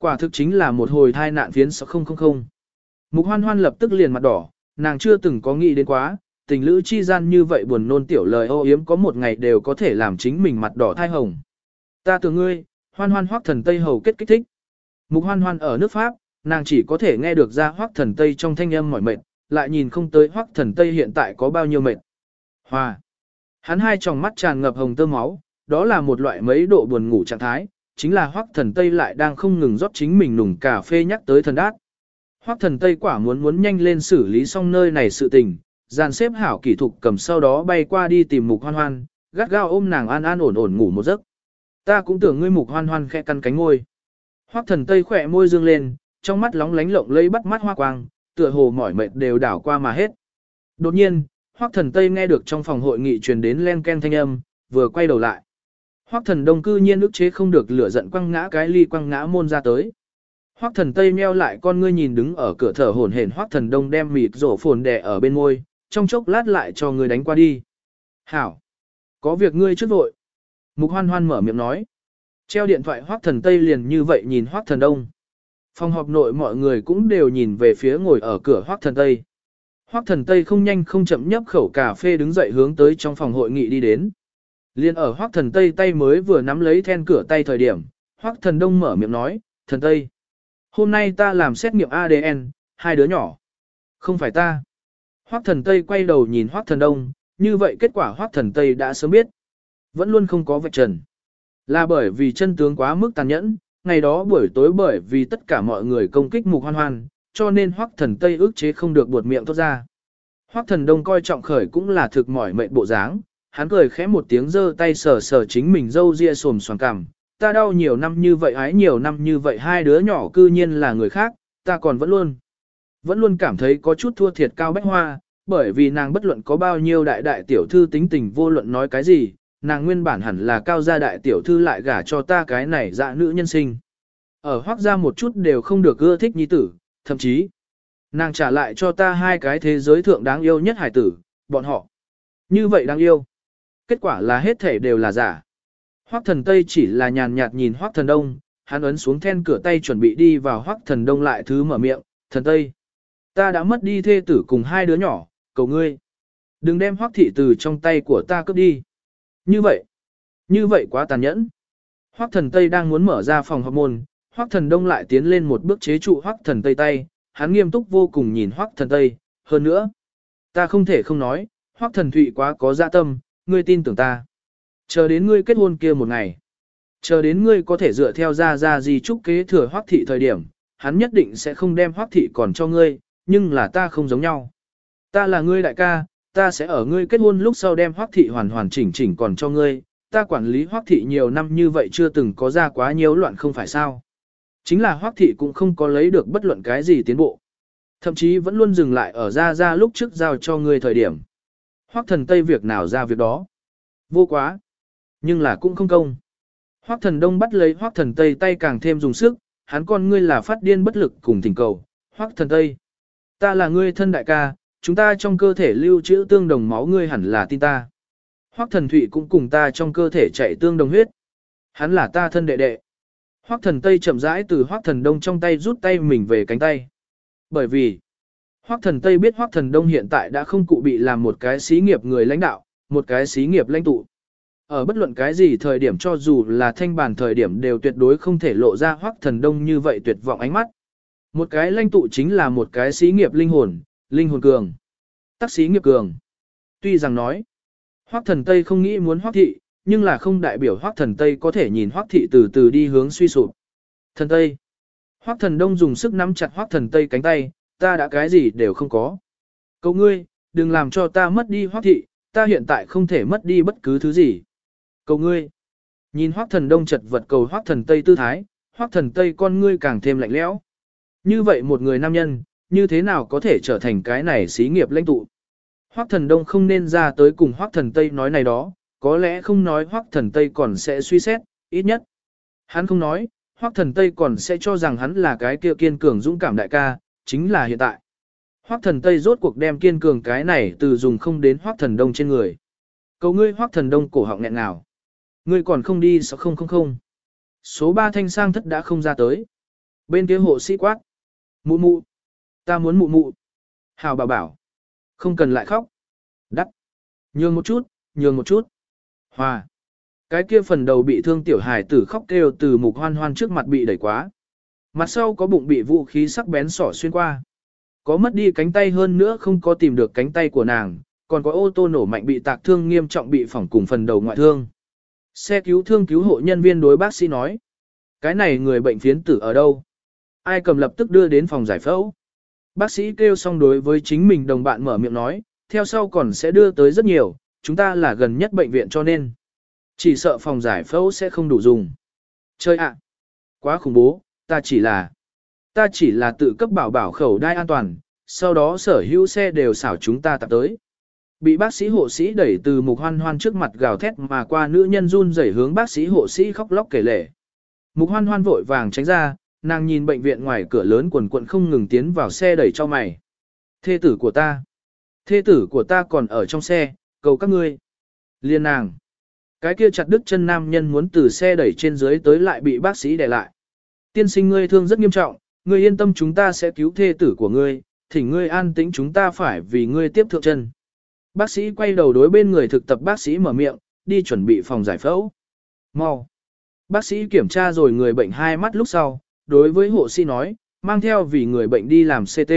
Quả thực chính là một hồi thai nạn phiến 6000. Mục hoan hoan lập tức liền mặt đỏ, nàng chưa từng có nghĩ đến quá, tình lữ chi gian như vậy buồn nôn tiểu lời ô yếm có một ngày đều có thể làm chính mình mặt đỏ thai hồng. Ta tưởng ngươi, hoan hoan hoác thần Tây hầu kết kích thích. Mục hoan hoan ở nước Pháp, nàng chỉ có thể nghe được ra hoác thần Tây trong thanh âm mỏi mệt, lại nhìn không tới hoác thần Tây hiện tại có bao nhiêu mệt. Hoa! Hắn hai tròng mắt tràn ngập hồng tơ máu, đó là một loại mấy độ buồn ngủ trạng thái, chính là hoắc thần Tây lại đang không ngừng rót chính mình nùng cà phê nhắc tới thần đát. hoắc thần Tây quả muốn muốn nhanh lên xử lý xong nơi này sự tình, dàn xếp hảo kỹ thục cầm sau đó bay qua đi tìm mục hoan hoan, gắt gao ôm nàng an an ổn ổn ngủ một giấc. Ta cũng tưởng ngươi mục hoan hoan khẽ căn cánh ngôi. hoắc thần Tây khỏe môi dương lên, trong mắt lóng lánh lộng lây bắt mắt hoa quang, tựa hồ mỏi mệt đều đảo qua mà hết. Đột nhiên, Hoắc Thần Tây nghe được trong phòng hội nghị truyền đến len ken thanh âm, vừa quay đầu lại. Hoắc Thần Đông cư nhiên ức chế không được lửa giận quăng ngã cái ly quăng ngã môn ra tới. Hoắc Thần Tây meo lại con ngươi nhìn đứng ở cửa thở hổn hển Hoắc Thần Đông đem mịt rổ phồn đè ở bên môi, trong chốc lát lại cho người đánh qua đi. "Hảo, có việc ngươi trước vội." Mục Hoan Hoan mở miệng nói. Treo điện thoại Hoắc Thần Tây liền như vậy nhìn Hoắc Thần Đông. Phòng họp nội mọi người cũng đều nhìn về phía ngồi ở cửa Hoắc Thần Tây. Hoắc Thần Tây không nhanh không chậm nhấp khẩu cà phê đứng dậy hướng tới trong phòng hội nghị đi đến. Liên ở Hoắc Thần Tây tay mới vừa nắm lấy then cửa tay thời điểm, Hoắc Thần Đông mở miệng nói, "Thần Tây, hôm nay ta làm xét nghiệm ADN, hai đứa nhỏ." "Không phải ta." Hoắc Thần Tây quay đầu nhìn Hoắc Thần Đông, như vậy kết quả Hoắc Thần Tây đã sớm biết, vẫn luôn không có vạch trần. Là bởi vì chân tướng quá mức tàn nhẫn, ngày đó buổi tối bởi vì tất cả mọi người công kích mục hoan hoan, cho nên hoắc thần Tây ức chế không được buột miệng thoát ra. Hoắc thần Đông coi trọng khởi cũng là thực mỏi mệt bộ dáng, hắn cười khẽ một tiếng giơ tay sờ sờ chính mình dâu ria sồm xoàng cằm, ta đau nhiều năm như vậy ái nhiều năm như vậy hai đứa nhỏ cư nhiên là người khác, ta còn vẫn luôn, vẫn luôn cảm thấy có chút thua thiệt cao bách hoa, bởi vì nàng bất luận có bao nhiêu đại đại tiểu thư tính tình vô luận nói cái gì, nàng nguyên bản hẳn là cao gia đại tiểu thư lại gả cho ta cái này dạ nữ nhân sinh. Ở hoác gia một chút đều không được ưa thích nhi tử, thậm chí, nàng trả lại cho ta hai cái thế giới thượng đáng yêu nhất hải tử, bọn họ. Như vậy đáng yêu. Kết quả là hết thể đều là giả. Hoắc thần Tây chỉ là nhàn nhạt nhìn Hoắc thần Đông, hắn ấn xuống then cửa tay chuẩn bị đi vào Hoắc thần Đông lại thứ mở miệng, thần Tây. Ta đã mất đi thê tử cùng hai đứa nhỏ, cầu ngươi. Đừng đem Hoắc thị từ trong tay của ta cướp đi. Như vậy, như vậy quá tàn nhẫn. Hoắc thần Tây đang muốn mở ra phòng họp môn, Hoắc thần Đông lại tiến lên một bước chế trụ Hoắc thần Tây tay, hắn nghiêm túc vô cùng nhìn Hoắc thần Tây, hơn nữa. Ta không thể không nói, Hoắc thần Thụy quá có dạ tâm, ngươi tin tưởng ta. Chờ đến ngươi kết hôn kia một ngày. Chờ đến ngươi có thể dựa theo ra ra gì chúc kế thừa Hoắc thị thời điểm, hắn nhất định sẽ không đem Hoắc thị còn cho ngươi, nhưng là ta không giống nhau. Ta là ngươi đại ca, ta sẽ ở ngươi kết hôn lúc sau đem hoác thị hoàn hoàn chỉnh chỉnh còn cho ngươi, ta quản lý hoác thị nhiều năm như vậy chưa từng có ra quá nhiều loạn không phải sao. Chính là hoác thị cũng không có lấy được bất luận cái gì tiến bộ. Thậm chí vẫn luôn dừng lại ở ra ra lúc trước giao cho ngươi thời điểm. Hoắc thần Tây việc nào ra việc đó. Vô quá. Nhưng là cũng không công. Hoắc thần Đông bắt lấy Hoắc thần Tây tay càng thêm dùng sức, hắn con ngươi là phát điên bất lực cùng thỉnh cầu. Hoắc thần Tây. Ta là ngươi thân đại ca, chúng ta trong cơ thể lưu trữ tương đồng máu ngươi hẳn là tin ta. Hoắc thần thụy cũng cùng ta trong cơ thể chạy tương đồng huyết. Hắn là ta thân đệ đệ. Hoắc thần tây chậm rãi từ Hoắc thần đông trong tay rút tay mình về cánh tay. Bởi vì, Hoắc thần tây biết Hoắc thần đông hiện tại đã không cụ bị làm một cái xí nghiệp người lãnh đạo, một cái xí nghiệp lãnh tụ. Ở bất luận cái gì thời điểm cho dù là thanh bản thời điểm đều tuyệt đối không thể lộ ra Hoắc thần đông như vậy tuyệt vọng ánh mắt. Một cái lãnh tụ chính là một cái xí nghiệp linh hồn, linh hồn cường, tác xí nghiệp cường. Tuy rằng nói, Hoắc thần Tây không nghĩ muốn Hoắc thị, nhưng là không đại biểu Hoắc thần Tây có thể nhìn Hoắc thị từ từ đi hướng suy sụp. Thần Tây. Hoắc thần Đông dùng sức nắm chặt Hoắc thần Tây cánh tay, ta đã cái gì đều không có. Cậu ngươi, đừng làm cho ta mất đi hoác thị, ta hiện tại không thể mất đi bất cứ thứ gì. Cậu ngươi. Nhìn hoác thần Đông chật vật cầu hoác thần Tây tư thái, hoác thần Tây con ngươi càng thêm lạnh lẽo. Như vậy một người nam nhân, như thế nào có thể trở thành cái này xí nghiệp lãnh tụ. Hoác thần Đông không nên ra tới cùng hoác thần Tây nói này đó, có lẽ không nói hoác thần Tây còn sẽ suy xét, ít nhất. Hắn không nói, hoác thần Tây còn sẽ cho rằng hắn là cái kia kiên cường dũng cảm đại ca, chính là hiện tại. Hoắc thần Tây rốt cuộc đem kiên cường cái này từ dùng không đến Hoắc thần Đông trên người. Cầu ngươi Hoắc thần Đông cổ họng nghẹn nào. Ngươi còn không đi sao không không không. Số 3 thanh sang thất đã không ra tới. Bên kia hộ sĩ quát. Mụ mụ. Ta muốn mụ mụ. Hào bảo bảo. Không cần lại khóc. Đắc. Nhường một chút, nhường một chút. Hòa. Cái kia phần đầu bị thương tiểu hài tử khóc kêu từ mục hoan hoan trước mặt bị đẩy quá. Mặt sau có bụng bị vũ khí sắc bén sỏ xuyên qua. Có mất đi cánh tay hơn nữa không có tìm được cánh tay của nàng, còn có ô tô nổ mạnh bị tạc thương nghiêm trọng bị phỏng cùng phần đầu ngoại thương. Xe cứu thương cứu hộ nhân viên đối bác sĩ nói. Cái này người bệnh phiến tử ở đâu? Ai cầm lập tức đưa đến phòng giải phẫu. Bác sĩ kêu xong đối với chính mình đồng bạn mở miệng nói, theo sau còn sẽ đưa tới rất nhiều, chúng ta là gần nhất bệnh viện cho nên. Chỉ sợ phòng giải phẫu sẽ không đủ dùng. Chơi ạ! quá khủng bố, ta chỉ là... Ta chỉ là tự cấp bảo bảo khẩu đai an toàn, sau đó sở hữu xe đều xảo chúng ta tập tới. Bị bác sĩ hộ sĩ đẩy từ mục hoan hoan trước mặt gào thét mà qua nữ nhân run rẩy hướng bác sĩ hộ sĩ khóc lóc kể lể. Mục hoan hoan vội vàng tránh ra, nàng nhìn bệnh viện ngoài cửa lớn quần quận không ngừng tiến vào xe đẩy cho mày. Thê tử của ta. Thê tử của ta còn ở trong xe, cầu các ngươi. Liên nàng. Cái kia chặt đứt chân nam nhân muốn từ xe đẩy trên dưới tới lại bị bác sĩ đè lại. Tiên sinh ngươi thương rất nghiêm trọng, ngươi yên tâm chúng ta sẽ cứu thê tử của ngươi, thỉnh ngươi an tĩnh chúng ta phải vì ngươi tiếp thượng chân. Bác sĩ quay đầu đối bên người thực tập bác sĩ mở miệng, đi chuẩn bị phòng giải phẫu. Mau. Bác sĩ kiểm tra rồi người bệnh hai mắt lúc sau, đối với hộ sĩ nói, mang theo vì người bệnh đi làm CT.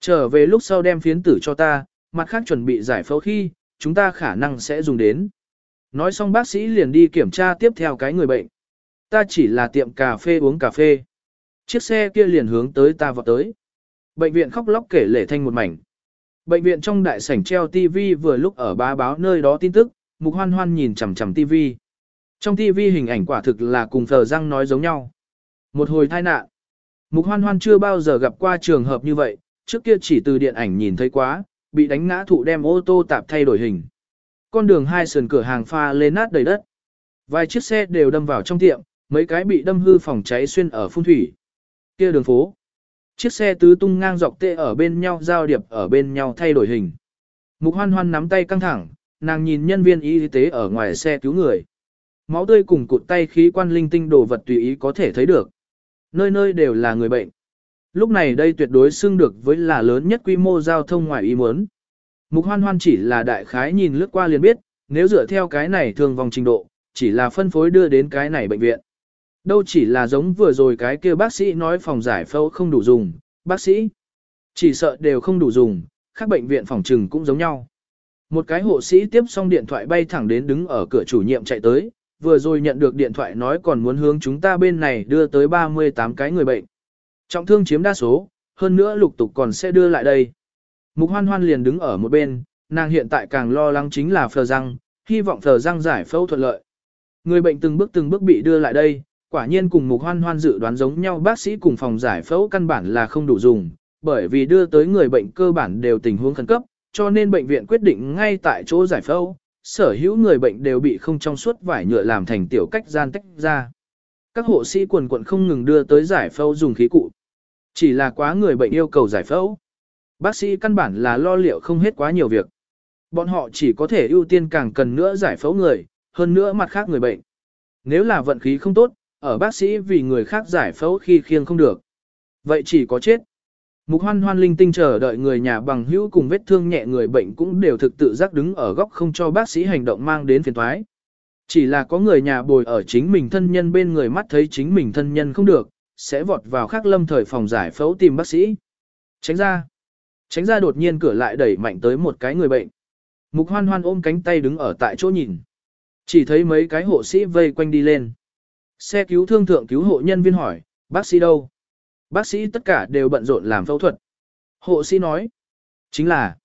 Trở về lúc sau đem phiến tử cho ta, mặt khác chuẩn bị giải phẫu khi, chúng ta khả năng sẽ dùng đến. Nói xong bác sĩ liền đi kiểm tra tiếp theo cái người bệnh. Ta chỉ là tiệm cà phê uống cà phê. Chiếc xe kia liền hướng tới ta vào tới. Bệnh viện khóc lóc kể lể thanh một mảnh. Bệnh viện trong đại sảnh treo TV vừa lúc ở bá báo nơi đó tin tức, mục hoan hoan nhìn chằm chằm TV. Trong TV hình ảnh quả thực là cùng thờ răng nói giống nhau. Một hồi tai nạn. Mục hoan hoan chưa bao giờ gặp qua trường hợp như vậy, trước kia chỉ từ điện ảnh nhìn thấy quá, bị đánh ngã thụ đem ô tô tạp thay đổi hình. Con đường hai sườn cửa hàng pha lên nát đầy đất. Vài chiếc xe đều đâm vào trong tiệm, mấy cái bị đâm hư phòng cháy xuyên ở phun thủy. Kia đường phố. Chiếc xe tứ tung ngang dọc tê ở bên nhau giao điệp ở bên nhau thay đổi hình. Mục hoan hoan nắm tay căng thẳng, nàng nhìn nhân viên y tế ở ngoài xe cứu người. Máu tươi cùng cụt tay khí quan linh tinh đồ vật tùy ý có thể thấy được. Nơi nơi đều là người bệnh. Lúc này đây tuyệt đối xưng được với là lớn nhất quy mô giao thông ngoài ý muốn. Mục hoan hoan chỉ là đại khái nhìn lướt qua liền biết, nếu dựa theo cái này thường vòng trình độ, chỉ là phân phối đưa đến cái này bệnh viện. Đâu chỉ là giống vừa rồi cái kia bác sĩ nói phòng giải phẫu không đủ dùng, bác sĩ chỉ sợ đều không đủ dùng, các bệnh viện phòng trừng cũng giống nhau. Một cái hộ sĩ tiếp xong điện thoại bay thẳng đến đứng ở cửa chủ nhiệm chạy tới, vừa rồi nhận được điện thoại nói còn muốn hướng chúng ta bên này đưa tới 38 cái người bệnh. Trọng thương chiếm đa số, hơn nữa lục tục còn sẽ đưa lại đây. Mục hoan hoan liền đứng ở một bên, nàng hiện tại càng lo lắng chính là phờ răng, hy vọng phờ răng giải phẫu thuận lợi. Người bệnh từng bước từng bước bị đưa lại đây, quả nhiên cùng mục hoan hoan dự đoán giống nhau bác sĩ cùng phòng giải phẫu căn bản là không đủ dùng, bởi vì đưa tới người bệnh cơ bản đều tình huống khẩn cấp, cho nên bệnh viện quyết định ngay tại chỗ giải phẫu, sở hữu người bệnh đều bị không trong suốt vải nhựa làm thành tiểu cách gian tách ra. Các hộ sĩ quần quận không ngừng đưa tới giải phẫu dùng khí cụ. Chỉ là quá người bệnh yêu cầu giải phẫu. Bác sĩ căn bản là lo liệu không hết quá nhiều việc. Bọn họ chỉ có thể ưu tiên càng cần nữa giải phẫu người, hơn nữa mặt khác người bệnh. Nếu là vận khí không tốt, ở bác sĩ vì người khác giải phẫu khi khiêng không được. Vậy chỉ có chết. Mục hoan hoan linh tinh chờ đợi người nhà bằng hữu cùng vết thương nhẹ người bệnh cũng đều thực tự giác đứng ở góc không cho bác sĩ hành động mang đến phiền thoái. Chỉ là có người nhà bồi ở chính mình thân nhân bên người mắt thấy chính mình thân nhân không được, sẽ vọt vào khắc lâm thời phòng giải phẫu tìm bác sĩ. Tránh ra. Tránh ra đột nhiên cửa lại đẩy mạnh tới một cái người bệnh. Mục hoan hoan ôm cánh tay đứng ở tại chỗ nhìn. Chỉ thấy mấy cái hộ sĩ vây quanh đi lên. Xe cứu thương thượng cứu hộ nhân viên hỏi, bác sĩ đâu? Bác sĩ tất cả đều bận rộn làm phẫu thuật. Hộ sĩ nói, chính là,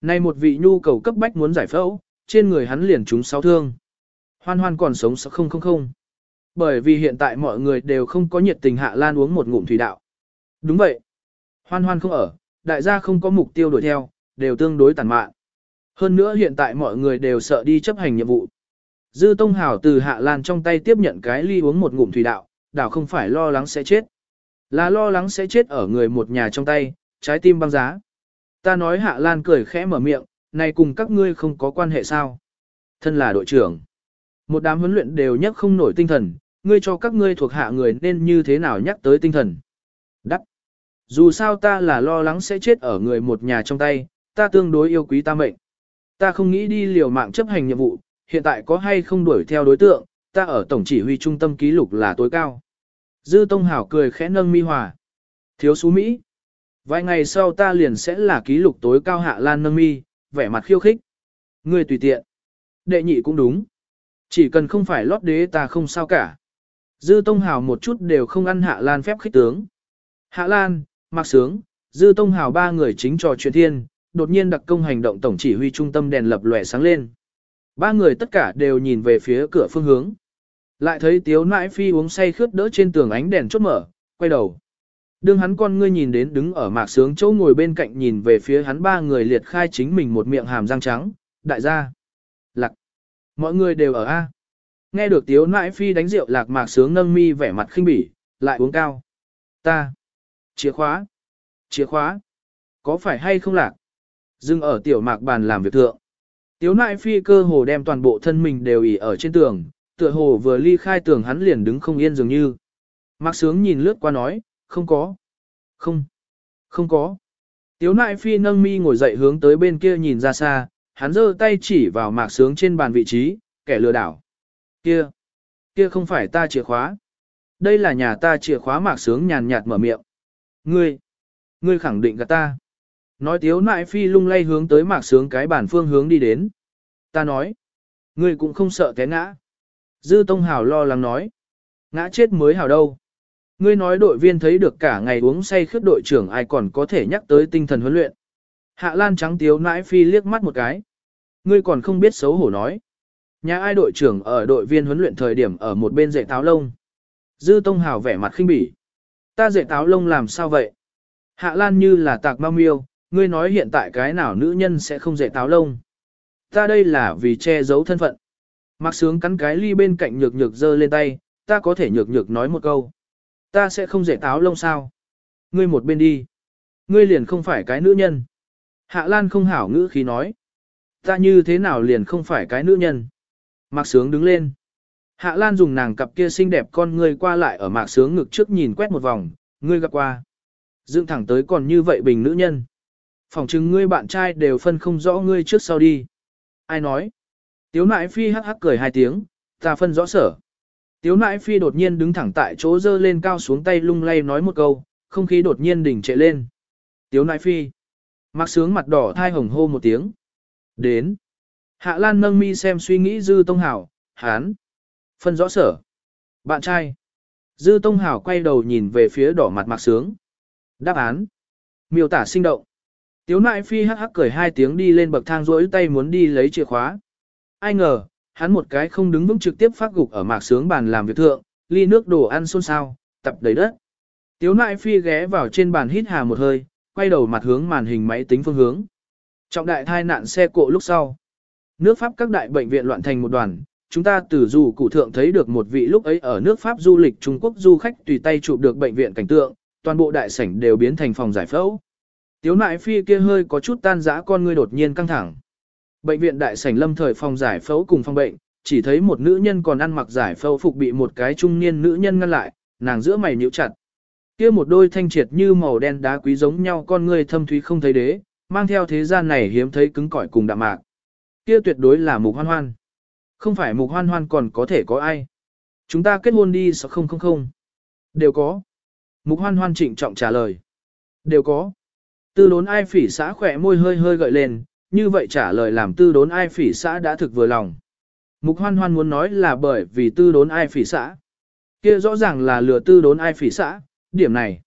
nay một vị nhu cầu cấp bách muốn giải phẫu, trên người hắn liền trúng sáu thương. Hoan hoan còn sống sao không không không. Bởi vì hiện tại mọi người đều không có nhiệt tình hạ lan uống một ngụm thủy đạo. Đúng vậy. Hoan hoan không ở, đại gia không có mục tiêu đuổi theo, đều tương đối tàn mạn. Hơn nữa hiện tại mọi người đều sợ đi chấp hành nhiệm vụ. Dư Tông Hảo từ Hạ Lan trong tay tiếp nhận cái ly uống một ngụm thủy đạo, đảo không phải lo lắng sẽ chết. Là lo lắng sẽ chết ở người một nhà trong tay, trái tim băng giá. Ta nói Hạ Lan cười khẽ mở miệng, này cùng các ngươi không có quan hệ sao. Thân là đội trưởng. Một đám huấn luyện đều nhắc không nổi tinh thần, ngươi cho các ngươi thuộc hạ người nên như thế nào nhắc tới tinh thần. Đắc. Dù sao ta là lo lắng sẽ chết ở người một nhà trong tay, ta tương đối yêu quý ta mệnh. Ta không nghĩ đi liều mạng chấp hành nhiệm vụ, hiện tại có hay không đuổi theo đối tượng, ta ở tổng chỉ huy trung tâm ký lục là tối cao. Dư Tông Hảo cười khẽ nâng mi hòa. Thiếu sú Mỹ. Vài ngày sau ta liền sẽ là ký lục tối cao hạ lan nâng mi, vẻ mặt khiêu khích. Ngươi tùy tiện. Đệ nhị cũng đúng. Chỉ cần không phải lót đế ta không sao cả. Dư Tông hảo một chút đều không ăn Hạ Lan phép khích tướng. Hạ Lan, mặc Sướng, Dư Tông hảo ba người chính trò chuyện thiên, đột nhiên đặc công hành động tổng chỉ huy trung tâm đèn lập lòe sáng lên. Ba người tất cả đều nhìn về phía cửa phương hướng. Lại thấy Tiếu Nãi Phi uống say khướt đỡ trên tường ánh đèn chốt mở, quay đầu. Đương hắn con ngươi nhìn đến đứng ở mạc sướng chỗ ngồi bên cạnh nhìn về phía hắn ba người liệt khai chính mình một miệng hàm răng trắng, đại gia. Lạc. Mọi người đều ở A. Nghe được tiếu nãi phi đánh rượu lạc mạc sướng nâng mi vẻ mặt khinh bỉ, lại uống cao. Ta. Chìa khóa. Chìa khóa. Có phải hay không lạc? Dừng ở tiểu mạc bàn làm việc thượng. Tiếu Nại phi cơ hồ đem toàn bộ thân mình đều ỉ ở trên tường, tựa hồ vừa ly khai tường hắn liền đứng không yên dường như. Mạc sướng nhìn lướt qua nói, không có. Không. Không có. Tiếu nại phi nâng mi ngồi dậy hướng tới bên kia nhìn ra xa, hắn giơ tay chỉ vào mạc sướng trên bàn vị trí, kẻ lừa đảo. Kia. Kia không phải ta chìa khóa. Đây là nhà ta chìa khóa mạc sướng nhàn nhạt mở miệng. Ngươi. Ngươi khẳng định cả ta. Nói tiếu nại phi lung lay hướng tới mạc sướng cái bản phương hướng đi đến. Ta nói. Ngươi cũng không sợ té ngã. Dư Tông hảo lo lắng nói. Ngã chết mới hảo đâu. Ngươi nói đội viên thấy được cả ngày uống say khướt đội trưởng ai còn có thể nhắc tới tinh thần huấn luyện. Hạ Lan trắng tiếu nãi phi liếc mắt một cái. Ngươi còn không biết xấu hổ nói. Nhà ai đội trưởng ở đội viên huấn luyện thời điểm ở một bên dạy táo lông. Dư Tông hảo vẻ mặt khinh bỉ. Ta dạy táo lông làm sao vậy? Hạ Lan như là tạc ma miêu, ngươi nói hiện tại cái nào nữ nhân sẽ không dạy táo lông. Ta đây là vì che giấu thân phận. Mặc sướng cắn cái ly bên cạnh nhược nhược giơ lên tay, ta có thể nhược nhược nói một câu. Ta sẽ không dạy táo lông sao. Ngươi một bên đi. Ngươi liền không phải cái nữ nhân. Hạ Lan không hảo ngữ khí nói. Ta như thế nào liền không phải cái nữ nhân. Mạc Sướng đứng lên. Hạ Lan dùng nàng cặp kia xinh đẹp con ngươi qua lại ở Mạc Sướng ngực trước nhìn quét một vòng, ngươi gặp qua. Dựng thẳng tới còn như vậy bình nữ nhân. Phòng chứng ngươi bạn trai đều phân không rõ ngươi trước sau đi. Ai nói? Tiếu nại phi hắc hắc cười hai tiếng, ta phân rõ sở. Tiếu nại phi đột nhiên đứng thẳng tại chỗ dơ lên cao xuống tay lung lay nói một câu, không khí đột nhiên đỉnh trệ lên. Tiếu nại phi. Mặc sướng mặt đỏ thai hồng hô một tiếng. Đến. Hạ Lan nâng mi xem suy nghĩ Dư Tông Hảo, hán. Phân rõ sở. Bạn trai. Dư Tông Hảo quay đầu nhìn về phía đỏ mặt mặc Sướng. Đáp án. Miêu tả sinh động. Tiếu nại phi hắc hắc cười hai tiếng đi lên bậc thang rỗi tay muốn đi lấy chìa khóa. Ai ngờ, hắn một cái không đứng vững trực tiếp phát gục ở mạc sướng bàn làm việc thượng, ly nước đồ ăn xôn xao, tập đầy đất. Tiếu nại phi ghé vào trên bàn hít hà một hơi, quay đầu mặt hướng màn hình máy tính phương hướng. Trọng đại thai nạn xe cộ lúc sau. Nước Pháp các đại bệnh viện loạn thành một đoàn, chúng ta từ dù cụ thượng thấy được một vị lúc ấy ở nước Pháp du lịch Trung Quốc du khách tùy tay chụp được bệnh viện cảnh tượng, toàn bộ đại sảnh đều biến thành phòng giải phẫu. Tiếu nại phi kia hơi có chút tan dã, con ngươi đột nhiên căng thẳng. Bệnh viện đại sảnh lâm thời phòng giải phẫu cùng phòng bệnh, chỉ thấy một nữ nhân còn ăn mặc giải phẫu phục bị một cái trung niên nữ nhân ngăn lại, nàng giữa mày nhíu chặt. Kia một đôi thanh triệt như màu đen đá quý giống nhau con ngươi thâm thúy không thấy đế, mang theo thế gian này hiếm thấy cứng cỏi cùng đạm mạc. Kia tuyệt đối là mục hoan hoan. Không phải mục hoan hoan còn có thể có ai. Chúng ta kết hôn đi sao không không không. Đều có. Mục hoan hoan trịnh trọng trả lời. Đều có. Tư đốn ai phỉ xã khỏe môi hơi hơi gợi lên, như vậy trả lời làm tư đốn ai phỉ xã đã thực vừa lòng. Mục hoan hoan muốn nói là bởi vì tư đốn ai phỉ xã. kia rõ ràng là lừa tư đốn ai phỉ xã, điểm này.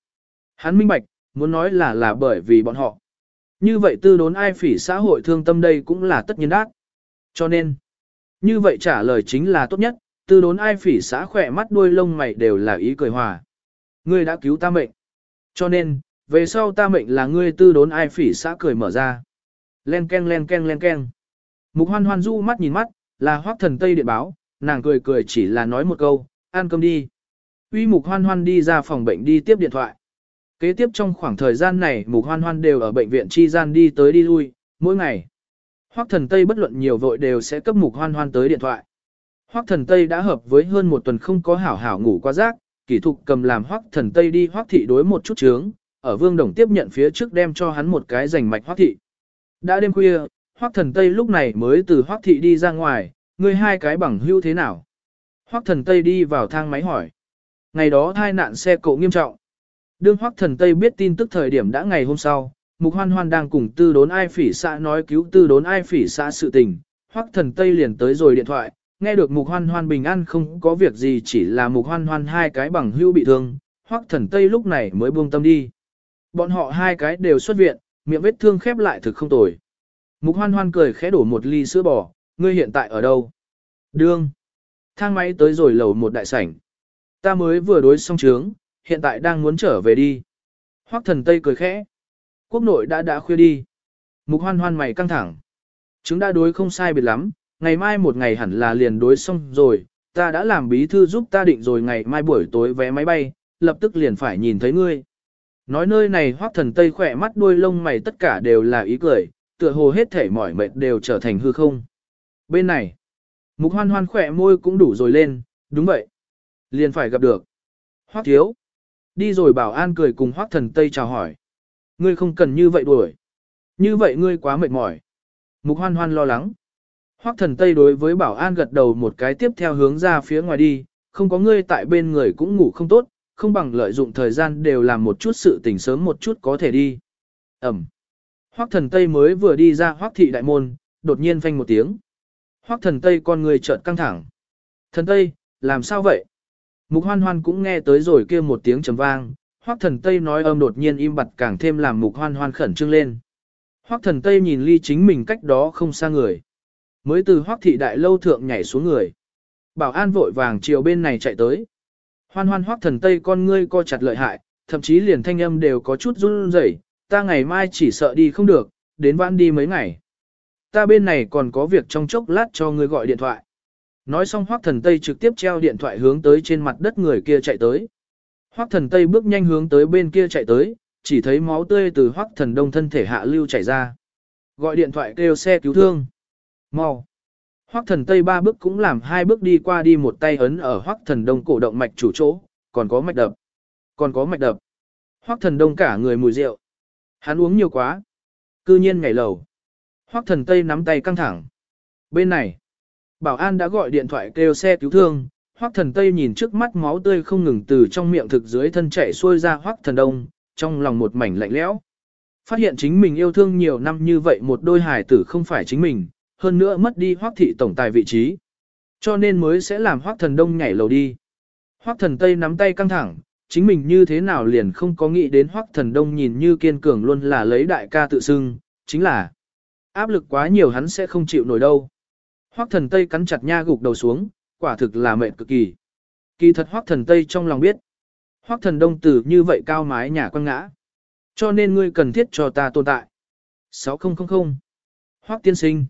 Hắn minh bạch, muốn nói là là bởi vì bọn họ. Như vậy tư đốn ai phỉ xã hội thương tâm đây cũng là tất nhiên đát. Cho nên, như vậy trả lời chính là tốt nhất, tư đốn ai phỉ xã khỏe mắt đuôi lông mày đều là ý cười hòa. Ngươi đã cứu ta mệnh. Cho nên, về sau ta mệnh là ngươi tư đốn ai phỉ xã cười mở ra. Len ken len ken len ken. Mục hoan hoan du mắt nhìn mắt, là hoác thần Tây điện báo, nàng cười cười chỉ là nói một câu, ăn cơm đi. Uy mục hoan hoan đi ra phòng bệnh đi tiếp điện thoại. Kế tiếp trong khoảng thời gian này mục hoan hoan đều ở bệnh viện chi gian đi tới đi lui, mỗi ngày. Hoác thần Tây bất luận nhiều vội đều sẽ cấp mục hoan hoan tới điện thoại. Hoắc thần Tây đã hợp với hơn một tuần không có hảo hảo ngủ qua giấc, kỷ thục cầm làm Hoắc thần Tây đi Hoắc thị đối một chút chướng, ở Vương Đồng tiếp nhận phía trước đem cho hắn một cái rành mạch Hoắc thị. Đã đêm khuya, Hoắc thần Tây lúc này mới từ Hoắc thị đi ra ngoài, ngươi hai cái bằng hữu thế nào? Hoắc thần Tây đi vào thang máy hỏi. Ngày đó thai nạn xe cộ nghiêm trọng. Đương Hoắc thần Tây biết tin tức thời điểm đã ngày hôm sau, Mục Hoan Hoan đang cùng tư đốn ai phỉ xã nói cứu tư đốn ai phỉ xã sự tình. Hoắc thần Tây liền tới rồi điện thoại, nghe được Mục Hoan Hoan bình an không có việc gì chỉ là Mục Hoan Hoan hai cái bằng hữu bị thương. Hoắc thần Tây lúc này mới buông tâm đi. Bọn họ hai cái đều xuất viện, miệng vết thương khép lại thực không tồi. Mục Hoan Hoan cười khẽ đổ một ly sữa bò, ngươi hiện tại ở đâu? Đương. Thang máy tới rồi lầu một đại sảnh. Ta mới vừa đối xong trướng, hiện tại đang muốn trở về đi. Hoắc thần Tây cười khẽ. Quốc nội đã đã khuya đi. Mục hoan hoan mày căng thẳng. Chúng đã đối không sai biệt lắm, ngày mai một ngày hẳn là liền đối xong rồi, ta đã làm bí thư giúp ta định rồi ngày mai buổi tối vé máy bay, lập tức liền phải nhìn thấy ngươi. Nói nơi này hoắc thần Tây khỏe mắt đuôi lông mày tất cả đều là ý cười, tựa hồ hết thể mỏi mệt đều trở thành hư không. Bên này, mục hoan hoan khỏe môi cũng đủ rồi lên, đúng vậy. Liền phải gặp được. Hoắc thiếu. Đi rồi bảo an cười cùng hoắc thần Tây chào hỏi. Ngươi không cần như vậy đuổi. Như vậy ngươi quá mệt mỏi. Mục hoan hoan lo lắng. Hoắc thần Tây đối với bảo an gật đầu một cái tiếp theo hướng ra phía ngoài đi, không có ngươi tại bên người cũng ngủ không tốt, không bằng lợi dụng thời gian đều làm một chút sự tỉnh sớm một chút có thể đi. Ẩm. Hoắc thần Tây mới vừa đi ra Hoắc thị đại môn, đột nhiên phanh một tiếng. Hoắc thần Tây con người chợt căng thẳng. Thần Tây, làm sao vậy? Mục hoan hoan cũng nghe tới rồi kia một tiếng trầm vang, hoắc thần Tây nói âm đột nhiên im bặt càng thêm làm mục hoan hoan khẩn trương lên. Hoắc thần Tây nhìn ly chính mình cách đó không xa người. Mới từ hoắc thị đại lâu thượng nhảy xuống người. Bảo an vội vàng chiều bên này chạy tới. Hoan hoan hoắc thần Tây con ngươi co chặt lợi hại, thậm chí liền thanh âm đều có chút run rẩy. ta ngày mai chỉ sợ đi không được, đến vãn đi mấy ngày. Ta bên này còn có việc trong chốc lát cho ngươi gọi điện thoại. Nói xong Hoắc Thần Tây trực tiếp treo điện thoại hướng tới trên mặt đất người kia chạy tới. Hoắc Thần Tây bước nhanh hướng tới bên kia chạy tới, chỉ thấy máu tươi từ Hoắc Thần Đông thân thể hạ lưu chảy ra. Gọi điện thoại kêu xe cứu thương. Mau. Hoắc Thần Tây ba bước cũng làm hai bước đi qua đi một tay ấn ở Hoắc Thần Đông cổ động mạch chủ chỗ, còn có mạch đập. Còn có mạch đập. Hoắc Thần Đông cả người mùi rượu. Hắn uống nhiều quá. Cư nhiên ngày lầu. Hoắc Thần Tây nắm tay căng thẳng. Bên này. Bảo an đã gọi điện thoại kêu xe cứu thương, Hoắc Thần Tây nhìn trước mắt máu tươi không ngừng từ trong miệng thực dưới thân chảy xuôi ra Hoắc Thần Đông, trong lòng một mảnh lạnh lẽo. Phát hiện chính mình yêu thương nhiều năm như vậy một đôi hài tử không phải chính mình, hơn nữa mất đi Hoắc thị tổng tài vị trí. Cho nên mới sẽ làm Hoắc Thần Đông nhảy lầu đi. Hoắc Thần Tây nắm tay căng thẳng, chính mình như thế nào liền không có nghĩ đến Hoắc Thần Đông nhìn như kiên cường luôn là lấy đại ca tự xưng, chính là áp lực quá nhiều hắn sẽ không chịu nổi đâu. Hoắc thần Tây cắn chặt nha gục đầu xuống, quả thực là mệt cực kỳ. Kỳ thật Hoắc thần Tây trong lòng biết. Hoắc thần Đông tử như vậy cao mái nhà quăng ngã. Cho nên ngươi cần thiết cho ta tồn tại. 6000 Hoắc tiên sinh.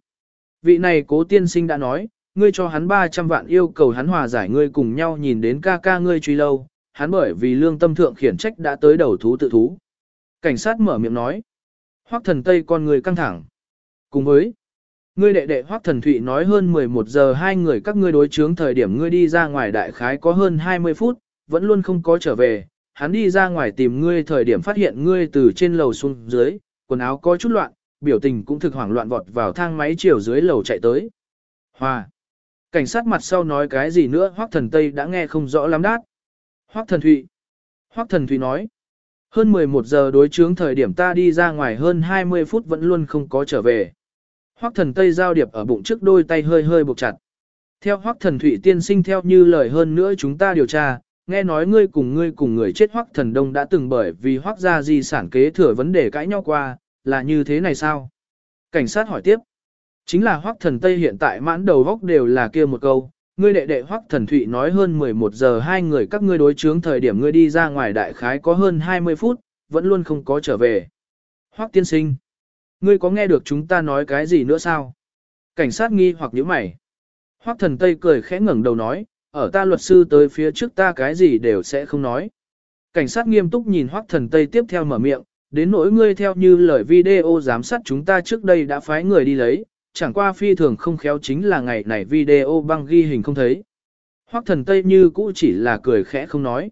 Vị này cố tiên sinh đã nói, ngươi cho hắn 300 vạn yêu cầu hắn hòa giải ngươi cùng nhau nhìn đến ca ca ngươi truy lâu, hắn bởi vì lương tâm thượng khiển trách đã tới đầu thú tự thú. Cảnh sát mở miệng nói. Hoắc thần Tây con người căng thẳng. Cùng với Ngươi đệ đệ Hoắc Thần Thụy nói hơn 11 giờ hai người các ngươi đối chướng thời điểm ngươi đi ra ngoài đại khái có hơn 20 phút, vẫn luôn không có trở về. Hắn đi ra ngoài tìm ngươi thời điểm phát hiện ngươi từ trên lầu xuống dưới, quần áo có chút loạn, biểu tình cũng thực hoảng loạn vọt vào thang máy chiều dưới lầu chạy tới. Hoa! Cảnh sát mặt sau nói cái gì nữa Hoắc Thần Tây đã nghe không rõ lắm đát. Hoắc Thần Thụy! Hoắc Thần Thụy nói. Hơn 11 giờ đối chướng thời điểm ta đi ra ngoài hơn 20 phút vẫn luôn không có trở về. Hoắc thần Tây giao điệp ở bụng trước đôi tay hơi hơi buộc chặt. Theo Hoắc thần Thụy tiên sinh theo như lời hơn nữa chúng ta điều tra, nghe nói ngươi cùng ngươi cùng người chết Hoắc thần Đông đã từng bởi vì Hoắc gia di sản kế thừa vấn đề cãi nhau qua, là như thế này sao? Cảnh sát hỏi tiếp. Chính là Hoắc thần Tây hiện tại mãn đầu góc đều là kia một câu, ngươi đệ đệ Hoắc thần Thụy nói hơn 11 giờ hai người các ngươi đối chướng thời điểm ngươi đi ra ngoài đại khái có hơn 20 phút, vẫn luôn không có trở về. Hoắc tiên sinh. Ngươi có nghe được chúng ta nói cái gì nữa sao? Cảnh sát nghi hoặc nhíu mày. Hoắc thần Tây cười khẽ ngẩng đầu nói, ở ta luật sư tới phía trước ta cái gì đều sẽ không nói. Cảnh sát nghiêm túc nhìn Hoắc thần Tây tiếp theo mở miệng, đến nỗi ngươi theo như lời video giám sát chúng ta trước đây đã phái người đi lấy, chẳng qua phi thường không khéo chính là ngày này video băng ghi hình không thấy. Hoắc thần Tây như cũ chỉ là cười khẽ không nói.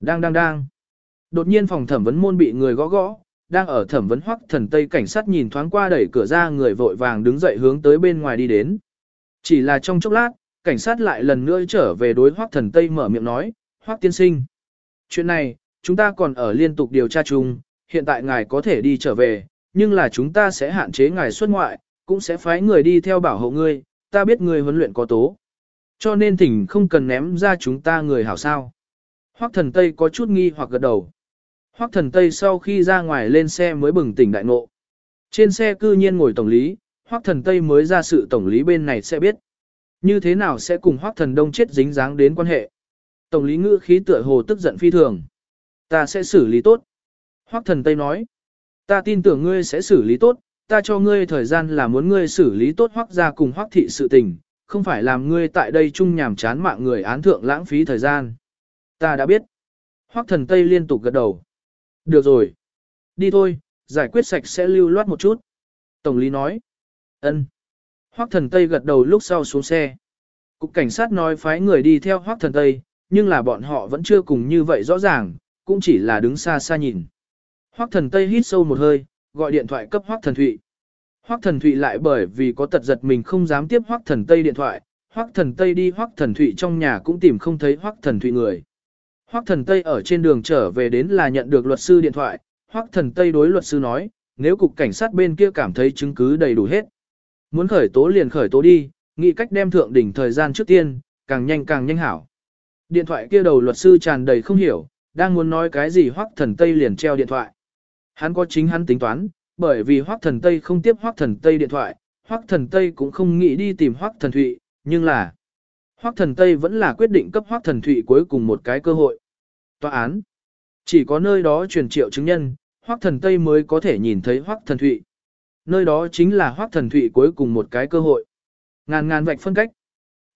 Đang đang đang. Đột nhiên phòng thẩm vấn môn bị người gõ gõ, đang ở thẩm vấn Hoắc thần Tây cảnh sát nhìn thoáng qua đẩy cửa ra người vội vàng đứng dậy hướng tới bên ngoài đi đến. Chỉ là trong chốc lát, cảnh sát lại lần nữa trở về đối Hoắc thần Tây mở miệng nói, Hoắc tiên sinh. Chuyện này, chúng ta còn ở liên tục điều tra chung, hiện tại ngài có thể đi trở về, nhưng là chúng ta sẽ hạn chế ngài xuất ngoại, cũng sẽ phái người đi theo bảo hộ ngươi, ta biết ngươi huấn luyện có tố. Cho nên thỉnh không cần ném ra chúng ta người hảo sao. Hoắc thần Tây có chút nghi hoặc gật đầu. Hoắc thần Tây sau khi ra ngoài lên xe mới bừng tỉnh đại ngộ. Trên xe cư nhiên ngồi tổng lý, Hoắc thần Tây mới ra sự tổng lý bên này sẽ biết. Như thế nào sẽ cùng Hoắc thần Đông chết dính dáng đến quan hệ. Tổng lý ngữ khí tựa hồ tức giận phi thường. Ta sẽ xử lý tốt. Hoắc thần Tây nói. Ta tin tưởng ngươi sẽ xử lý tốt, ta cho ngươi thời gian là muốn ngươi xử lý tốt Hoắc ra cùng Hoắc thị sự tình, không phải làm ngươi tại đây chung nhàm chán mạng người án thượng lãng phí thời gian. Ta đã biết. Hoắc thần Tây liên tục gật đầu. Được rồi. Đi thôi, giải quyết sạch sẽ lưu loát một chút. Tổng lý nói. ân. Hoắc thần Tây gật đầu lúc sau xuống xe. Cục cảnh sát nói phái người đi theo Hoắc thần Tây, nhưng là bọn họ vẫn chưa cùng như vậy rõ ràng, cũng chỉ là đứng xa xa nhìn. Hoắc thần Tây hít sâu một hơi, gọi điện thoại cấp Hoắc thần Thụy. Hoắc thần Thụy lại bởi vì có tật giật mình không dám tiếp Hoắc thần Tây điện thoại, Hoắc thần Tây đi Hoắc thần Thụy trong nhà cũng tìm không thấy Hoắc thần Thụy người. Hoắc thần Tây ở trên đường trở về đến là nhận được luật sư điện thoại, Hoắc thần Tây đối luật sư nói, nếu cục cảnh sát bên kia cảm thấy chứng cứ đầy đủ hết. Muốn khởi tố liền khởi tố đi, nghĩ cách đem thượng đỉnh thời gian trước tiên, càng nhanh càng nhanh hảo. Điện thoại kia đầu luật sư tràn đầy không hiểu, đang muốn nói cái gì Hoắc thần Tây liền treo điện thoại. Hắn có chính hắn tính toán, bởi vì Hoắc Thần Tây không tiếp Hoắc Thần Tây điện thoại, Hoắc Thần Tây cũng không nghĩ đi tìm Hoắc Thần Thụy, nhưng là Hoắc Thần Tây vẫn là quyết định cấp Hoắc Thần Thụy cuối cùng một cái cơ hội. Tòa án chỉ có nơi đó truyền triệu chứng nhân, Hoắc Thần Tây mới có thể nhìn thấy Hoắc Thần Thụy. Nơi đó chính là Hoắc Thần Thụy cuối cùng một cái cơ hội. Ngàn ngàn vạch phân cách.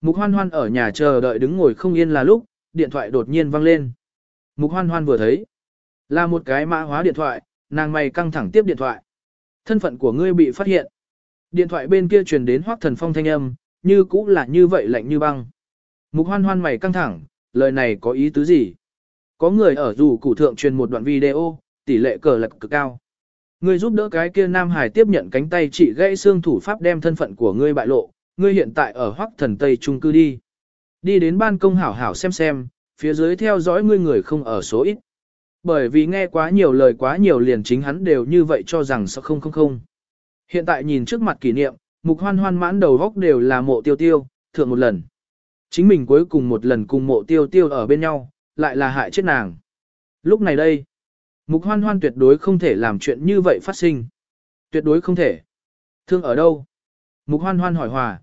Mục Hoan Hoan ở nhà chờ đợi đứng ngồi không yên là lúc, điện thoại đột nhiên vang lên. Mục Hoan Hoan vừa thấy, là một cái mã hóa điện thoại, nàng mày căng thẳng tiếp điện thoại. Thân phận của ngươi bị phát hiện. Điện thoại bên kia truyền đến Hoắc Thần Phong thanh âm, như cũ là như vậy lạnh như băng. Mục Hoan Hoan mày căng thẳng, lời này có ý tứ gì? Có người ở dù củ thượng truyền một đoạn video, tỷ lệ cờ lật cực cao. Ngươi giúp đỡ cái kia Nam Hải tiếp nhận cánh tay chỉ gãy xương thủ pháp đem thân phận của ngươi bại lộ, ngươi hiện tại ở Hoắc Thần Tây trung cư đi. Đi đến ban công hảo hảo xem xem, phía dưới theo dõi ngươi người không ở số ít. Bởi vì nghe quá nhiều lời quá nhiều liền chính hắn đều như vậy cho rằng sao không không không. Hiện tại nhìn trước mặt kỷ niệm, mục hoan hoan mãn đầu góc đều là mộ tiêu tiêu, thượng một lần. Chính mình cuối cùng một lần cùng mộ tiêu tiêu ở bên nhau, lại là hại chết nàng. Lúc này đây, mục hoan hoan tuyệt đối không thể làm chuyện như vậy phát sinh. Tuyệt đối không thể. Thương ở đâu? Mục hoan hoan hỏi hòa.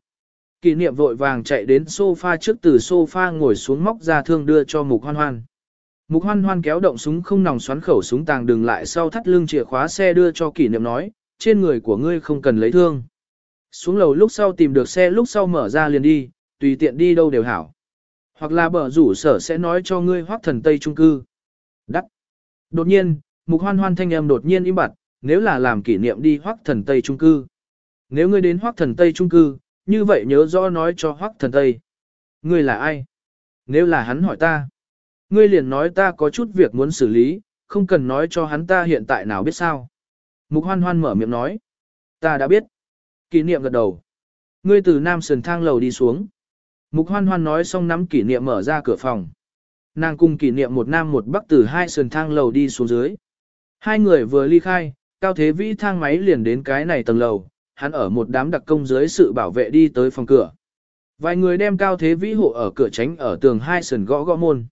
Kỷ niệm vội vàng chạy đến sofa trước từ sofa ngồi xuống móc ra thương đưa cho mục hoan hoan. Mục hoan hoan kéo động súng không nòng xoắn khẩu súng tàng đừng lại sau thắt lưng chìa khóa xe đưa cho kỷ niệm nói, trên người của ngươi không cần lấy thương. Xuống lầu lúc sau tìm được xe lúc sau mở ra liền đi, tùy tiện đi đâu đều hảo. Hoặc là bở rủ sở sẽ nói cho ngươi hoác thần Tây Trung cư. Đắc. Đột nhiên, mục hoan hoan thanh âm đột nhiên im bặt, nếu là làm kỷ niệm đi hoác thần Tây Trung cư. Nếu ngươi đến hoác thần Tây Trung cư, như vậy nhớ rõ nói cho hoác thần Tây. Ngươi là ai? Nếu là hắn hỏi ta. Ngươi liền nói ta có chút việc muốn xử lý, không cần nói cho hắn ta hiện tại nào biết sao. Mục hoan hoan mở miệng nói. Ta đã biết. Kỷ niệm gật đầu. Ngươi từ nam sườn thang lầu đi xuống. Mục hoan hoan nói xong nắm kỷ niệm mở ra cửa phòng. Nàng cùng kỷ niệm một nam một bắc từ hai sườn thang lầu đi xuống dưới. Hai người vừa ly khai, cao thế vĩ thang máy liền đến cái này tầng lầu, hắn ở một đám đặc công dưới sự bảo vệ đi tới phòng cửa. Vài người đem cao thế vĩ hộ ở cửa tránh ở tường hai sườn gõ gõ môn.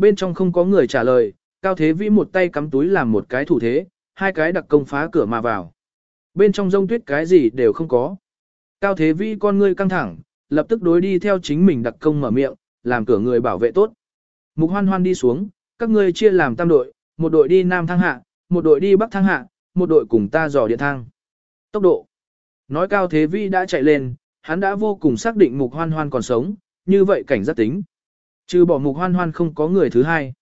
Bên trong không có người trả lời, Cao Thế Vĩ một tay cắm túi làm một cái thủ thế, hai cái đặc công phá cửa mà vào. Bên trong rông tuyết cái gì đều không có. Cao Thế Vĩ con ngươi căng thẳng, lập tức đối đi theo chính mình đặc công mở miệng, làm cửa người bảo vệ tốt. Mục hoan hoan đi xuống, các ngươi chia làm tam đội, một đội đi nam thang hạ, một đội đi bắc thang hạ, một đội cùng ta dò điện thang. Tốc độ. Nói Cao Thế Vĩ đã chạy lên, hắn đã vô cùng xác định mục hoan hoan còn sống, như vậy cảnh giác tính. Trừ bỏ mục hoan hoan không có người thứ hai.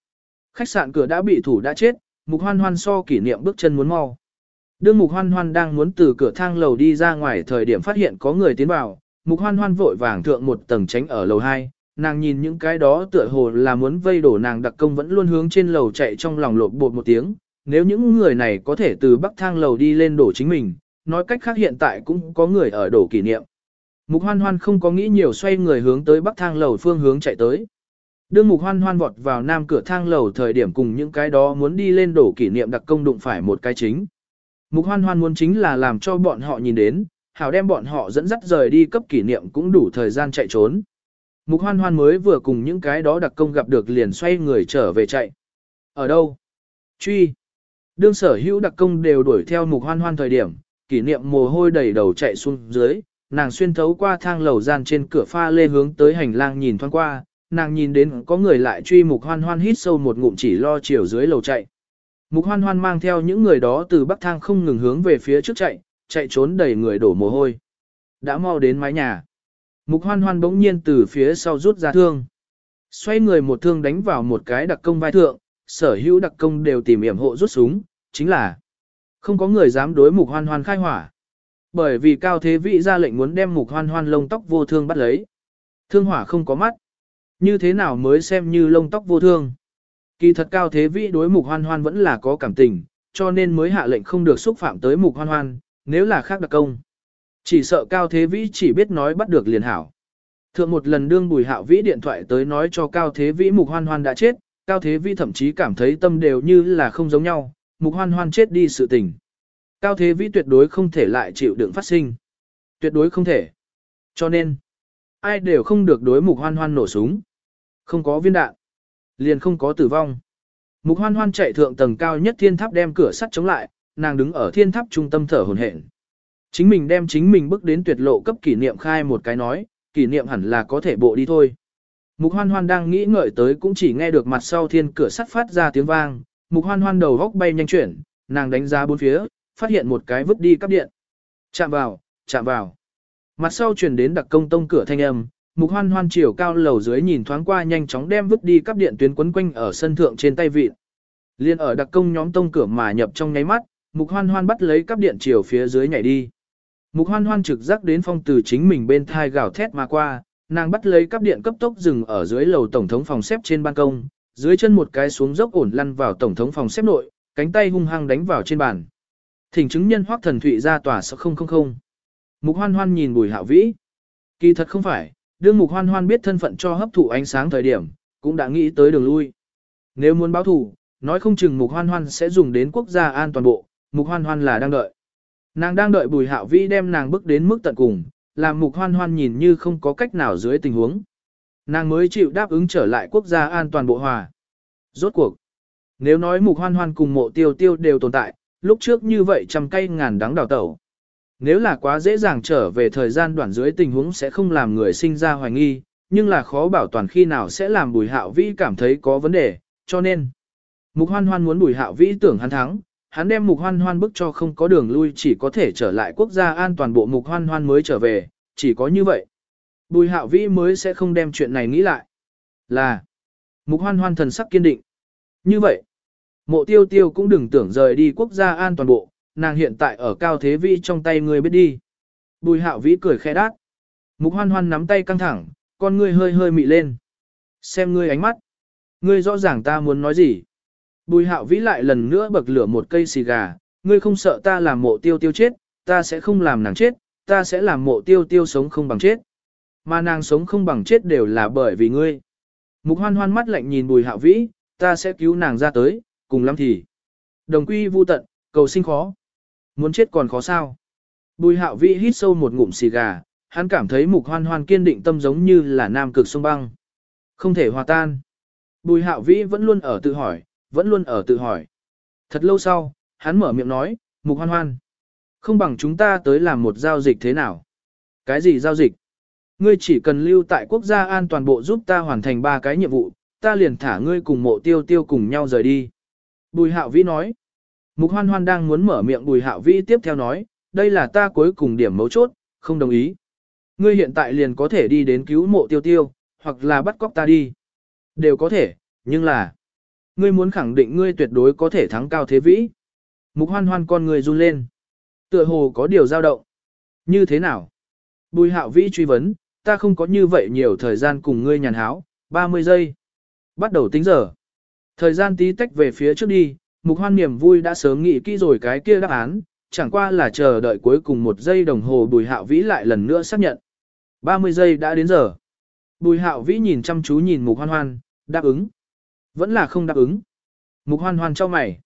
Khách sạn cửa đã bị thủ đã chết, mục hoan hoan so kỷ niệm bước chân muốn mau. Đương Mục Hoan Hoan đang muốn từ cửa thang lầu đi ra ngoài thời điểm phát hiện có người tiến vào, Mục Hoan Hoan vội vàng thượng một tầng tránh ở lầu 2, nàng nhìn những cái đó tựa hồ là muốn vây đổ nàng đặc công vẫn luôn hướng trên lầu chạy trong lòng lộp bột một tiếng, nếu những người này có thể từ bắc thang lầu đi lên đổ chính mình, nói cách khác hiện tại cũng có người ở đổ kỷ niệm. Mục hoan hoan không có nghĩ nhiều xoay người hướng tới bắc thang lầu phương hướng chạy tới. Đương mục hoan hoan vọt vào nam cửa thang lầu thời điểm cùng những cái đó muốn đi lên đổ kỷ niệm đặc công đụng phải một cái chính. Mục hoan hoan muốn chính là làm cho bọn họ nhìn đến, hảo đem bọn họ dẫn dắt rời đi cấp kỷ niệm cũng đủ thời gian chạy trốn. Mục hoan hoan mới vừa cùng những cái đó đặc công gặp được liền xoay người trở về chạy. Ở đâu? Truy. Đương sở hữu đặc công đều đuổi theo mục hoan hoan thời điểm, kỷ niệm mồ hôi đầy đầu chạy xuống dưới, nàng xuyên thấu qua thang lầu gian trên cửa pha lê hướng tới hành lang nhìn thoáng qua, nàng nhìn đến có người lại truy mục hoan hoan hít sâu một ngụm chỉ lo chiều dưới lầu chạy. Mục hoan hoan mang theo những người đó từ bắc thang không ngừng hướng về phía trước chạy, chạy trốn đầy người đổ mồ hôi. Đã mau đến mái nhà. Mục hoan hoan bỗng nhiên từ phía sau rút ra thương. Xoay người một thương đánh vào một cái đặc công vai thượng, sở hữu đặc công đều tìm hiểm hộ rút súng, chính là không có người dám đối mục hoan hoan khai hỏa. Bởi vì cao thế vị ra lệnh muốn đem mục hoan hoan lông tóc vô thương bắt lấy. Thương hỏa không có mắt. Như thế nào mới xem như lông tóc vô thương. Kỳ thật cao thế vĩ đối mục hoan hoan vẫn là có cảm tình, cho nên mới hạ lệnh không được xúc phạm tới mục hoan hoan, nếu là khác đặc công. Chỉ sợ cao thế vĩ chỉ biết nói bắt được liền hảo. Thượng một lần đương bùi hạo vĩ điện thoại tới nói cho cao thế vĩ mục hoan hoan đã chết, cao thế vĩ thậm chí cảm thấy tâm đều như là không giống nhau, mục hoan hoan chết đi sự tình. Cao thế vĩ tuyệt đối không thể lại chịu đựng phát sinh. Tuyệt đối không thể. Cho nên, ai đều không được đối mục hoan hoan nổ súng. Không có viên đạn. Liền không có tử vong. Mục hoan hoan chạy thượng tầng cao nhất thiên tháp đem cửa sắt chống lại, nàng đứng ở thiên tháp trung tâm thở hồn hển. Chính mình đem chính mình bước đến tuyệt lộ cấp kỷ niệm khai một cái nói, kỷ niệm hẳn là có thể bộ đi thôi. Mục hoan hoan đang nghĩ ngợi tới cũng chỉ nghe được mặt sau thiên cửa sắt phát ra tiếng vang, mục hoan hoan đầu góc bay nhanh chuyển, nàng đánh giá bốn phía, phát hiện một cái vứt đi cắp điện. Chạm vào, chạm vào. Mặt sau chuyển đến đặc công tông cửa thanh âm, mục hoan hoan chiều cao lầu dưới nhìn thoáng qua nhanh chóng đem vứt đi cắp điện tuyến quấn quanh ở sân thượng trên tay vịt. Liên ở đặc công nhóm tông cửa mà nhập trong nháy mắt, mục hoan hoan bắt lấy cắp điện chiều phía dưới nhảy đi. Mục hoan hoan trực giác đến phong từ chính mình bên thai gào thét mà qua, nàng bắt lấy cắp điện cấp tốc dừng ở dưới lầu tổng thống phòng xếp trên ban công, dưới chân một cái xuống dốc ổn lăn vào tổng thống phòng xếp nội, cánh tay hung hăng đánh vào trên bàn. Thỉnh chứng nhân hoác thần thụy ra tòa sợ không không không. Mục hoan hoan nhìn bùi hạo vĩ. Kỳ thật không phải, đương mục hoan hoan biết thân phận cho hấp thụ ánh sáng thời điểm, cũng đã nghĩ tới đường lui. Nếu muốn báo thù, nói không chừng mục hoan hoan sẽ dùng đến quốc gia an toàn bộ, mục hoan hoan là đang đợi. Nàng đang đợi bùi hạo vĩ đem nàng bước đến mức tận cùng, làm mục hoan hoan nhìn như không có cách nào dưới tình huống. Nàng mới chịu đáp ứng trở lại quốc gia an toàn bộ hòa. Rốt cuộc, nếu nói mục hoan hoan cùng mộ tiêu tiêu đều tồn tại, lúc trước như vậy trăm cây ngàn đắng đào tẩu. Nếu là quá dễ dàng trở về thời gian đoạn dưới tình huống sẽ không làm người sinh ra hoài nghi, nhưng là khó bảo toàn khi nào sẽ làm bùi hạo vĩ cảm thấy có vấn đề, cho nên. Mục hoan hoan muốn bùi hạo vĩ tưởng hắn thắng, hắn đem mục hoan hoan bức cho không có đường lui chỉ có thể trở lại quốc gia an toàn bộ mục hoan hoan mới trở về, chỉ có như vậy. Bùi hạo vĩ mới sẽ không đem chuyện này nghĩ lại. Là, mục hoan hoan thần sắc kiên định. Như vậy, mộ tiêu tiêu cũng đừng tưởng rời đi quốc gia an toàn bộ, nàng hiện tại ở cao thế vĩ trong tay người biết đi. Bùi hạo vĩ cười khẽ đát. Mục hoan hoan nắm tay căng thẳng, con ngươi hơi hơi mị lên. Xem ngươi ánh mắt. Ngươi rõ ràng ta muốn nói gì. Bùi hạo vĩ lại lần nữa bậc lửa một cây xì gà, ngươi không sợ ta làm mộ tiêu tiêu chết, ta sẽ không làm nàng chết, ta sẽ làm mộ tiêu tiêu sống không bằng chết. Mà nàng sống không bằng chết đều là bởi vì ngươi. Mục hoan hoan mắt lạnh nhìn bùi hạo vĩ, ta sẽ cứu nàng ra tới, cùng lắm thì. Đồng quy vu tận, cầu sinh khó. Muốn chết còn khó sao. Bùi hạo vĩ hít sâu một ngụm xì gà, hắn cảm thấy mục hoan hoan kiên định tâm giống như là nam cực sông băng. Không thể hòa tan. Bùi hạo vĩ vẫn luôn ở tự hỏi, vẫn luôn ở tự hỏi. Thật lâu sau, hắn mở miệng nói, mục hoan hoan. Không bằng chúng ta tới làm một giao dịch thế nào? Cái gì giao dịch? Ngươi chỉ cần lưu tại quốc gia an toàn bộ giúp ta hoàn thành ba cái nhiệm vụ, ta liền thả ngươi cùng mộ tiêu tiêu cùng nhau rời đi. Bùi hạo vĩ nói. Mục hoan hoan đang muốn mở miệng bùi hạo vĩ tiếp theo nói, đây là ta cuối cùng điểm mấu chốt, không đồng ý. Ngươi hiện tại liền có thể đi đến cứu mộ tiêu tiêu, hoặc là bắt cóc ta đi. Đều có thể, nhưng là, ngươi muốn khẳng định ngươi tuyệt đối có thể thắng cao thế vĩ. Mục hoan hoan con người run lên. Tựa hồ có điều dao động. Như thế nào? Bùi hạo vĩ truy vấn, ta không có như vậy nhiều thời gian cùng ngươi nhàn háo, 30 giây. Bắt đầu tính giờ. Thời gian tí tách về phía trước đi, mục hoan niềm vui đã sớm nghĩ kỹ rồi cái kia đáp án, chẳng qua là chờ đợi cuối cùng một giây đồng hồ bùi hạo vĩ lại lần nữa xác nhận. 30 giây đã đến giờ. Bùi hạo vĩ nhìn chăm chú nhìn mục hoan hoan, đáp ứng. Vẫn là không đáp ứng. Mục hoan hoan cho mày.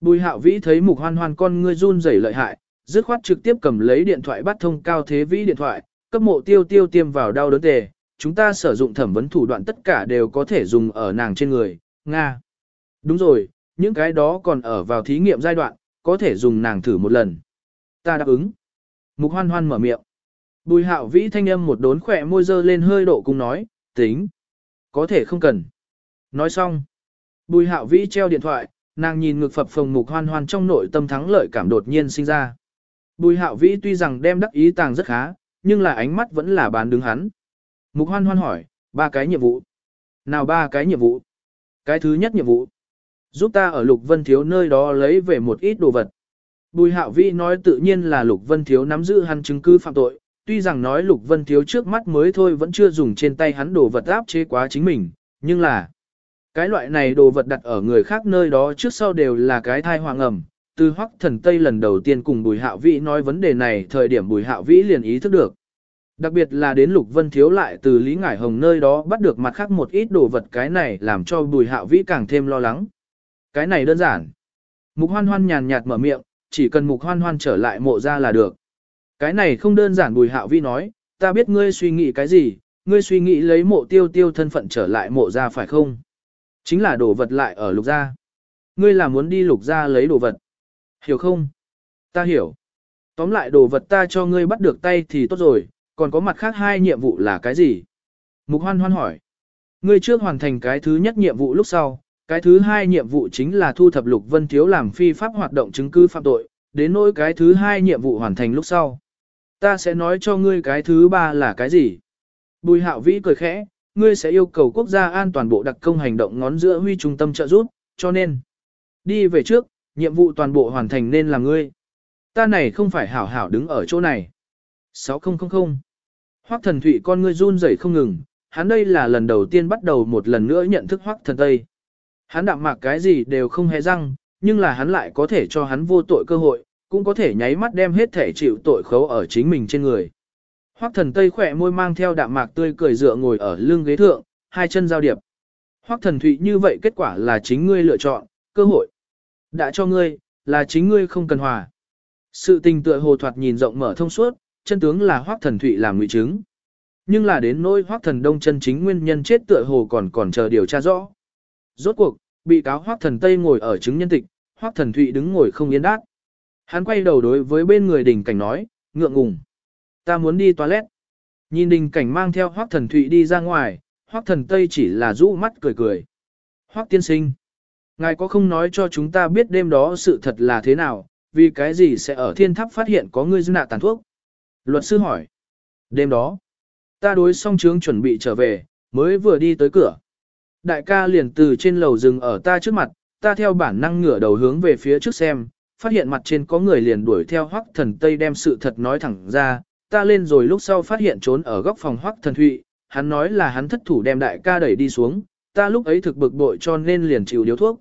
Bùi hạo vĩ thấy mục hoan hoan con ngươi run rẩy lợi hại, dứt khoát trực tiếp cầm lấy điện thoại bắt thông cao thế vĩ điện thoại, cấp mộ tiêu tiêu tiêm vào đau đớn tề. Chúng ta sử dụng thẩm vấn thủ đoạn tất cả đều có thể dùng ở nàng trên người, Nga. Đúng rồi, những cái đó còn ở vào thí nghiệm giai đoạn, có thể dùng nàng thử một lần. Ta đáp ứng. Mục hoan hoan mở miệng. Bùi hạo vĩ thanh âm một đốn khỏe môi dơ lên hơi độ cùng nói, tính. Có thể không cần. Nói xong. Bùi hạo vĩ treo điện thoại, nàng nhìn ngực phập phồng mục hoan hoan trong nội tâm thắng lợi cảm đột nhiên sinh ra. Bùi hạo vĩ tuy rằng đem đắc ý tàng rất khá, nhưng là ánh mắt vẫn là bán đứng hắn. Mục hoan hoan hỏi, ba cái nhiệm vụ. Nào ba cái nhiệm vụ? Cái thứ nhất nhiệm vụ. Giúp ta ở Lục Vân Thiếu nơi đó lấy về một ít đồ vật. Bùi hạo vĩ nói tự nhiên là Lục Vân Thiếu nắm giữ hắn chứng cứ phạm tội, tuy rằng nói Lục Vân Thiếu trước mắt mới thôi vẫn chưa dùng trên tay hắn đồ vật áp chế quá chính mình, nhưng là cái loại này đồ vật đặt ở người khác nơi đó trước sau đều là cái thai hoàng ẩm. Từ hoắc thần Tây lần đầu tiên cùng Bùi Hạo Vĩ nói vấn đề này thời điểm Bùi Hạo Vĩ liền ý thức được. Đặc biệt là đến Lục Vân Thiếu lại từ Lý Ngải Hồng nơi đó bắt được mặt khác một ít đồ vật cái này làm cho Bùi Hạo Vĩ càng thêm lo lắng. Cái này đơn giản. Mục hoan hoan nhàn nhạt mở miệng, chỉ cần mục hoan hoan trở lại mộ ra là được. Cái này không đơn giản Bùi Hạo vi nói, ta biết ngươi suy nghĩ cái gì, ngươi suy nghĩ lấy mộ tiêu tiêu thân phận trở lại mộ ra phải không? Chính là đồ vật lại ở lục gia. Ngươi là muốn đi lục gia lấy đồ vật. Hiểu không? Ta hiểu. Tóm lại đồ vật ta cho ngươi bắt được tay thì tốt rồi, còn có mặt khác hai nhiệm vụ là cái gì? Mục hoan hoan hỏi. Ngươi trước hoàn thành cái thứ nhất nhiệm vụ lúc sau, cái thứ hai nhiệm vụ chính là thu thập lục vân thiếu làm phi pháp hoạt động chứng cứ phạm tội, đến nỗi cái thứ hai nhiệm vụ hoàn thành lúc sau. Ta sẽ nói cho ngươi cái thứ ba là cái gì? Bùi hạo vĩ cười khẽ, ngươi sẽ yêu cầu quốc gia an toàn bộ đặc công hành động ngón giữa huy trung tâm trợ giúp, cho nên đi về trước, nhiệm vụ toàn bộ hoàn thành nên là ngươi. Ta này không phải hảo hảo đứng ở chỗ này. 6000 Hoắc thần thụy con ngươi run rẩy không ngừng, hắn đây là lần đầu tiên bắt đầu một lần nữa nhận thức Hoắc thần Tây. Hắn đạm mạc cái gì đều không hề răng, nhưng là hắn lại có thể cho hắn vô tội cơ hội, cũng có thể nháy mắt đem hết thể chịu tội khấu ở chính mình trên người. Hoắc thần Tây khỏe môi mang theo đạm mạc tươi cười dựa ngồi ở lưng ghế thượng, hai chân giao điệp. Hoắc thần Thụy như vậy kết quả là chính ngươi lựa chọn, cơ hội. Đã cho ngươi, là chính ngươi không cần hòa. Sự tình tựa hồ thoạt nhìn rộng mở thông suốt, chân tướng là Hoắc thần Thụy làm ngụy chứng. Nhưng là đến nỗi Hoắc thần Đông chân chính nguyên nhân chết tựa hồ còn còn chờ điều tra rõ. Rốt cuộc, bị cáo Hoắc thần Tây ngồi ở chứng nhân tịch, Hoắc thần Thụy đứng ngồi không yên đát. Hắn quay đầu đối với bên người đình cảnh nói, ngượng ngùng. Ta muốn đi toilet. Nhìn đình cảnh mang theo hoác thần thụy đi ra ngoài, hoác thần tây chỉ là rũ mắt cười cười. Hoác tiên sinh. Ngài có không nói cho chúng ta biết đêm đó sự thật là thế nào, vì cái gì sẽ ở thiên tháp phát hiện có người dư nạ tàn thuốc? Luật sư hỏi. Đêm đó, ta đối xong trướng chuẩn bị trở về, mới vừa đi tới cửa. Đại ca liền từ trên lầu rừng ở ta trước mặt, ta theo bản năng ngửa đầu hướng về phía trước xem, phát hiện mặt trên có người liền đuổi theo hoắc thần Tây đem sự thật nói thẳng ra, ta lên rồi lúc sau phát hiện trốn ở góc phòng hoắc thần thụy, hắn nói là hắn thất thủ đem đại ca đẩy đi xuống, ta lúc ấy thực bực bội cho nên liền chịu điếu thuốc.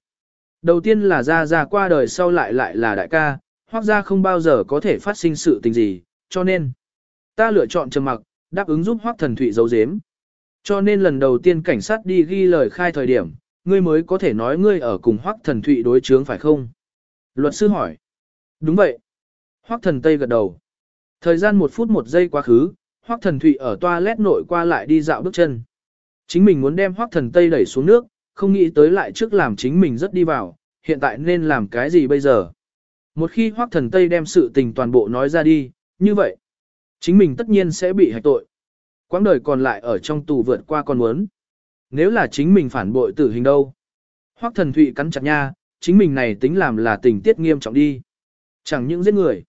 Đầu tiên là ra ra qua đời sau lại lại là đại ca, hoắc ra không bao giờ có thể phát sinh sự tình gì, cho nên ta lựa chọn trầm mặc, đáp ứng giúp hoắc thần thụy giấu giếm. Cho nên lần đầu tiên cảnh sát đi ghi lời khai thời điểm, ngươi mới có thể nói ngươi ở cùng hoắc thần thụy đối chướng phải không? Luật sư hỏi. Đúng vậy. Hoắc thần Tây gật đầu. Thời gian một phút một giây quá khứ, Hoắc Thần Thụy ở toilet nội qua lại đi dạo bước chân. Chính mình muốn đem Hoắc Thần Tây đẩy xuống nước, không nghĩ tới lại trước làm chính mình rất đi vào, hiện tại nên làm cái gì bây giờ? Một khi Hoắc Thần Tây đem sự tình toàn bộ nói ra đi, như vậy, chính mình tất nhiên sẽ bị hạch tội. Quãng đời còn lại ở trong tù vượt qua con muốn. Nếu là chính mình phản bội tử hình đâu? Hoắc Thần Thụy cắn chặt nha, chính mình này tính làm là tình tiết nghiêm trọng đi. Chẳng những giết người,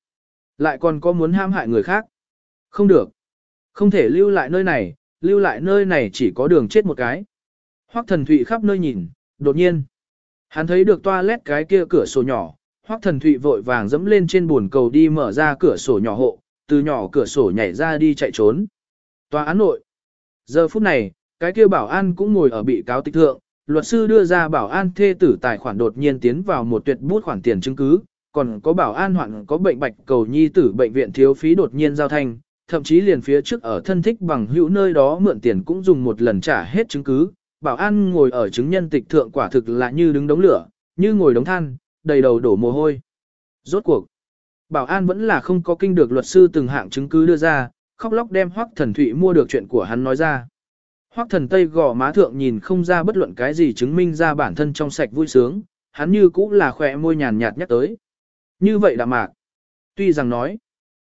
lại còn có muốn ham hại người khác. Không được. Không thể lưu lại nơi này, lưu lại nơi này chỉ có đường chết một cái. Hoắc thần thụy khắp nơi nhìn, đột nhiên. Hắn thấy được toilet cái kia cửa sổ nhỏ, Hoắc thần thụy vội vàng dẫm lên trên buồn cầu đi mở ra cửa sổ nhỏ hộ, từ nhỏ cửa sổ nhảy ra đi chạy trốn. Tòa án nội. Giờ phút này, cái kia bảo an cũng ngồi ở bị cáo tịch thượng, luật sư đưa ra bảo an thê tử tài khoản đột nhiên tiến vào một tuyệt bút khoản tiền chứng cứ, còn có bảo an hoạn có bệnh bạch cầu nhi tử bệnh viện thiếu phí đột nhiên giao thanh, thậm chí liền phía trước ở thân thích bằng hữu nơi đó mượn tiền cũng dùng một lần trả hết chứng cứ. Bảo an ngồi ở chứng nhân tịch thượng quả thực là như đứng đống lửa, như ngồi đống than, đầy đầu đổ mồ hôi. Rốt cuộc, bảo an vẫn là không có kinh được luật sư từng hạng chứng cứ đưa ra, khóc lóc đem Hoắc Thần Thụy mua được chuyện của hắn nói ra. Hoắc Thần Tây gò má thượng nhìn không ra bất luận cái gì chứng minh ra bản thân trong sạch vui sướng, hắn như cũng là khỏe môi nhàn nhạt nhắc tới. Như vậy là mạc. Tuy rằng nói,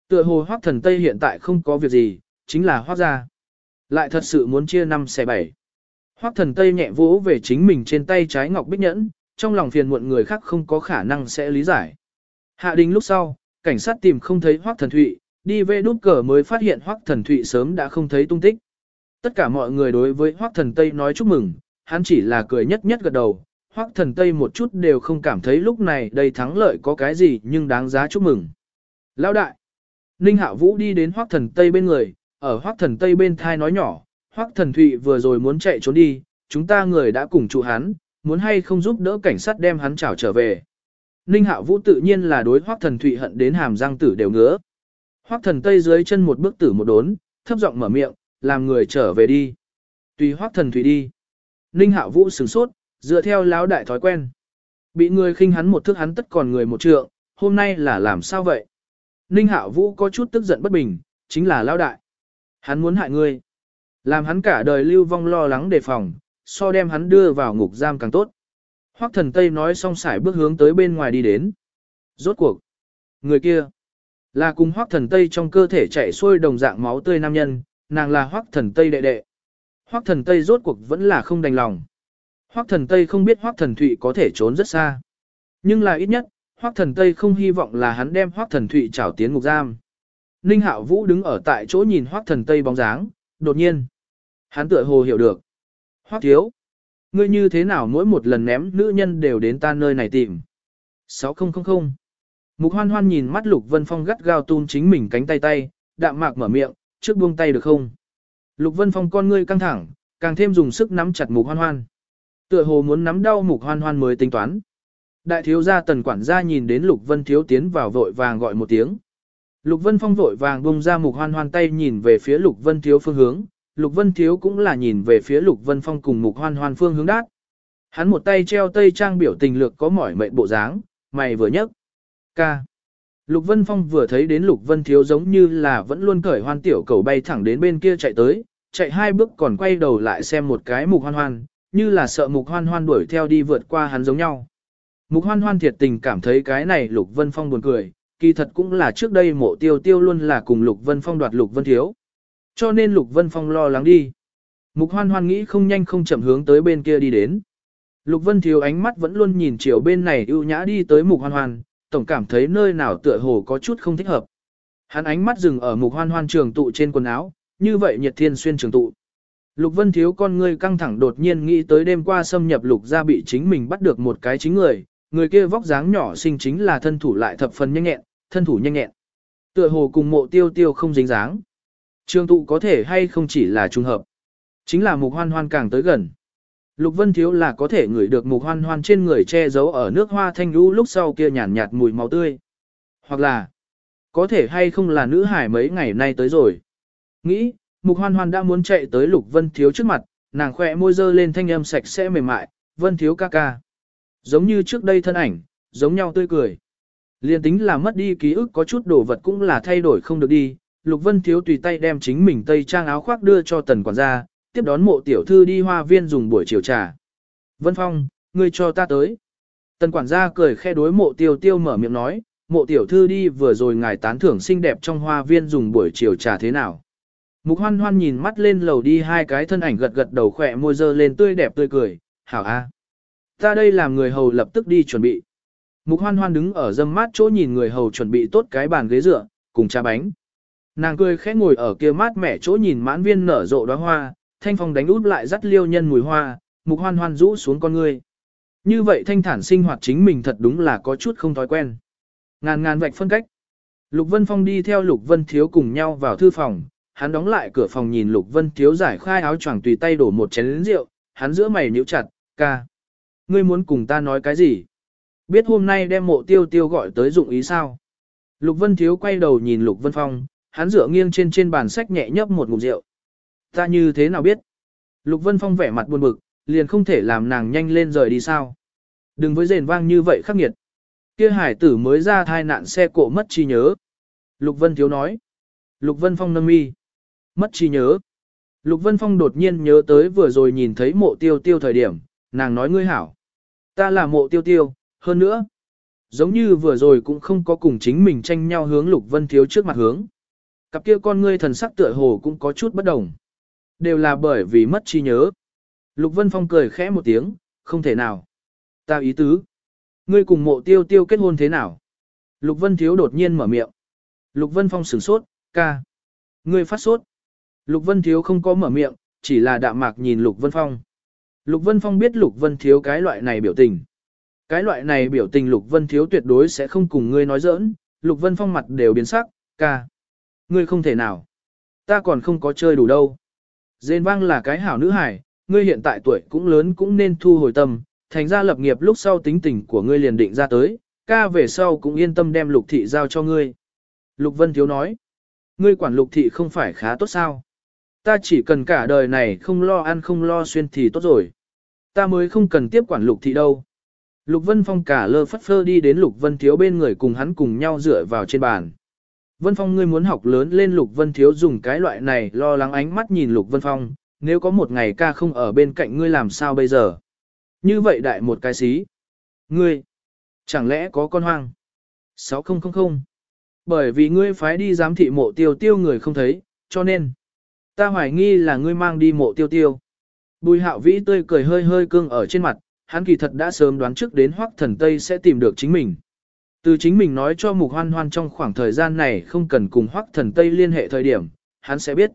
tựa hồ Hoắc Thần Tây hiện tại không có việc gì, chính là Hoắc gia. Lại thật sự muốn chia năm xẻ bảy. Hoắc Thần Tây nhẹ vỗ về chính mình trên tay trái ngọc bích nhẫn, trong lòng phiền muộn người khác không có khả năng sẽ lý giải. Hạ đình lúc sau, cảnh sát tìm không thấy Hoắc Thần Thụy, đi về đút cờ mới phát hiện Hoắc Thần Thụy sớm đã không thấy tung tích. Tất cả mọi người đối với Hoắc Thần Tây nói chúc mừng, hắn chỉ là cười nhất nhất gật đầu, Hoắc Thần Tây một chút đều không cảm thấy lúc này đây thắng lợi có cái gì nhưng đáng giá chúc mừng. Lão đại, Ninh Hạ Vũ đi đến Hoắc Thần Tây bên người, ở Hoắc Thần Tây bên thai nói nhỏ, Hoắc Thần Thụy vừa rồi muốn chạy trốn đi, chúng ta người đã cùng trụ hắn, muốn hay không giúp đỡ cảnh sát đem hắn trảo trở về. Ninh Hạ Vũ tự nhiên là đối Hoắc Thần Thụy hận đến hàm răng tử đều ngứa. Hoắc Thần Tây dưới chân một bước tử một đốn, thấp giọng mở miệng, làm người trở về đi. Tùy Hoắc Thần thủy đi. Ninh Hạo Vũ sửng sốt, dựa theo lão đại thói quen. Bị người khinh hắn một thước hắn tất còn người một trượng, hôm nay là làm sao vậy? Ninh Hạo Vũ có chút tức giận bất bình, chính là lão đại. Hắn muốn hại ngươi. Làm hắn cả đời lưu vong lo lắng đề phòng, so đem hắn đưa vào ngục giam càng tốt. Hoắc thần Tây nói xong xài bước hướng tới bên ngoài đi đến. Rốt cuộc. Người kia. Là cùng Hoắc thần Tây trong cơ thể chảy xuôi đồng dạng máu tươi nam nhân, nàng là Hoắc thần Tây đệ đệ. Hoắc thần Tây rốt cuộc vẫn là không đành lòng. Hoắc thần Tây không biết Hoắc thần Thụy có thể trốn rất xa. Nhưng là ít nhất, Hoắc thần Tây không hy vọng là hắn đem Hoắc thần Thụy trảo tiến ngục giam. Ninh Hạo Vũ đứng ở tại chỗ nhìn Hoắc thần Tây bóng dáng, đột nhiên. Hắn tựa hồ hiểu được. Hoắc thiếu. Ngươi như thế nào mỗi một lần ném nữ nhân đều đến ta nơi này tìm. 6000. Mục hoan hoan nhìn mắt Lục Vân Phong gắt gao tun chính mình cánh tay tay, đạm mạc mở miệng, trước buông tay được không? Lục Vân Phong con ngươi căng thẳng, càng thêm dùng sức nắm chặt mục hoan hoan. Tựa hồ muốn nắm đau mục hoan hoan mới tính toán. Đại thiếu gia tần quản gia nhìn đến Lục Vân Thiếu tiến vào vội vàng gọi một tiếng. Lục Vân Phong vội vàng bung ra mục hoan hoan tay nhìn về phía Lục Vân Thiếu phương hướng, Lục Vân Thiếu cũng là nhìn về phía Lục Vân Phong cùng mục hoan hoan phương hướng đát. Hắn một tay treo tây trang biểu tình lược có mỏi mệt bộ dáng, mày vừa nhấc. Ca. Lục Vân Phong vừa thấy đến Lục Vân Thiếu giống như là vẫn luôn cởi hoan tiểu cầu bay thẳng đến bên kia chạy tới, chạy hai bước còn quay đầu lại xem một cái mục hoan hoan, như là sợ mục hoan hoan đuổi theo đi vượt qua hắn giống nhau. Mục hoan hoan thiệt tình cảm thấy cái này Lục Vân Phong buồn cười, kỳ thật cũng là trước đây mộ tiêu tiêu luôn là cùng Lục Vân Phong đoạt Lục Vân Thiếu. Cho nên Lục Vân Phong lo lắng đi. Mục hoan hoan nghĩ không nhanh không chậm hướng tới bên kia đi đến. Lục Vân Thiếu ánh mắt vẫn luôn nhìn chiều bên này ưu nhã đi tới mục hoan hoan, tổng cảm thấy nơi nào tựa hồ có chút không thích hợp. Hắn ánh mắt dừng ở mục hoan hoan trường tụ trên quần áo, như vậy nhiệt thiên xuyên trường tụ. Lục Vân Thiếu con ngươi căng thẳng đột nhiên nghĩ tới đêm qua xâm nhập lục gia bị chính mình bắt được một cái chính người, người kia vóc dáng nhỏ xinh chính là thân thủ lại thập phần nhanh nhẹn, thân thủ nhanh nhẹn. Tựa hồ cùng mộ tiêu tiêu không dính dáng. Trường tụ có thể hay không chỉ là trùng hợp. Chính là mục hoan hoan càng tới gần. Lục Vân Thiếu là có thể ngửi được mục hoan hoan trên người che giấu ở nước hoa thanh lũ lúc sau kia nhàn nhạt, mùi máu tươi. Hoặc là, có thể hay không là nữ hải mấy ngày nay tới rồi. Nghĩ, mục hoan hoan đã muốn chạy tới Lục Vân Thiếu trước mặt, nàng khỏe môi dơ lên thanh âm sạch sẽ mềm mại, Vân Thiếu ca ca. Giống như trước đây thân ảnh, giống nhau tươi cười. Liên tính là mất đi ký ức có chút đồ vật cũng là thay đổi không được đi. Lục Vân Thiếu tùy tay đem chính mình tây trang áo khoác đưa cho tần quản gia, tiếp đón mộ tiểu thư đi hoa viên dùng buổi chiều trà. Vân Phong, ngươi cho ta tới. Tần quản gia cười khe đối mộ tiêu tiêu mở miệng nói, mộ tiểu thư đi vừa rồi ngài tán thưởng xinh đẹp trong hoa viên dùng buổi chiều trà thế nào. Mục hoan hoan nhìn mắt lên lầu đi hai cái thân ảnh gật gật đầu khỏe môi dơ lên tươi đẹp tươi cười, hảo a. Ta đây làm người hầu lập tức đi chuẩn bị. Mục hoan hoan đứng ở dâm mát chỗ nhìn người hầu chuẩn bị tốt cái bàn ghế dựa, cùng trà bánh. Nàng cười khẽ ngồi ở kia mát mẻ chỗ nhìn mãn viên nở rộ đóa hoa, thanh phong đánh út lại dắt liêu nhân mùi hoa, mục hoan hoan rũ xuống con ngươi. Như vậy thanh thản sinh hoạt chính mình thật đúng là có chút không thói quen. Ngàn ngàn vạch phân cách. Lục Vân Phong đi theo Lục Vân Thiếu cùng nhau vào thư phòng, hắn đóng lại cửa phòng nhìn Lục Vân Thiếu giải khai áo choàng tùy tay đổ một chén rượu, hắn giữa mày nhíu chặt, ca. Ngươi muốn cùng ta nói cái gì? Biết hôm nay đem mộ tiêu tiêu gọi tới dụng ý sao? Lục Vân Thiếu quay đầu nhìn Lục Vân Phong, hắn dựa nghiêng trên trên bàn sách nhẹ nhấp một ngụm rượu. Ta như thế nào biết? Lục Vân Phong vẻ mặt buồn bực, liền không thể làm nàng nhanh lên rời đi sao? Đừng với rền vang như vậy khắc nghiệt. Kia hải tử mới ra thai nạn xe cộ mất trí nhớ. Lục Vân Thiếu nói. Lục Vân Phong nâng mi. Mất trí nhớ. Lục Vân Phong đột nhiên nhớ tới vừa rồi nhìn thấy mộ tiêu tiêu thời điểm, nàng nói ngươi hảo. Ta là mộ tiêu tiêu, hơn nữa. Giống như vừa rồi cũng không có cùng chính mình tranh nhau hướng Lục Vân Thiếu trước mặt hướng. Cặp kia con ngươi thần sắc tựa hồ cũng có chút bất đồng. Đều là bởi vì mất trí nhớ. Lục Vân Phong cười khẽ một tiếng, không thể nào. Ta ý tứ. Ngươi cùng mộ tiêu tiêu kết hôn thế nào? Lục Vân Thiếu đột nhiên mở miệng. Lục Vân Phong sửng sốt, ca. Ngươi phát sốt. Lục Vân Thiếu không có mở miệng, chỉ là đạm mạc nhìn Lục Vân Phong. Lục Vân Phong biết Lục Vân Thiếu cái loại này biểu tình. Cái loại này biểu tình Lục Vân Thiếu tuyệt đối sẽ không cùng ngươi nói giỡn, Lục Vân Phong mặt đều biến sắc, ca. Ngươi không thể nào. Ta còn không có chơi đủ đâu. Dên vang là cái hảo nữ hải, ngươi hiện tại tuổi cũng lớn cũng nên thu hồi tâm, thành ra lập nghiệp lúc sau tính tình của ngươi liền định ra tới, ca về sau cũng yên tâm đem lục thị giao cho ngươi. Lục Vân Thiếu nói, ngươi quản lục thị không phải khá tốt sao? Ta chỉ cần cả đời này không lo ăn không lo xuyên thì tốt rồi. Ta mới không cần tiếp quản lục thị đâu. Lục Vân Phong cả lơ phất phơ đi đến Lục Vân Thiếu bên người cùng hắn cùng nhau dựa vào trên bàn. Vân Phong ngươi muốn học lớn lên Lục Vân Thiếu dùng cái loại này lo lắng ánh mắt nhìn Lục Vân Phong, nếu có một ngày ca không ở bên cạnh ngươi làm sao bây giờ? Như vậy đại một cái xí. Ngươi, chẳng lẽ có con hoang? 6000. Bởi vì ngươi phái đi giám thị mộ tiêu tiêu người không thấy, cho nên, ta hoài nghi là ngươi mang đi mộ tiêu tiêu. Bùi hạo vĩ tươi cười hơi hơi cương ở trên mặt, hắn kỳ thật đã sớm đoán trước đến hoắc thần Tây sẽ tìm được chính mình. Từ chính mình nói cho mục hoan hoan trong khoảng thời gian này không cần cùng hoắc thần Tây liên hệ thời điểm, hắn sẽ biết.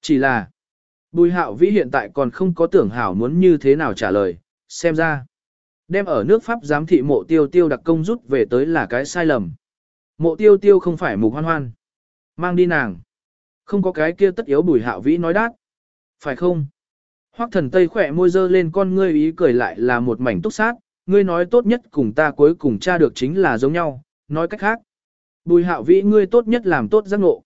Chỉ là, bùi hạo vĩ hiện tại còn không có tưởng hảo muốn như thế nào trả lời, xem ra. Đem ở nước Pháp giám thị mộ tiêu tiêu đặc công rút về tới là cái sai lầm. Mộ tiêu tiêu không phải mục hoan hoan. Mang đi nàng. Không có cái kia tất yếu bùi hạo vĩ nói đát. Phải không? Hoắc thần Tây khỏe môi dơ lên con ngươi ý cười lại là một mảnh túc sát, ngươi nói tốt nhất cùng ta cuối cùng tra được chính là giống nhau, nói cách khác. Bùi hạo vĩ ngươi tốt nhất làm tốt giác ngộ.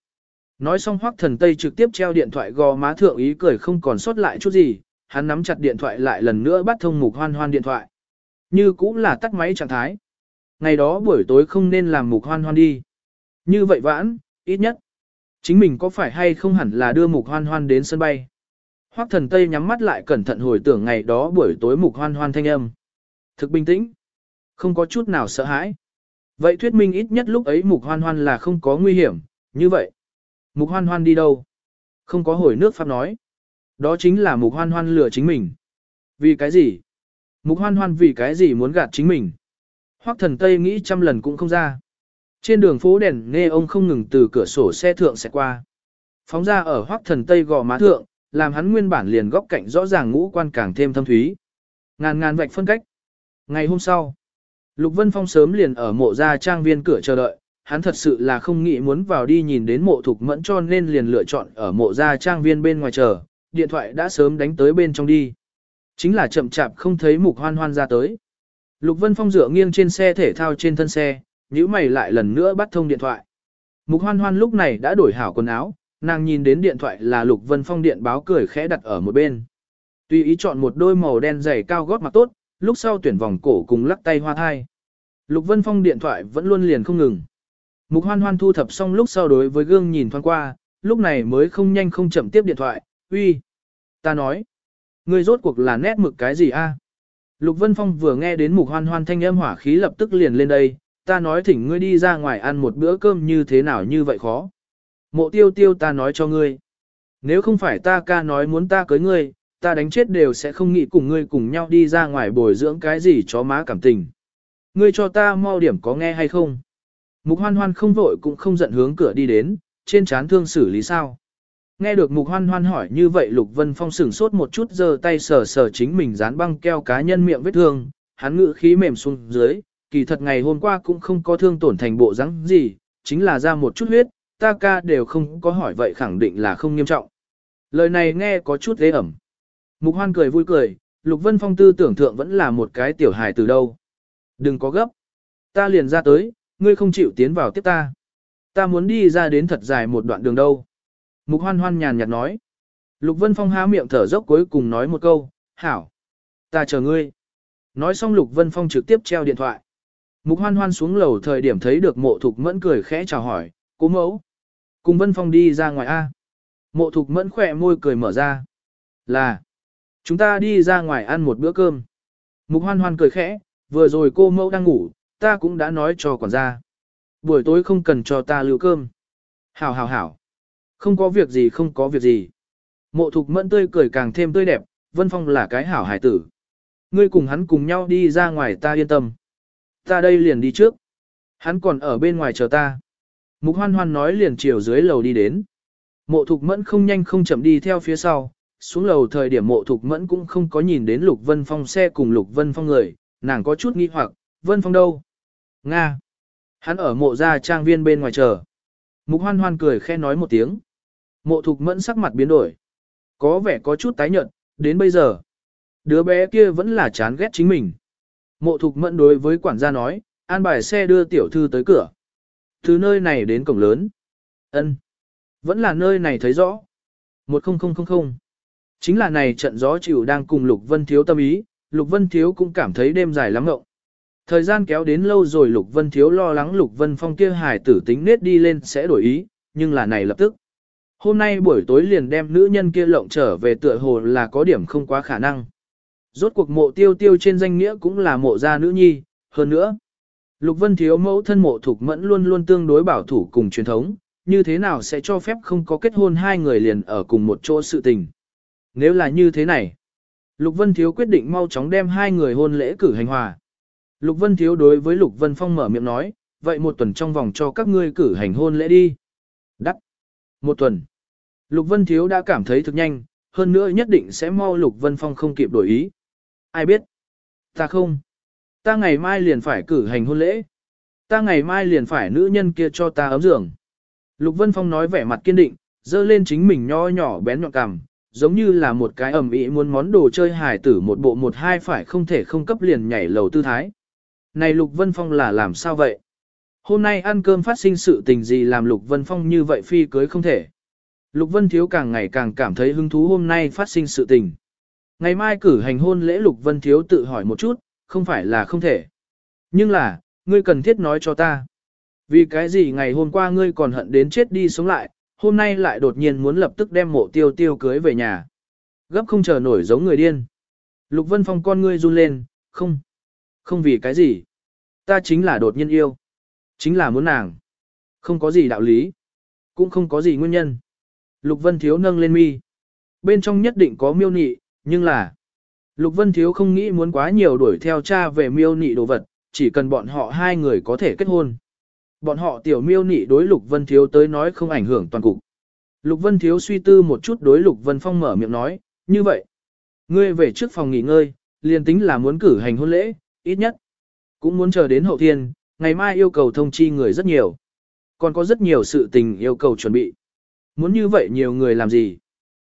Nói xong Hoắc thần Tây trực tiếp treo điện thoại gò má thượng ý cười không còn sót lại chút gì, hắn nắm chặt điện thoại lại lần nữa bắt thông mục hoan hoan điện thoại. Như cũng là tắt máy trạng thái. Ngày đó buổi tối không nên làm mục hoan hoan đi. Như vậy vãn, ít nhất. Chính mình có phải hay không hẳn là đưa mục hoan hoan đến sân bay. Hoắc thần Tây nhắm mắt lại cẩn thận hồi tưởng ngày đó buổi tối mục hoan hoan thanh âm. Thực bình tĩnh. Không có chút nào sợ hãi. Vậy thuyết minh ít nhất lúc ấy mục hoan hoan là không có nguy hiểm, như vậy. Mục hoan hoan đi đâu? Không có hồi nước Pháp nói. Đó chính là mục hoan hoan lừa chính mình. Vì cái gì? Mục hoan hoan vì cái gì muốn gạt chính mình? Hoắc thần Tây nghĩ trăm lần cũng không ra. Trên đường phố đèn nghe ông không ngừng từ cửa sổ xe thượng sẽ qua. Phóng ra ở Hoắc thần Tây gò má thượng, làm hắn nguyên bản liền góc cạnh rõ ràng ngũ quan càng thêm thâm thúy. Ngàn ngàn vạch phân cách. Ngày hôm sau, Lục Vân Phong sớm liền ở mộ gia trang viên cửa chờ đợi, hắn thật sự là không nghĩ muốn vào đi nhìn đến mộ thục mẫn cho nên liền lựa chọn ở mộ gia trang viên bên ngoài chờ, điện thoại đã sớm đánh tới bên trong đi. Chính là chậm chạp không thấy mục hoan hoan ra tới. Lục Vân Phong dựa nghiêng trên xe thể thao trên thân xe, nhíu mày lại lần nữa bắt thông điện thoại. Mục hoan hoan lúc này đã đổi hảo quần áo, nàng nhìn đến điện thoại là Lục Vân Phong điện báo cười khẽ đặt ở một bên. Tùy ý chọn một đôi màu đen dày cao gót mặc tốt, lúc sau tuyển vòng cổ cùng lắc tay hoa thai. Lục Vân Phong điện thoại vẫn luôn liền không ngừng. Mục hoan hoan thu thập xong lúc sau đối với gương nhìn thoáng qua, lúc này mới không nhanh không chậm tiếp điện thoại, uy. Ta nói, ngươi rốt cuộc là nét mực cái gì a? Lục Vân Phong vừa nghe đến mục hoan hoan thanh âm hỏa khí lập tức liền lên đây, ta nói thỉnh ngươi đi ra ngoài ăn một bữa cơm như thế nào như vậy khó. Mộ tiêu tiêu ta nói cho ngươi. Nếu không phải ta ca nói muốn ta cưới ngươi, ta đánh chết đều sẽ không nghĩ cùng ngươi cùng nhau đi ra ngoài bồi dưỡng cái gì chó má cảm tình. Ngươi cho ta mau điểm có nghe hay không? Mục hoan hoan không vội cũng không giận hướng cửa đi đến, trên chán thương xử lý sao. Nghe được mục hoan hoan hỏi như vậy Lục Vân Phong sửng sốt một chút giơ tay sờ sờ chính mình dán băng keo cá nhân miệng vết thương, hắn ngự khí mềm xuống dưới, kỳ thật ngày hôm qua cũng không có thương tổn thành bộ rắn gì, chính là ra một chút huyết, ta ca đều không có hỏi vậy khẳng định là không nghiêm trọng. Lời này nghe có chút ghê ẩm. Mục hoan cười vui cười, Lục Vân Phong tư tưởng thượng vẫn là một cái tiểu hài từ đâu. Đừng có gấp. Ta liền ra tới, ngươi không chịu tiến vào tiếp ta. Ta muốn đi ra đến thật dài một đoạn đường đâu. Mục hoan hoan nhàn nhạt nói. Lục Vân Phong há miệng thở dốc cuối cùng nói một câu, hảo. Ta chờ ngươi. Nói xong Lục Vân Phong trực tiếp treo điện thoại. Mục hoan hoan xuống lầu thời điểm thấy được mộ thục mẫn cười khẽ chào hỏi, cố mẫu. Cùng Vân Phong đi ra ngoài A. Mộ thục mẫn khỏe môi cười mở ra. Là. Chúng ta đi ra ngoài ăn một bữa cơm. Mục hoan hoan cười khẽ, vừa rồi cô mẫu đang ngủ, ta cũng đã nói cho quản gia. Buổi tối không cần cho ta lưu cơm. Hảo hảo hảo. Không có việc gì không có việc gì. Mộ thục mẫn tươi cười càng thêm tươi đẹp, Vân Phong là cái hảo hải tử. Ngươi cùng hắn cùng nhau đi ra ngoài ta yên tâm. Ta đây liền đi trước. Hắn còn ở bên ngoài chờ ta. Mục hoan hoan nói liền chiều dưới lầu đi đến. Mộ thục mẫn không nhanh không chậm đi theo phía sau, xuống lầu thời điểm mộ thục mẫn cũng không có nhìn đến Lục Vân Phong xe cùng Lục Vân Phong người, nàng có chút nghi hoặc, Vân Phong đâu? Nga. Hắn ở mộ gia trang viên bên ngoài chờ. Mục hoan hoan cười khe nói một tiếng. Mộ thục mẫn sắc mặt biến đổi. Có vẻ có chút tái nhợt, đến bây giờ. Đứa bé kia vẫn là chán ghét chính mình. Mộ thục mẫn đối với quản gia nói, an bài xe đưa tiểu thư tới cửa. Từ nơi này đến cổng lớn. ân Vẫn là nơi này thấy rõ. Một không không không không. Chính là này trận gió chịu đang cùng Lục Vân Thiếu tâm ý, Lục Vân Thiếu cũng cảm thấy đêm dài lắm ngộng. Thời gian kéo đến lâu rồi Lục Vân Thiếu lo lắng Lục Vân Phong kia hài tử tính nết đi lên sẽ đổi ý, nhưng là này lập tức. Hôm nay buổi tối liền đem nữ nhân kia lộng trở về tựa hồ là có điểm không quá khả năng. Rốt cuộc mộ tiêu tiêu trên danh nghĩa cũng là mộ gia nữ nhi, hơn nữa. Lục Vân Thiếu mẫu thân mộ thuộc mẫn luôn luôn tương đối bảo thủ cùng truyền thống, như thế nào sẽ cho phép không có kết hôn hai người liền ở cùng một chỗ sự tình. Nếu là như thế này, Lục Vân Thiếu quyết định mau chóng đem hai người hôn lễ cử hành hòa. Lục Vân Thiếu đối với Lục Vân Phong mở miệng nói, vậy một tuần trong vòng cho các ngươi cử hành hôn lễ đi. Đắc. Một tuần. Lục Vân Thiếu đã cảm thấy thực nhanh, hơn nữa nhất định sẽ mau Lục Vân Phong không kịp đổi ý. Ai biết? Ta không. Ta ngày mai liền phải cử hành hôn lễ. Ta ngày mai liền phải nữ nhân kia cho ta ấm giường. Lục Vân Phong nói vẻ mặt kiên định, dơ lên chính mình nho nhỏ bén nhọn cằm, giống như là một cái ẩm ý muốn món đồ chơi hài tử một bộ một hai phải không thể không cấp liền nhảy lầu tư thái. Này Lục Vân Phong là làm sao vậy? Hôm nay ăn cơm phát sinh sự tình gì làm Lục Vân Phong như vậy phi cưới không thể? Lục Vân Thiếu càng ngày càng cảm thấy hứng thú hôm nay phát sinh sự tình. Ngày mai cử hành hôn lễ Lục Vân Thiếu tự hỏi một chút, không phải là không thể. Nhưng là, ngươi cần thiết nói cho ta. Vì cái gì ngày hôm qua ngươi còn hận đến chết đi sống lại, hôm nay lại đột nhiên muốn lập tức đem mộ tiêu tiêu cưới về nhà. Gấp không chờ nổi giống người điên. Lục Vân Phong con ngươi run lên, không. Không vì cái gì. Ta chính là đột nhiên yêu. Chính là muốn nàng. Không có gì đạo lý. Cũng không có gì nguyên nhân. Lục Vân Thiếu nâng lên mi. Bên trong nhất định có miêu nị, nhưng là... Lục Vân Thiếu không nghĩ muốn quá nhiều đuổi theo cha về miêu nị đồ vật, chỉ cần bọn họ hai người có thể kết hôn. Bọn họ tiểu miêu nị đối Lục Vân Thiếu tới nói không ảnh hưởng toàn cục. Lục Vân Thiếu suy tư một chút đối Lục Vân Phong mở miệng nói, như vậy. Ngươi về trước phòng nghỉ ngơi, liền tính là muốn cử hành hôn lễ, ít nhất. Cũng muốn chờ đến hậu thiên, ngày mai yêu cầu thông chi người rất nhiều. Còn có rất nhiều sự tình yêu cầu chuẩn bị. Muốn như vậy nhiều người làm gì?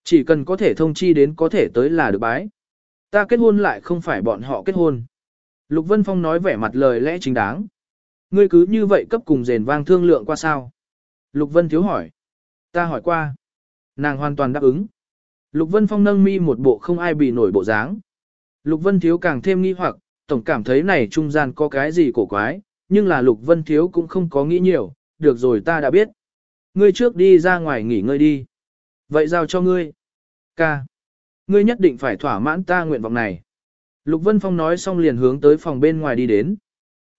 Chỉ cần có thể thông chi đến có thể tới là được bái. Ta kết hôn lại không phải bọn họ kết hôn. Lục Vân Phong nói vẻ mặt lời lẽ chính đáng. Ngươi cứ như vậy cấp cùng rền vang thương lượng qua sao? Lục Vân Thiếu hỏi. Ta hỏi qua. Nàng hoàn toàn đáp ứng. Lục Vân Phong nâng mi một bộ không ai bị nổi bộ dáng. Lục Vân Thiếu càng thêm nghi hoặc, tổng cảm thấy này trung gian có cái gì cổ quái, nhưng là Lục Vân Thiếu cũng không có nghĩ nhiều, được rồi ta đã biết. Ngươi trước đi ra ngoài nghỉ ngơi đi. Vậy giao cho ngươi. Ca. Ngươi nhất định phải thỏa mãn ta nguyện vọng này. Lục Vân Phong nói xong liền hướng tới phòng bên ngoài đi đến.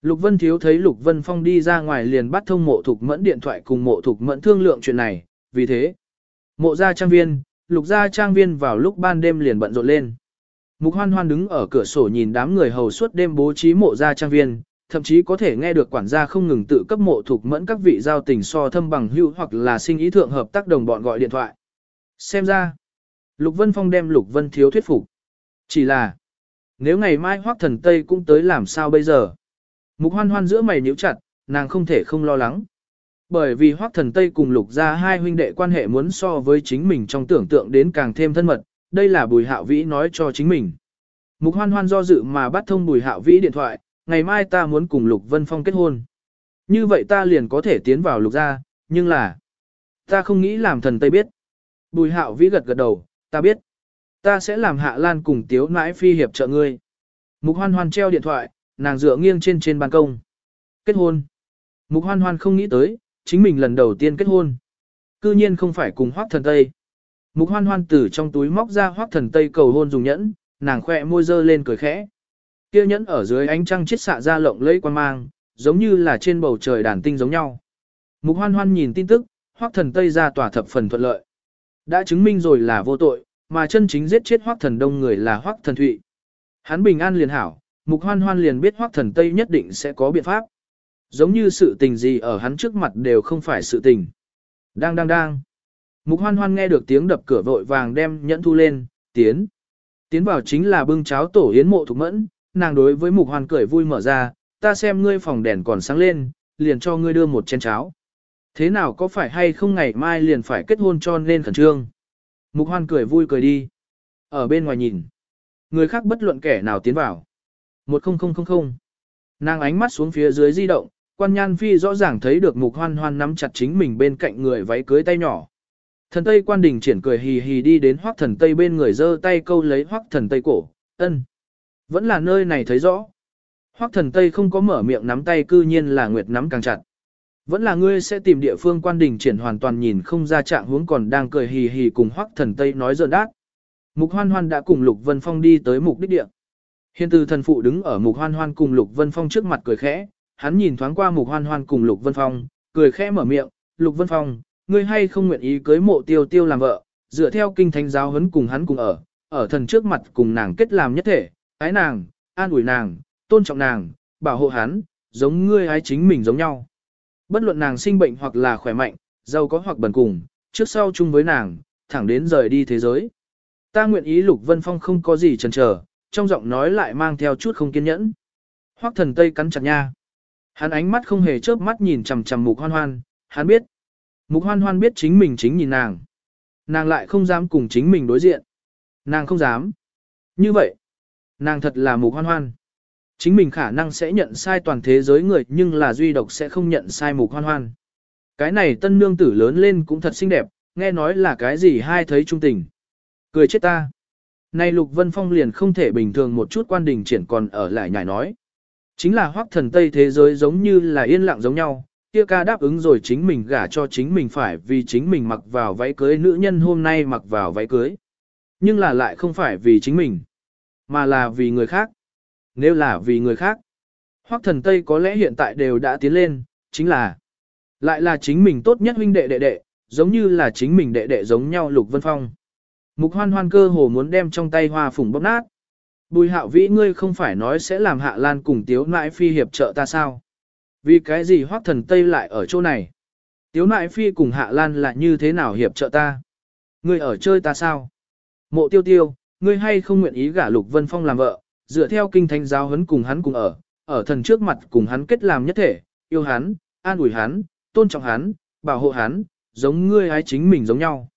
Lục Vân Thiếu thấy Lục Vân Phong đi ra ngoài liền bắt thông mộ thục mẫn điện thoại cùng mộ thục mẫn thương lượng chuyện này, vì thế. Mộ gia trang viên, Lục gia trang viên vào lúc ban đêm liền bận rộn lên. Mục hoan hoan đứng ở cửa sổ nhìn đám người hầu suốt đêm bố trí mộ gia trang viên, thậm chí có thể nghe được quản gia không ngừng tự cấp mộ thuộc mẫn các vị giao tình so thâm bằng hữu hoặc là sinh ý thượng hợp tác đồng bọn gọi điện thoại. Xem ra, Lục Vân Phong đem Lục Vân Thiếu thuyết phục. Chỉ là, nếu ngày mai hoác thần Tây cũng tới làm sao bây giờ? Mục hoan hoan giữa mày nhíu chặt, nàng không thể không lo lắng. Bởi vì hoác thần Tây cùng lục ra hai huynh đệ quan hệ muốn so với chính mình trong tưởng tượng đến càng thêm thân mật, đây là bùi hạo vĩ nói cho chính mình. Mục hoan hoan do dự mà bắt thông bùi hạo vĩ điện thoại, ngày mai ta muốn cùng lục vân phong kết hôn. Như vậy ta liền có thể tiến vào lục ra, nhưng là, ta không nghĩ làm thần Tây biết. Bùi hạo vĩ gật gật đầu, ta biết. Ta sẽ làm hạ lan cùng tiếu nãi phi hiệp trợ ngươi. Mục hoan hoan treo điện thoại, nàng dựa nghiêng trên trên ban công. Kết hôn. Mục hoan hoan không nghĩ tới, chính mình lần đầu tiên kết hôn. Cư nhiên không phải cùng hoác thần Tây. Mục hoan hoan từ trong túi móc ra hoác thần Tây cầu hôn dùng nhẫn, nàng khỏe môi dơ lên cười khẽ. Kia nhẫn ở dưới ánh trăng chiết xạ ra lộng lẫy quan mang, giống như là trên bầu trời đàn tinh giống nhau. Mục hoan hoan nhìn tin tức, hoác thần Tây ra tỏa thập phần thuận lợi. Đã chứng minh rồi là vô tội, mà chân chính giết chết hoác thần đông người là hoác thần thụy. Hắn bình an liền hảo, mục hoan hoan liền biết hoác thần Tây nhất định sẽ có biện pháp. Giống như sự tình gì ở hắn trước mặt đều không phải sự tình. Đang đang đang. Mục hoan hoan nghe được tiếng đập cửa vội vàng đem nhẫn thu lên, tiến. Tiến vào chính là bưng cháo tổ yến mộ thục mẫn, nàng đối với mục hoan cười vui mở ra, ta xem ngươi phòng đèn còn sáng lên, liền cho ngươi đưa một chén cháo. Thế nào có phải hay không ngày mai liền phải kết hôn cho nên khẩn trương. Mục hoan cười vui cười đi. Ở bên ngoài nhìn. Người khác bất luận kẻ nào tiến vào. Một không không không không. Nàng ánh mắt xuống phía dưới di động, quan nhan phi rõ ràng thấy được mục hoan hoan nắm chặt chính mình bên cạnh người váy cưới tay nhỏ. Thần Tây quan đình triển cười hì hì đi đến hoắc thần Tây bên người giơ tay câu lấy hoắc thần Tây cổ, ân. Vẫn là nơi này thấy rõ. Hoắc thần Tây không có mở miệng nắm tay cư nhiên là Nguyệt nắm càng chặt. Vẫn là ngươi sẽ tìm địa phương quan đình triển hoàn toàn nhìn không ra trạng huống còn đang cười hì hì cùng Hoắc thần Tây nói giỡn đát. Mục Hoan Hoan đã cùng Lục Vân Phong đi tới mục đích địa. Hiện từ thần phụ đứng ở Mục Hoan Hoan cùng Lục Vân Phong trước mặt cười khẽ, hắn nhìn thoáng qua Mục Hoan Hoan cùng Lục Vân Phong, cười khẽ mở miệng, "Lục Vân Phong, ngươi hay không nguyện ý cưới Mộ Tiêu Tiêu làm vợ, dựa theo kinh thánh giáo huấn cùng hắn cùng ở, ở thần trước mặt cùng nàng kết làm nhất thể, ái nàng, an ủi nàng, tôn trọng nàng, bảo hộ hắn, giống ngươi ái chính mình giống nhau." Bất luận nàng sinh bệnh hoặc là khỏe mạnh, giàu có hoặc bần cùng, trước sau chung với nàng, thẳng đến rời đi thế giới. Ta nguyện ý Lục Vân Phong không có gì chần chờ, trong giọng nói lại mang theo chút không kiên nhẫn. Hoắc thần Tây cắn chặt nha. Hắn ánh mắt không hề chớp mắt nhìn chằm chằm Mục Hoan Hoan, hắn biết. Mục Hoan Hoan biết chính mình chính nhìn nàng. Nàng lại không dám cùng chính mình đối diện. Nàng không dám. Như vậy, nàng thật là Mục Hoan Hoan. Chính mình khả năng sẽ nhận sai toàn thế giới người nhưng là duy độc sẽ không nhận sai Mục Hoan Hoan. Cái này tân nương tử lớn lên cũng thật xinh đẹp, nghe nói là cái gì hai thấy trung tình. Cười chết ta. Nay Lục Vân Phong liền không thể bình thường một chút quan đình triển còn ở lại nhảy nói. Chính là hoắc thần Tây thế giới giống như là yên lặng giống nhau, kia ca đáp ứng rồi chính mình gả cho chính mình phải vì chính mình mặc vào váy cưới nữ nhân hôm nay mặc vào váy cưới. Nhưng là lại không phải vì chính mình, mà là vì người khác. Nếu là vì người khác, hoắc thần Tây có lẽ hiện tại đều đã tiến lên, chính là lại là chính mình tốt nhất huynh đệ đệ đệ, giống như là chính mình đệ đệ giống nhau Lục Vân Phong. Mục hoan hoan cơ hồ muốn đem trong tay hoa phùng bóp nát. Bùi hạo vĩ ngươi không phải nói sẽ làm hạ lan cùng tiếu nãi phi hiệp trợ ta sao? Vì cái gì hoác thần Tây lại ở chỗ này? Tiếu nãi phi cùng hạ lan là như thế nào hiệp trợ ta? Ngươi ở chơi ta sao? Mộ tiêu tiêu, ngươi hay không nguyện ý gả lục vân phong làm vợ, dựa theo kinh thánh giáo huấn cùng hắn cùng ở, ở thần trước mặt cùng hắn kết làm nhất thể, yêu hắn, an ủi hắn, tôn trọng hắn, bảo hộ hắn, giống ngươi hái chính mình giống nhau.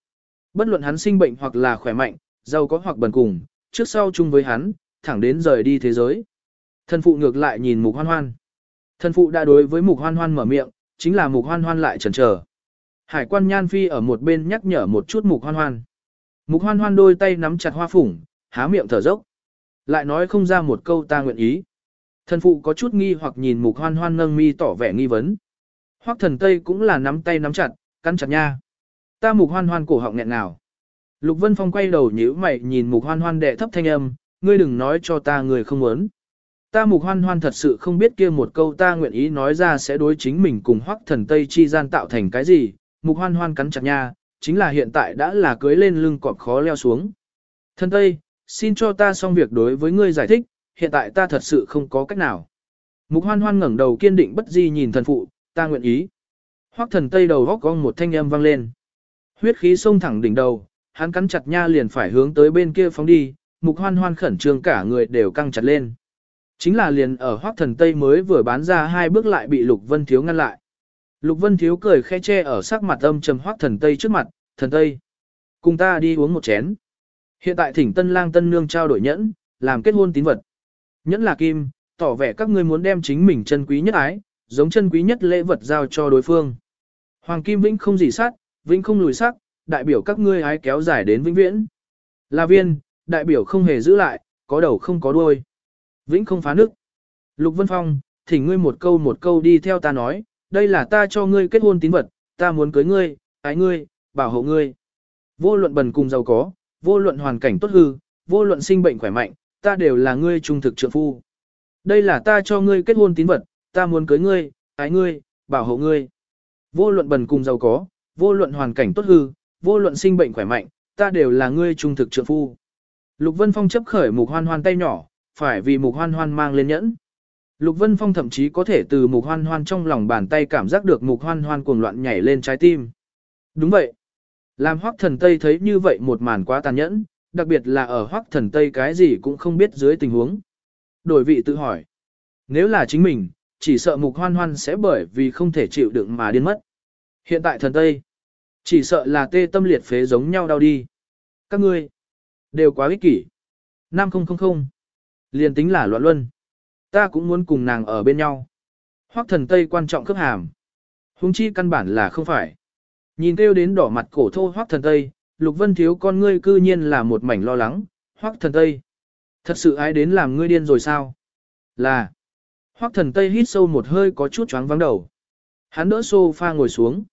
Bất luận hắn sinh bệnh hoặc là khỏe mạnh, giàu có hoặc bần cùng, trước sau chung với hắn, thẳng đến rời đi thế giới. Thần phụ ngược lại nhìn mục hoan hoan. Thần phụ đã đối với mục hoan hoan mở miệng, chính là mục hoan hoan lại chần chờ. Hải quan nhan phi ở một bên nhắc nhở một chút mục hoan hoan. Mục hoan hoan đôi tay nắm chặt hoa phủng, há miệng thở dốc. Lại nói không ra một câu ta nguyện ý. Thần phụ có chút nghi hoặc nhìn mục hoan hoan nâng mi tỏ vẻ nghi vấn. Hoắc thần tây cũng là nắm tay nắm chặt, cắn chặt nha. Ta mục hoan hoan cổ họng nghẹn nào. Lục Vân Phong quay đầu nhíu mày nhìn mục hoan hoan đệ thấp thanh âm, ngươi đừng nói cho ta người không muốn. Ta mục hoan hoan thật sự không biết kia một câu ta nguyện ý nói ra sẽ đối chính mình cùng hoắc thần Tây chi gian tạo thành cái gì, mục hoan hoan cắn chặt nha, chính là hiện tại đã là cưới lên lưng cọp khó leo xuống. Thần Tây, xin cho ta xong việc đối với ngươi giải thích, hiện tại ta thật sự không có cách nào. Mục hoan hoan ngẩng đầu kiên định bất di nhìn thần phụ, ta nguyện ý. Hoắc thần Tây đầu góc cong một thanh âm vang lên. Huyết khí xông thẳng đỉnh đầu, hắn cắn chặt nha liền phải hướng tới bên kia phóng đi, mục hoan hoan khẩn trương cả người đều căng chặt lên. Chính là liền ở hoác thần Tây mới vừa bán ra hai bước lại bị Lục Vân Thiếu ngăn lại. Lục Vân Thiếu cười khẽ che ở sắc mặt âm trầm hoác thần Tây trước mặt, thần Tây. Cùng ta đi uống một chén. Hiện tại thỉnh tân lang tân nương trao đổi nhẫn, làm kết hôn tín vật. Nhẫn là kim, tỏ vẻ các ngươi muốn đem chính mình chân quý nhất ái, giống chân quý nhất lễ vật giao cho đối phương. Hoàng kim vĩnh không gì sát, vĩnh không lùi sắc, đại biểu các ngươi hái kéo dài đến vĩnh viễn. La viên, đại biểu không hề giữ lại, có đầu không có đuôi. Vĩnh không phá nước. Lục Vân Phong, thỉnh ngươi một câu một câu đi theo ta nói, đây là ta cho ngươi kết hôn tín vật, ta muốn cưới ngươi, ái ngươi, bảo hộ ngươi. Vô luận bần cùng giàu có, vô luận hoàn cảnh tốt hư, vô luận sinh bệnh khỏe mạnh, ta đều là ngươi trung thực trượng phu. Đây là ta cho ngươi kết hôn tín vật, ta muốn cưới ngươi, ái ngươi, bảo hộ ngươi. Vô luận bần cùng giàu có, vô luận hoàn cảnh tốt hư, vô luận sinh bệnh khỏe mạnh, ta đều là ngươi trung thực trượng phu. Lục Vân Phong chấp khởi mục hoan hoan tay nhỏ, phải vì mục hoan hoan mang lên nhẫn. Lục Vân Phong thậm chí có thể từ mục hoan hoan trong lòng bàn tay cảm giác được mục hoan hoan cuồng loạn nhảy lên trái tim. Đúng vậy. Làm hoắc thần Tây thấy như vậy một màn quá tàn nhẫn, đặc biệt là ở hoắc thần Tây cái gì cũng không biết dưới tình huống. Đổi vị tự hỏi. Nếu là chính mình, chỉ sợ mục hoan hoan sẽ bởi vì không thể chịu đựng mà điên mất. Hiện tại thần Tây, chỉ sợ là tê tâm liệt phế giống nhau đau đi. Các ngươi, đều quá ích kỷ. 5000, liền tính là loạn luân. Ta cũng muốn cùng nàng ở bên nhau. Hoắc thần Tây quan trọng cấp hàm. Hùng chi căn bản là không phải. Nhìn kêu đến đỏ mặt cổ thô Hoắc thần Tây, Lục Vân Thiếu con ngươi cư nhiên là một mảnh lo lắng. Hoắc thần Tây, thật sự ai đến làm ngươi điên rồi sao? Là. Hoắc thần Tây hít sâu một hơi có chút choáng vắng đầu. Hắn đỡ sofa ngồi xuống.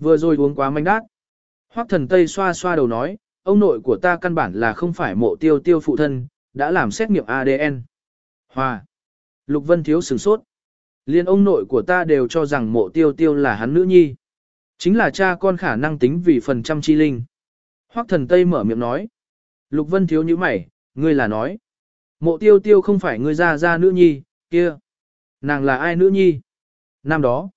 Vừa rồi uống quá manh đát. Hoắc thần Tây xoa xoa đầu nói, ông nội của ta căn bản là không phải mộ tiêu tiêu phụ thân, đã làm xét nghiệm ADN. Hòa. Lục Vân Thiếu sửng sốt. Liên ông nội của ta đều cho rằng mộ tiêu tiêu là hắn nữ nhi. Chính là cha con khả năng tính vì phần trăm chi linh. Hoắc thần Tây mở miệng nói. Lục Vân Thiếu như mày, ngươi là nói. Mộ tiêu tiêu không phải ngươi ra ra nữ nhi, kia. Nàng là ai nữ nhi? Năm đó,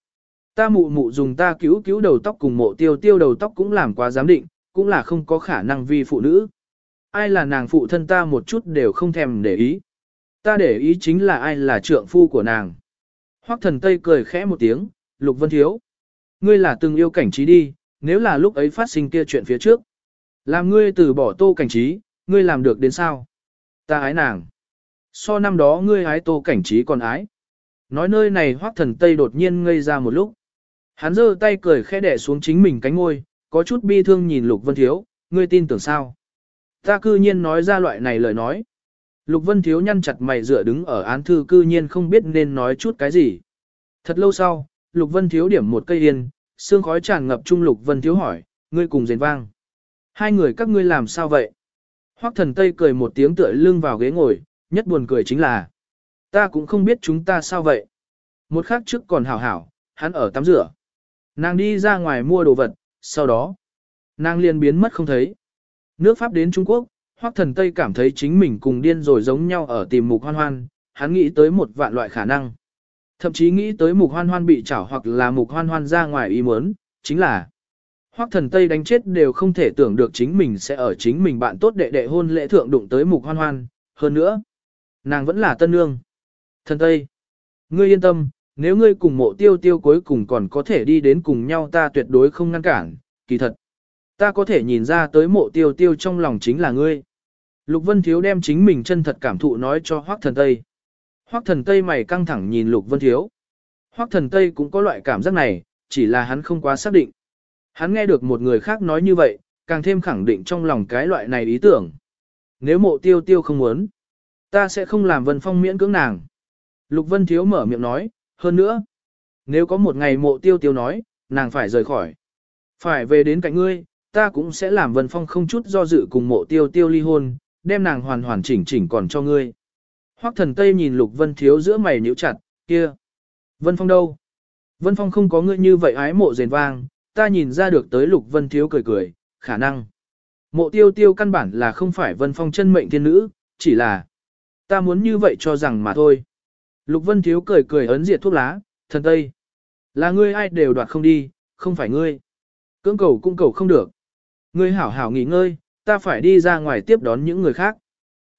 ta mụ mụ dùng ta cứu cứu đầu tóc cùng mộ tiêu tiêu đầu tóc cũng làm quá giám định, cũng là không có khả năng vì phụ nữ. Ai là nàng phụ thân ta một chút đều không thèm để ý. Ta để ý chính là ai là trượng phu của nàng. Hoắc thần Tây cười khẽ một tiếng, Lục Vân Thiếu. Ngươi là từng yêu cảnh trí đi, nếu là lúc ấy phát sinh kia chuyện phía trước. Làm ngươi từ bỏ tô cảnh trí, ngươi làm được đến sao? Ta ái nàng. So năm đó ngươi ái tô cảnh trí còn ái. Nói nơi này hoác thần Tây đột nhiên ngây ra một lúc. Hắn giơ tay cười khẽ đẻ xuống chính mình cánh ngôi, có chút bi thương nhìn Lục Vân Thiếu, ngươi tin tưởng sao? Ta cư nhiên nói ra loại này lời nói. Lục Vân Thiếu nhăn chặt mày dựa đứng ở án thư cư nhiên không biết nên nói chút cái gì. Thật lâu sau, Lục Vân Thiếu điểm một cây yên, xương khói tràn ngập trung Lục Vân Thiếu hỏi, ngươi cùng rền vang. Hai người các ngươi làm sao vậy? Hoắc thần Tây cười một tiếng tựa lưng vào ghế ngồi, nhất buồn cười chính là. Ta cũng không biết chúng ta sao vậy. Một khắc trước còn hảo hảo, hắn ở tắm rửa. Nàng đi ra ngoài mua đồ vật, sau đó, nàng liền biến mất không thấy. Nước Pháp đến Trung Quốc, Hoắc thần Tây cảm thấy chính mình cùng điên rồi giống nhau ở tìm mục hoan hoan, hắn nghĩ tới một vạn loại khả năng. Thậm chí nghĩ tới mục hoan hoan bị chảo hoặc là mục hoan hoan ra ngoài ý muốn, chính là Hoắc thần Tây đánh chết đều không thể tưởng được chính mình sẽ ở chính mình bạn tốt đệ đệ hôn lễ thượng đụng tới mục hoan hoan, hơn nữa, nàng vẫn là tân nương. Thần Tây, ngươi yên tâm, nếu ngươi cùng mộ tiêu tiêu cuối cùng còn có thể đi đến cùng nhau ta tuyệt đối không ngăn cản, kỳ thật. Ta có thể nhìn ra tới mộ tiêu tiêu trong lòng chính là ngươi. Lục Vân Thiếu đem chính mình chân thật cảm thụ nói cho Hoắc Thần Tây. Hoắc Thần Tây mày căng thẳng nhìn Lục Vân Thiếu. Hoắc Thần Tây cũng có loại cảm giác này, chỉ là hắn không quá xác định. Hắn nghe được một người khác nói như vậy, càng thêm khẳng định trong lòng cái loại này ý tưởng. Nếu mộ tiêu tiêu không muốn, ta sẽ không làm Vân Phong miễn cưỡng nàng. Lục Vân Thiếu mở miệng nói, hơn nữa, nếu có một ngày mộ tiêu tiêu nói, nàng phải rời khỏi, phải về đến cạnh ngươi, ta cũng sẽ làm Vân Phong không chút do dự cùng mộ tiêu tiêu ly hôn, đem nàng hoàn hoàn chỉnh chỉnh còn cho ngươi. Hoắc thần Tây nhìn Lục Vân Thiếu giữa mày nhíu chặt, kia. Vân Phong đâu? Vân Phong không có ngươi như vậy ái mộ rền vang, ta nhìn ra được tới Lục Vân Thiếu cười cười, khả năng. Mộ tiêu tiêu căn bản là không phải Vân Phong chân mệnh thiên nữ, chỉ là ta muốn như vậy cho rằng mà thôi. Lục Vân Thiếu cười cười ấn diệt thuốc lá, thần Tây. Là ngươi ai đều đoạt không đi, không phải ngươi. Cưỡng cầu cung cầu không được. Ngươi hảo hảo nghỉ ngơi, ta phải đi ra ngoài tiếp đón những người khác.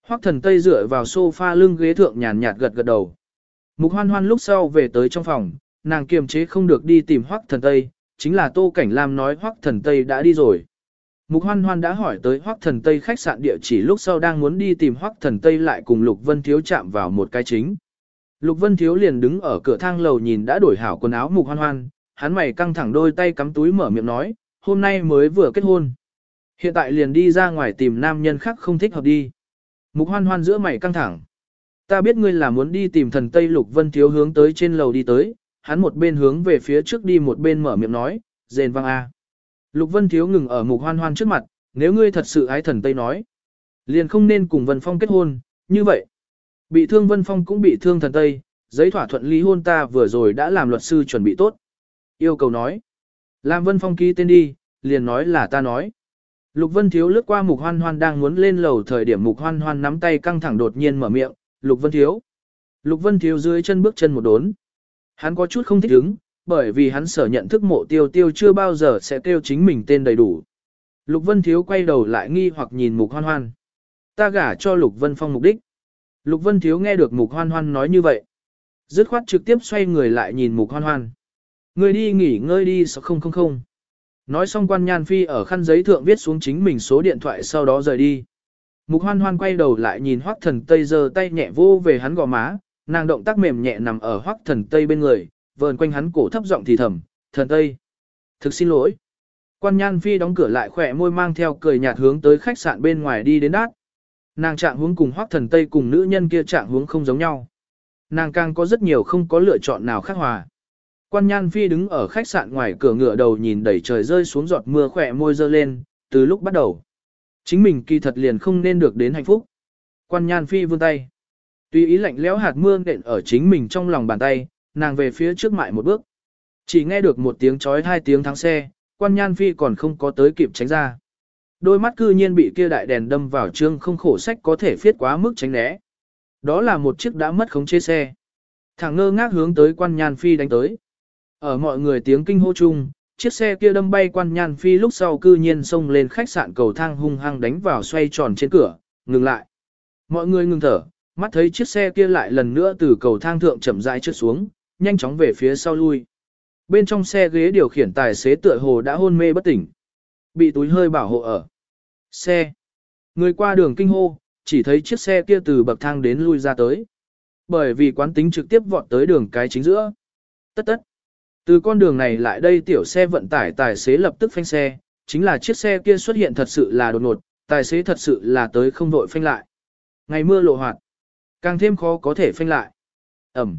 Hoắc thần Tây dựa vào sofa lưng ghế thượng nhàn nhạt gật gật đầu. Mục hoan hoan lúc sau về tới trong phòng, nàng kiềm chế không được đi tìm Hoắc thần Tây, chính là Tô Cảnh Lam nói Hoắc thần Tây đã đi rồi. Mục hoan hoan đã hỏi tới Hoắc thần Tây khách sạn địa chỉ lúc sau đang muốn đi tìm Hoắc thần Tây lại cùng Lục Vân Thiếu chạm vào một cái chính. Lục Vân Thiếu liền đứng ở cửa thang lầu nhìn đã đổi hảo quần áo mục hoan hoan, hắn mày căng thẳng đôi tay cắm túi mở miệng nói, hôm nay mới vừa kết hôn. Hiện tại liền đi ra ngoài tìm nam nhân khác không thích hợp đi. Mục hoan hoan giữa mày căng thẳng. Ta biết ngươi là muốn đi tìm thần Tây Lục Vân Thiếu hướng tới trên lầu đi tới, hắn một bên hướng về phía trước đi một bên mở miệng nói, rền vang a. Lục Vân Thiếu ngừng ở mục hoan hoan trước mặt, nếu ngươi thật sự ái thần Tây nói, liền không nên cùng Vân Phong kết hôn, như vậy. Bị thương Vân Phong cũng bị thương thần Tây, giấy thỏa thuận ly hôn ta vừa rồi đã làm luật sư chuẩn bị tốt. Yêu cầu nói, làm Vân Phong ký tên đi, liền nói là ta nói. Lục Vân Thiếu lướt qua Mục Hoan Hoan đang muốn lên lầu thời điểm Mục Hoan Hoan nắm tay căng thẳng đột nhiên mở miệng, Lục Vân Thiếu. Lục Vân Thiếu dưới chân bước chân một đốn. Hắn có chút không thích ứng, bởi vì hắn sở nhận thức mộ tiêu tiêu chưa bao giờ sẽ kêu chính mình tên đầy đủ. Lục Vân Thiếu quay đầu lại nghi hoặc nhìn Mục Hoan Hoan. Ta gả cho Lục Vân Phong mục đích. Lục Vân Thiếu nghe được Mục Hoan Hoan nói như vậy. Dứt khoát trực tiếp xoay người lại nhìn Mục Hoan Hoan. Người đi nghỉ ngơi đi sao không không không. Nói xong quan nhan phi ở khăn giấy thượng viết xuống chính mình số điện thoại sau đó rời đi. Mục hoan hoan quay đầu lại nhìn hoắc thần tây giơ tay nhẹ vô về hắn gò má, nàng động tác mềm nhẹ nằm ở hoắc thần tây bên người, vờn quanh hắn cổ thấp giọng thì thầm, thần tây. Thực xin lỗi. Quan nhan phi đóng cửa lại khỏe môi mang theo cười nhạt hướng tới khách sạn bên ngoài đi đến đát. Nàng trạng hướng cùng hoắc thần tây cùng nữ nhân kia trạng hướng không giống nhau. Nàng càng có rất nhiều không có lựa chọn nào khác hòa. Quan Nhan Phi đứng ở khách sạn ngoài cửa ngựa đầu nhìn đẩy trời rơi xuống giọt mưa khỏe môi dơ lên, từ lúc bắt đầu. Chính mình kỳ thật liền không nên được đến hạnh phúc. Quan Nhan Phi vươn tay. Tuy ý lạnh lẽo hạt mưa nện ở chính mình trong lòng bàn tay, nàng về phía trước mại một bước. Chỉ nghe được một tiếng chói hai tiếng thắng xe, Quan Nhan Phi còn không có tới kịp tránh ra. Đôi mắt cư nhiên bị kia đại đèn đâm vào trương không khổ sách có thể phiết quá mức tránh né. Đó là một chiếc đã mất khống chế xe. Thằng ngơ ngác hướng tới Quan Nhan Phi đánh tới. Ở mọi người tiếng kinh hô chung, chiếc xe kia đâm bay quan nhan phi lúc sau cư nhiên xông lên khách sạn cầu thang hung hăng đánh vào xoay tròn trên cửa, ngừng lại. Mọi người ngừng thở, mắt thấy chiếc xe kia lại lần nữa từ cầu thang thượng chậm rãi trượt xuống, nhanh chóng về phía sau lui. Bên trong xe ghế điều khiển tài xế tựa hồ đã hôn mê bất tỉnh. Bị túi hơi bảo hộ ở. Xe. Người qua đường kinh hô, chỉ thấy chiếc xe kia từ bậc thang đến lui ra tới. Bởi vì quán tính trực tiếp vọt tới đường cái chính giữa. Tất tất. Từ con đường này lại đây tiểu xe vận tải tài xế lập tức phanh xe, chính là chiếc xe kia xuất hiện thật sự là đột ngột, tài xế thật sự là tới không đội phanh lại. Ngày mưa lộ hoạt, càng thêm khó có thể phanh lại. Ẩm.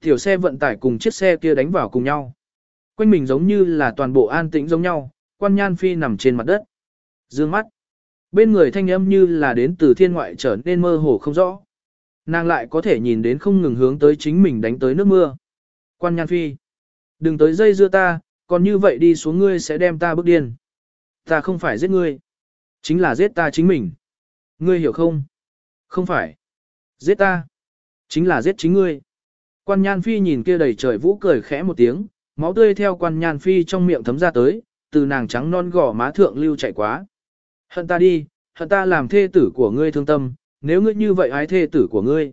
Tiểu xe vận tải cùng chiếc xe kia đánh vào cùng nhau. Quanh mình giống như là toàn bộ an tĩnh giống nhau, quan nhan phi nằm trên mặt đất. Dương mắt. Bên người thanh âm như là đến từ thiên ngoại trở nên mơ hồ không rõ. Nàng lại có thể nhìn đến không ngừng hướng tới chính mình đánh tới nước mưa. Quan nhan phi. Đừng tới dây dưa ta, còn như vậy đi xuống ngươi sẽ đem ta bức điên. Ta không phải giết ngươi. Chính là giết ta chính mình. Ngươi hiểu không? Không phải. Giết ta. Chính là giết chính ngươi. Quan Nhan Phi nhìn kia đầy trời vũ cười khẽ một tiếng, máu tươi theo quan Nhan Phi trong miệng thấm ra tới, từ nàng trắng non gò má thượng lưu chạy quá. Hận ta đi, hận ta làm thê tử của ngươi thương tâm, nếu ngươi như vậy ái thê tử của ngươi.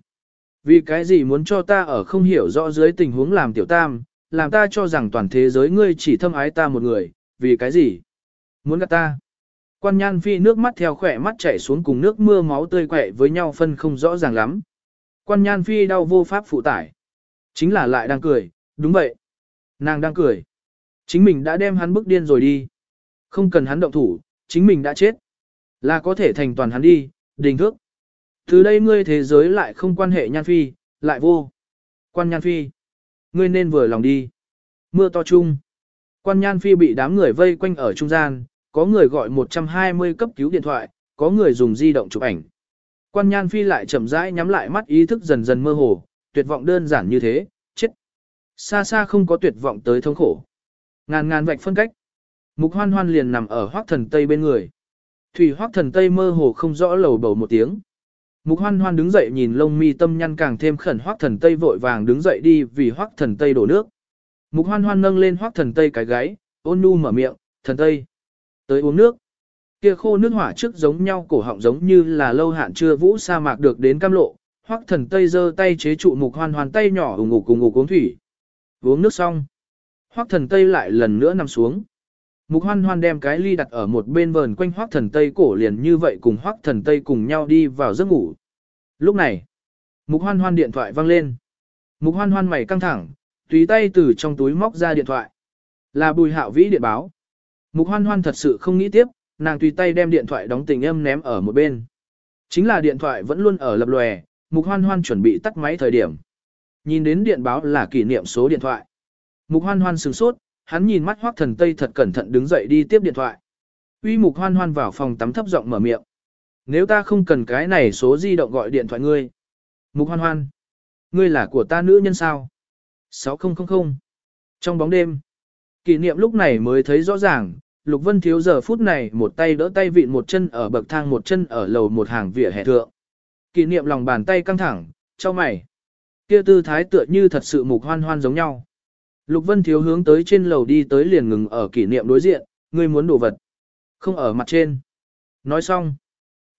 Vì cái gì muốn cho ta ở không hiểu rõ dưới tình huống làm tiểu tam, làm ta cho rằng toàn thế giới ngươi chỉ thâm ái ta một người, vì cái gì? Muốn gạt ta? Quan nhan phi nước mắt theo khỏe mắt chảy xuống cùng nước mưa máu tươi quẹ với nhau phân không rõ ràng lắm. Quan nhan phi đau vô pháp phụ tải. Chính là lại đang cười, đúng vậy. Nàng đang cười. Chính mình đã đem hắn bức điên rồi đi. Không cần hắn động thủ, chính mình đã chết. Là có thể thành toàn hắn đi, đình thước. Từ đây ngươi thế giới lại không quan hệ nhan phi, lại vô. Quan nhan phi. Ngươi nên vừa lòng đi. Mưa to chung. Quan Nhan Phi bị đám người vây quanh ở trung gian, có người gọi 120 cấp cứu điện thoại, có người dùng di động chụp ảnh. Quan Nhan Phi lại chậm rãi nhắm lại mắt ý thức dần dần mơ hồ, tuyệt vọng đơn giản như thế, chết. Xa xa không có tuyệt vọng tới thống khổ. Ngàn ngàn vạch phân cách. Mục hoan hoan liền nằm ở hoác thần Tây bên người. Thủy hoác thần Tây mơ hồ không rõ lầu bầu một tiếng. Mục hoan hoan đứng dậy nhìn lông mi tâm nhăn càng thêm khẩn hoác thần tây vội vàng đứng dậy đi vì hoác thần tây đổ nước. Mục hoan hoan nâng lên hoác thần tây cái gáy, ôn nu mở miệng, thần tây. Tới uống nước. Kia khô nước hỏa trước giống nhau cổ họng giống như là lâu hạn chưa vũ sa mạc được đến cam lộ, Hoác thần tây giơ tay chế trụ mục hoan hoan tay nhỏ ủng ngủ cùng ngủ uống thủy. Uống nước xong. Hoác thần tây lại lần nữa nằm xuống. Mục hoan hoan đem cái ly đặt ở một bên vờn quanh hoắc thần tây cổ liền như vậy cùng hoắc thần tây cùng nhau đi vào giấc ngủ. Lúc này, mục hoan hoan điện thoại vang lên. Mục hoan hoan mày căng thẳng, tùy tay từ trong túi móc ra điện thoại. Là bùi hạo vĩ điện báo. Mục hoan hoan thật sự không nghĩ tiếp, nàng tùy tay đem điện thoại đóng tình âm ném ở một bên. Chính là điện thoại vẫn luôn ở lập lòe, mục hoan hoan chuẩn bị tắt máy thời điểm. Nhìn đến điện báo là kỷ niệm số điện thoại. Mục hoan hoan sửng sốt, hắn nhìn mắt hoác thần tây thật cẩn thận đứng dậy đi tiếp điện thoại. Uy mục hoan hoan vào phòng tắm thấp giọng mở miệng. Nếu ta không cần cái này số di động gọi điện thoại ngươi. Mục hoan hoan. Ngươi là của ta nữ nhân sao? 6000. Trong bóng đêm. Kỷ niệm lúc này mới thấy rõ ràng, Lục Vân Thiếu giờ phút này một tay đỡ tay vịn một chân ở bậc thang một chân ở lầu một hàng vỉa hè thượng. Kỷ niệm lòng bàn tay căng thẳng, cho mày. Kia tư thái tựa như thật sự mục hoan hoan giống nhau. Lục Vân Thiếu hướng tới trên lầu đi tới liền ngừng ở kỷ niệm đối diện, ngươi muốn đồ vật. Không ở mặt trên. Nói xong.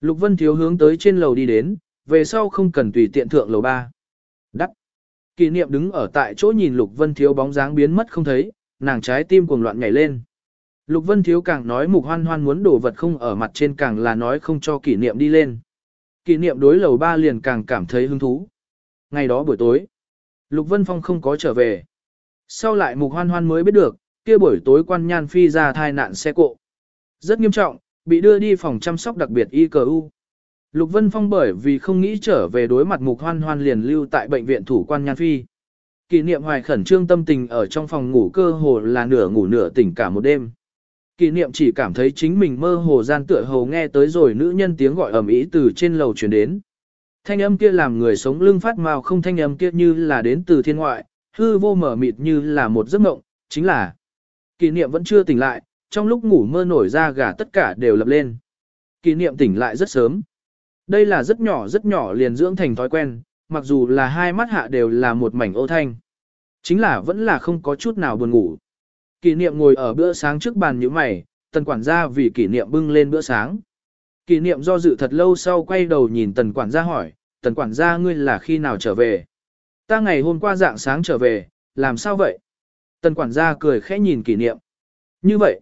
Lục Vân Thiếu hướng tới trên lầu đi đến, về sau không cần tùy tiện thượng lầu ba. Đắc. Kỷ niệm đứng ở tại chỗ nhìn Lục Vân Thiếu bóng dáng biến mất không thấy, nàng trái tim cuồng loạn nhảy lên. Lục Vân Thiếu càng nói mục hoan hoan muốn đổ vật không ở mặt trên càng là nói không cho kỷ niệm đi lên. Kỷ niệm đối lầu ba liền càng cảm thấy hứng thú. Ngày đó buổi tối, Lục Vân Phong không có trở về. Sau lại mục hoan hoan mới biết được, kia buổi tối quan nhan phi ra thai nạn xe cộ. Rất nghiêm trọng, bị đưa đi phòng chăm sóc đặc biệt ICU. Lục Vân Phong bởi vì không nghĩ trở về đối mặt mục hoan hoan liền lưu tại bệnh viện thủ quan nhan phi. Kỷ niệm hoài khẩn trương tâm tình ở trong phòng ngủ cơ hồ là nửa ngủ nửa tỉnh cả một đêm. Kỷ niệm chỉ cảm thấy chính mình mơ hồ gian tựa hồ nghe tới rồi nữ nhân tiếng gọi ầm ĩ từ trên lầu truyền đến. Thanh âm kia làm người sống lưng phát màu không thanh âm kia như là đến từ thiên ngoại, hư vô mở mịt như là một giấc mộng, chính là kỷ niệm vẫn chưa tỉnh lại, trong lúc ngủ mơ nổi ra gà tất cả đều lập lên. Kỷ niệm tỉnh lại rất sớm. Đây là rất nhỏ rất nhỏ liền dưỡng thành thói quen, mặc dù là hai mắt hạ đều là một mảnh ô thanh. Chính là vẫn là không có chút nào buồn ngủ. Kỷ niệm ngồi ở bữa sáng trước bàn như mày, tần quản gia vì kỷ niệm bưng lên bữa sáng. Kỷ niệm do dự thật lâu sau quay đầu nhìn tần quản gia hỏi, tần quản gia ngươi là khi nào trở về? Ta ngày hôm qua dạng sáng trở về, làm sao vậy? Tần quản gia cười khẽ nhìn kỷ niệm. Như vậy,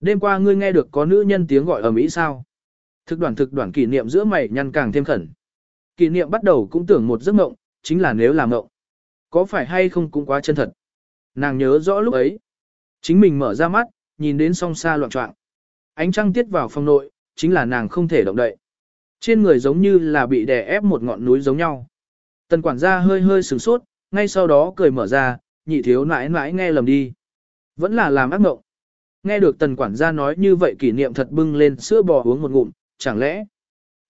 đêm qua ngươi nghe được có nữ nhân tiếng gọi ở Mỹ sao? Thực đoàn thực đoàn kỷ niệm giữa mày nhăn càng thêm khẩn. Kỷ niệm bắt đầu cũng tưởng một giấc mộng, chính là nếu là mộng. Có phải hay không cũng quá chân thật. Nàng nhớ rõ lúc ấy. Chính mình mở ra mắt, nhìn đến song xa loạn trọng. Ánh trăng tiết vào phòng nội, chính là nàng không thể động đậy. Trên người giống như là bị đè ép một ngọn núi giống nhau. Tần quản gia hơi hơi sửng sốt, ngay sau đó cười mở ra, nhị thiếu nãi nãi nghe lầm đi. Vẫn là làm ác mộng. Nghe được tần quản gia nói như vậy kỷ niệm thật bưng lên sữa bò uống một ngụm, chẳng lẽ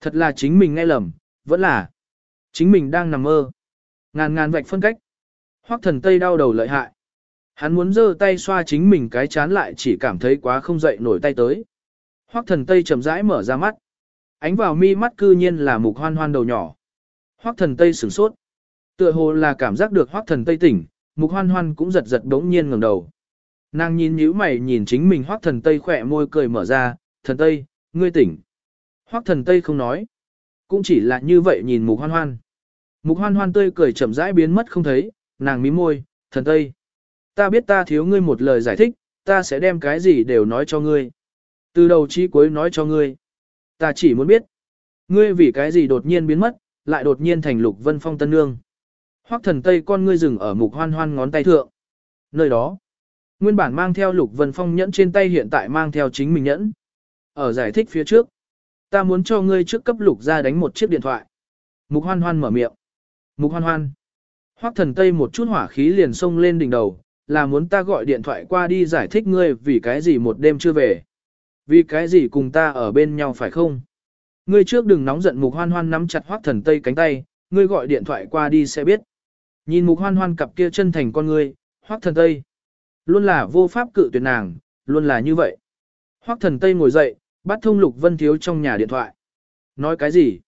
thật là chính mình nghe lầm, vẫn là chính mình đang nằm mơ. Ngàn ngàn vạch phân cách. Hoắc thần Tây đau đầu lợi hại. Hắn muốn giơ tay xoa chính mình cái chán lại chỉ cảm thấy quá không dậy nổi tay tới. Hoắc thần Tây chậm rãi mở ra mắt. Ánh vào mi mắt cư nhiên là mục hoan hoan đầu nhỏ. Hoắc thần Tây sửng sốt. Tựa hồ là cảm giác được Hoắc thần Tây tỉnh, mục hoan hoan cũng giật giật đống nhiên ngẩng đầu. Nàng nhìn nhíu mày nhìn chính mình Hoắc thần Tây khỏe môi cười mở ra, thần Tây, ngươi tỉnh. Hoắc thần Tây không nói. Cũng chỉ là như vậy nhìn mục hoan hoan. Mục hoan hoan tươi cười chậm rãi biến mất không thấy, nàng mím môi, thần Tây. Ta biết ta thiếu ngươi một lời giải thích, ta sẽ đem cái gì đều nói cho ngươi. Từ đầu chí cuối nói cho ngươi. Ta chỉ muốn biết. Ngươi vì cái gì đột nhiên biến mất, lại đột nhiên thành lục vân phong tân nương. Hoắc thần Tây con ngươi dừng ở mục hoan hoan ngón tay thượng. Nơi đó, nguyên bản mang theo lục vân phong nhẫn trên tay hiện tại mang theo chính mình nhẫn. Ở giải thích phía trước, ta muốn cho ngươi trước cấp lục ra đánh một chiếc điện thoại. Mục hoan hoan mở miệng. Mục hoan hoan. Hoắc thần Tây một chút hỏa khí liền xông lên đỉnh đầu, là muốn ta gọi điện thoại qua đi giải thích ngươi vì cái gì một đêm chưa về. Vì cái gì cùng ta ở bên nhau phải không? Ngươi trước đừng nóng giận mục hoan hoan nắm chặt Hoắc thần Tây cánh tay, ngươi gọi điện thoại qua đi sẽ biết. Nhìn mục hoan hoan cặp kia chân thành con ngươi, Hoắc thần Tây. Luôn là vô pháp cự tuyệt nàng, luôn là như vậy. Hoắc thần Tây ngồi dậy, bắt thông lục vân thiếu trong nhà điện thoại. Nói cái gì?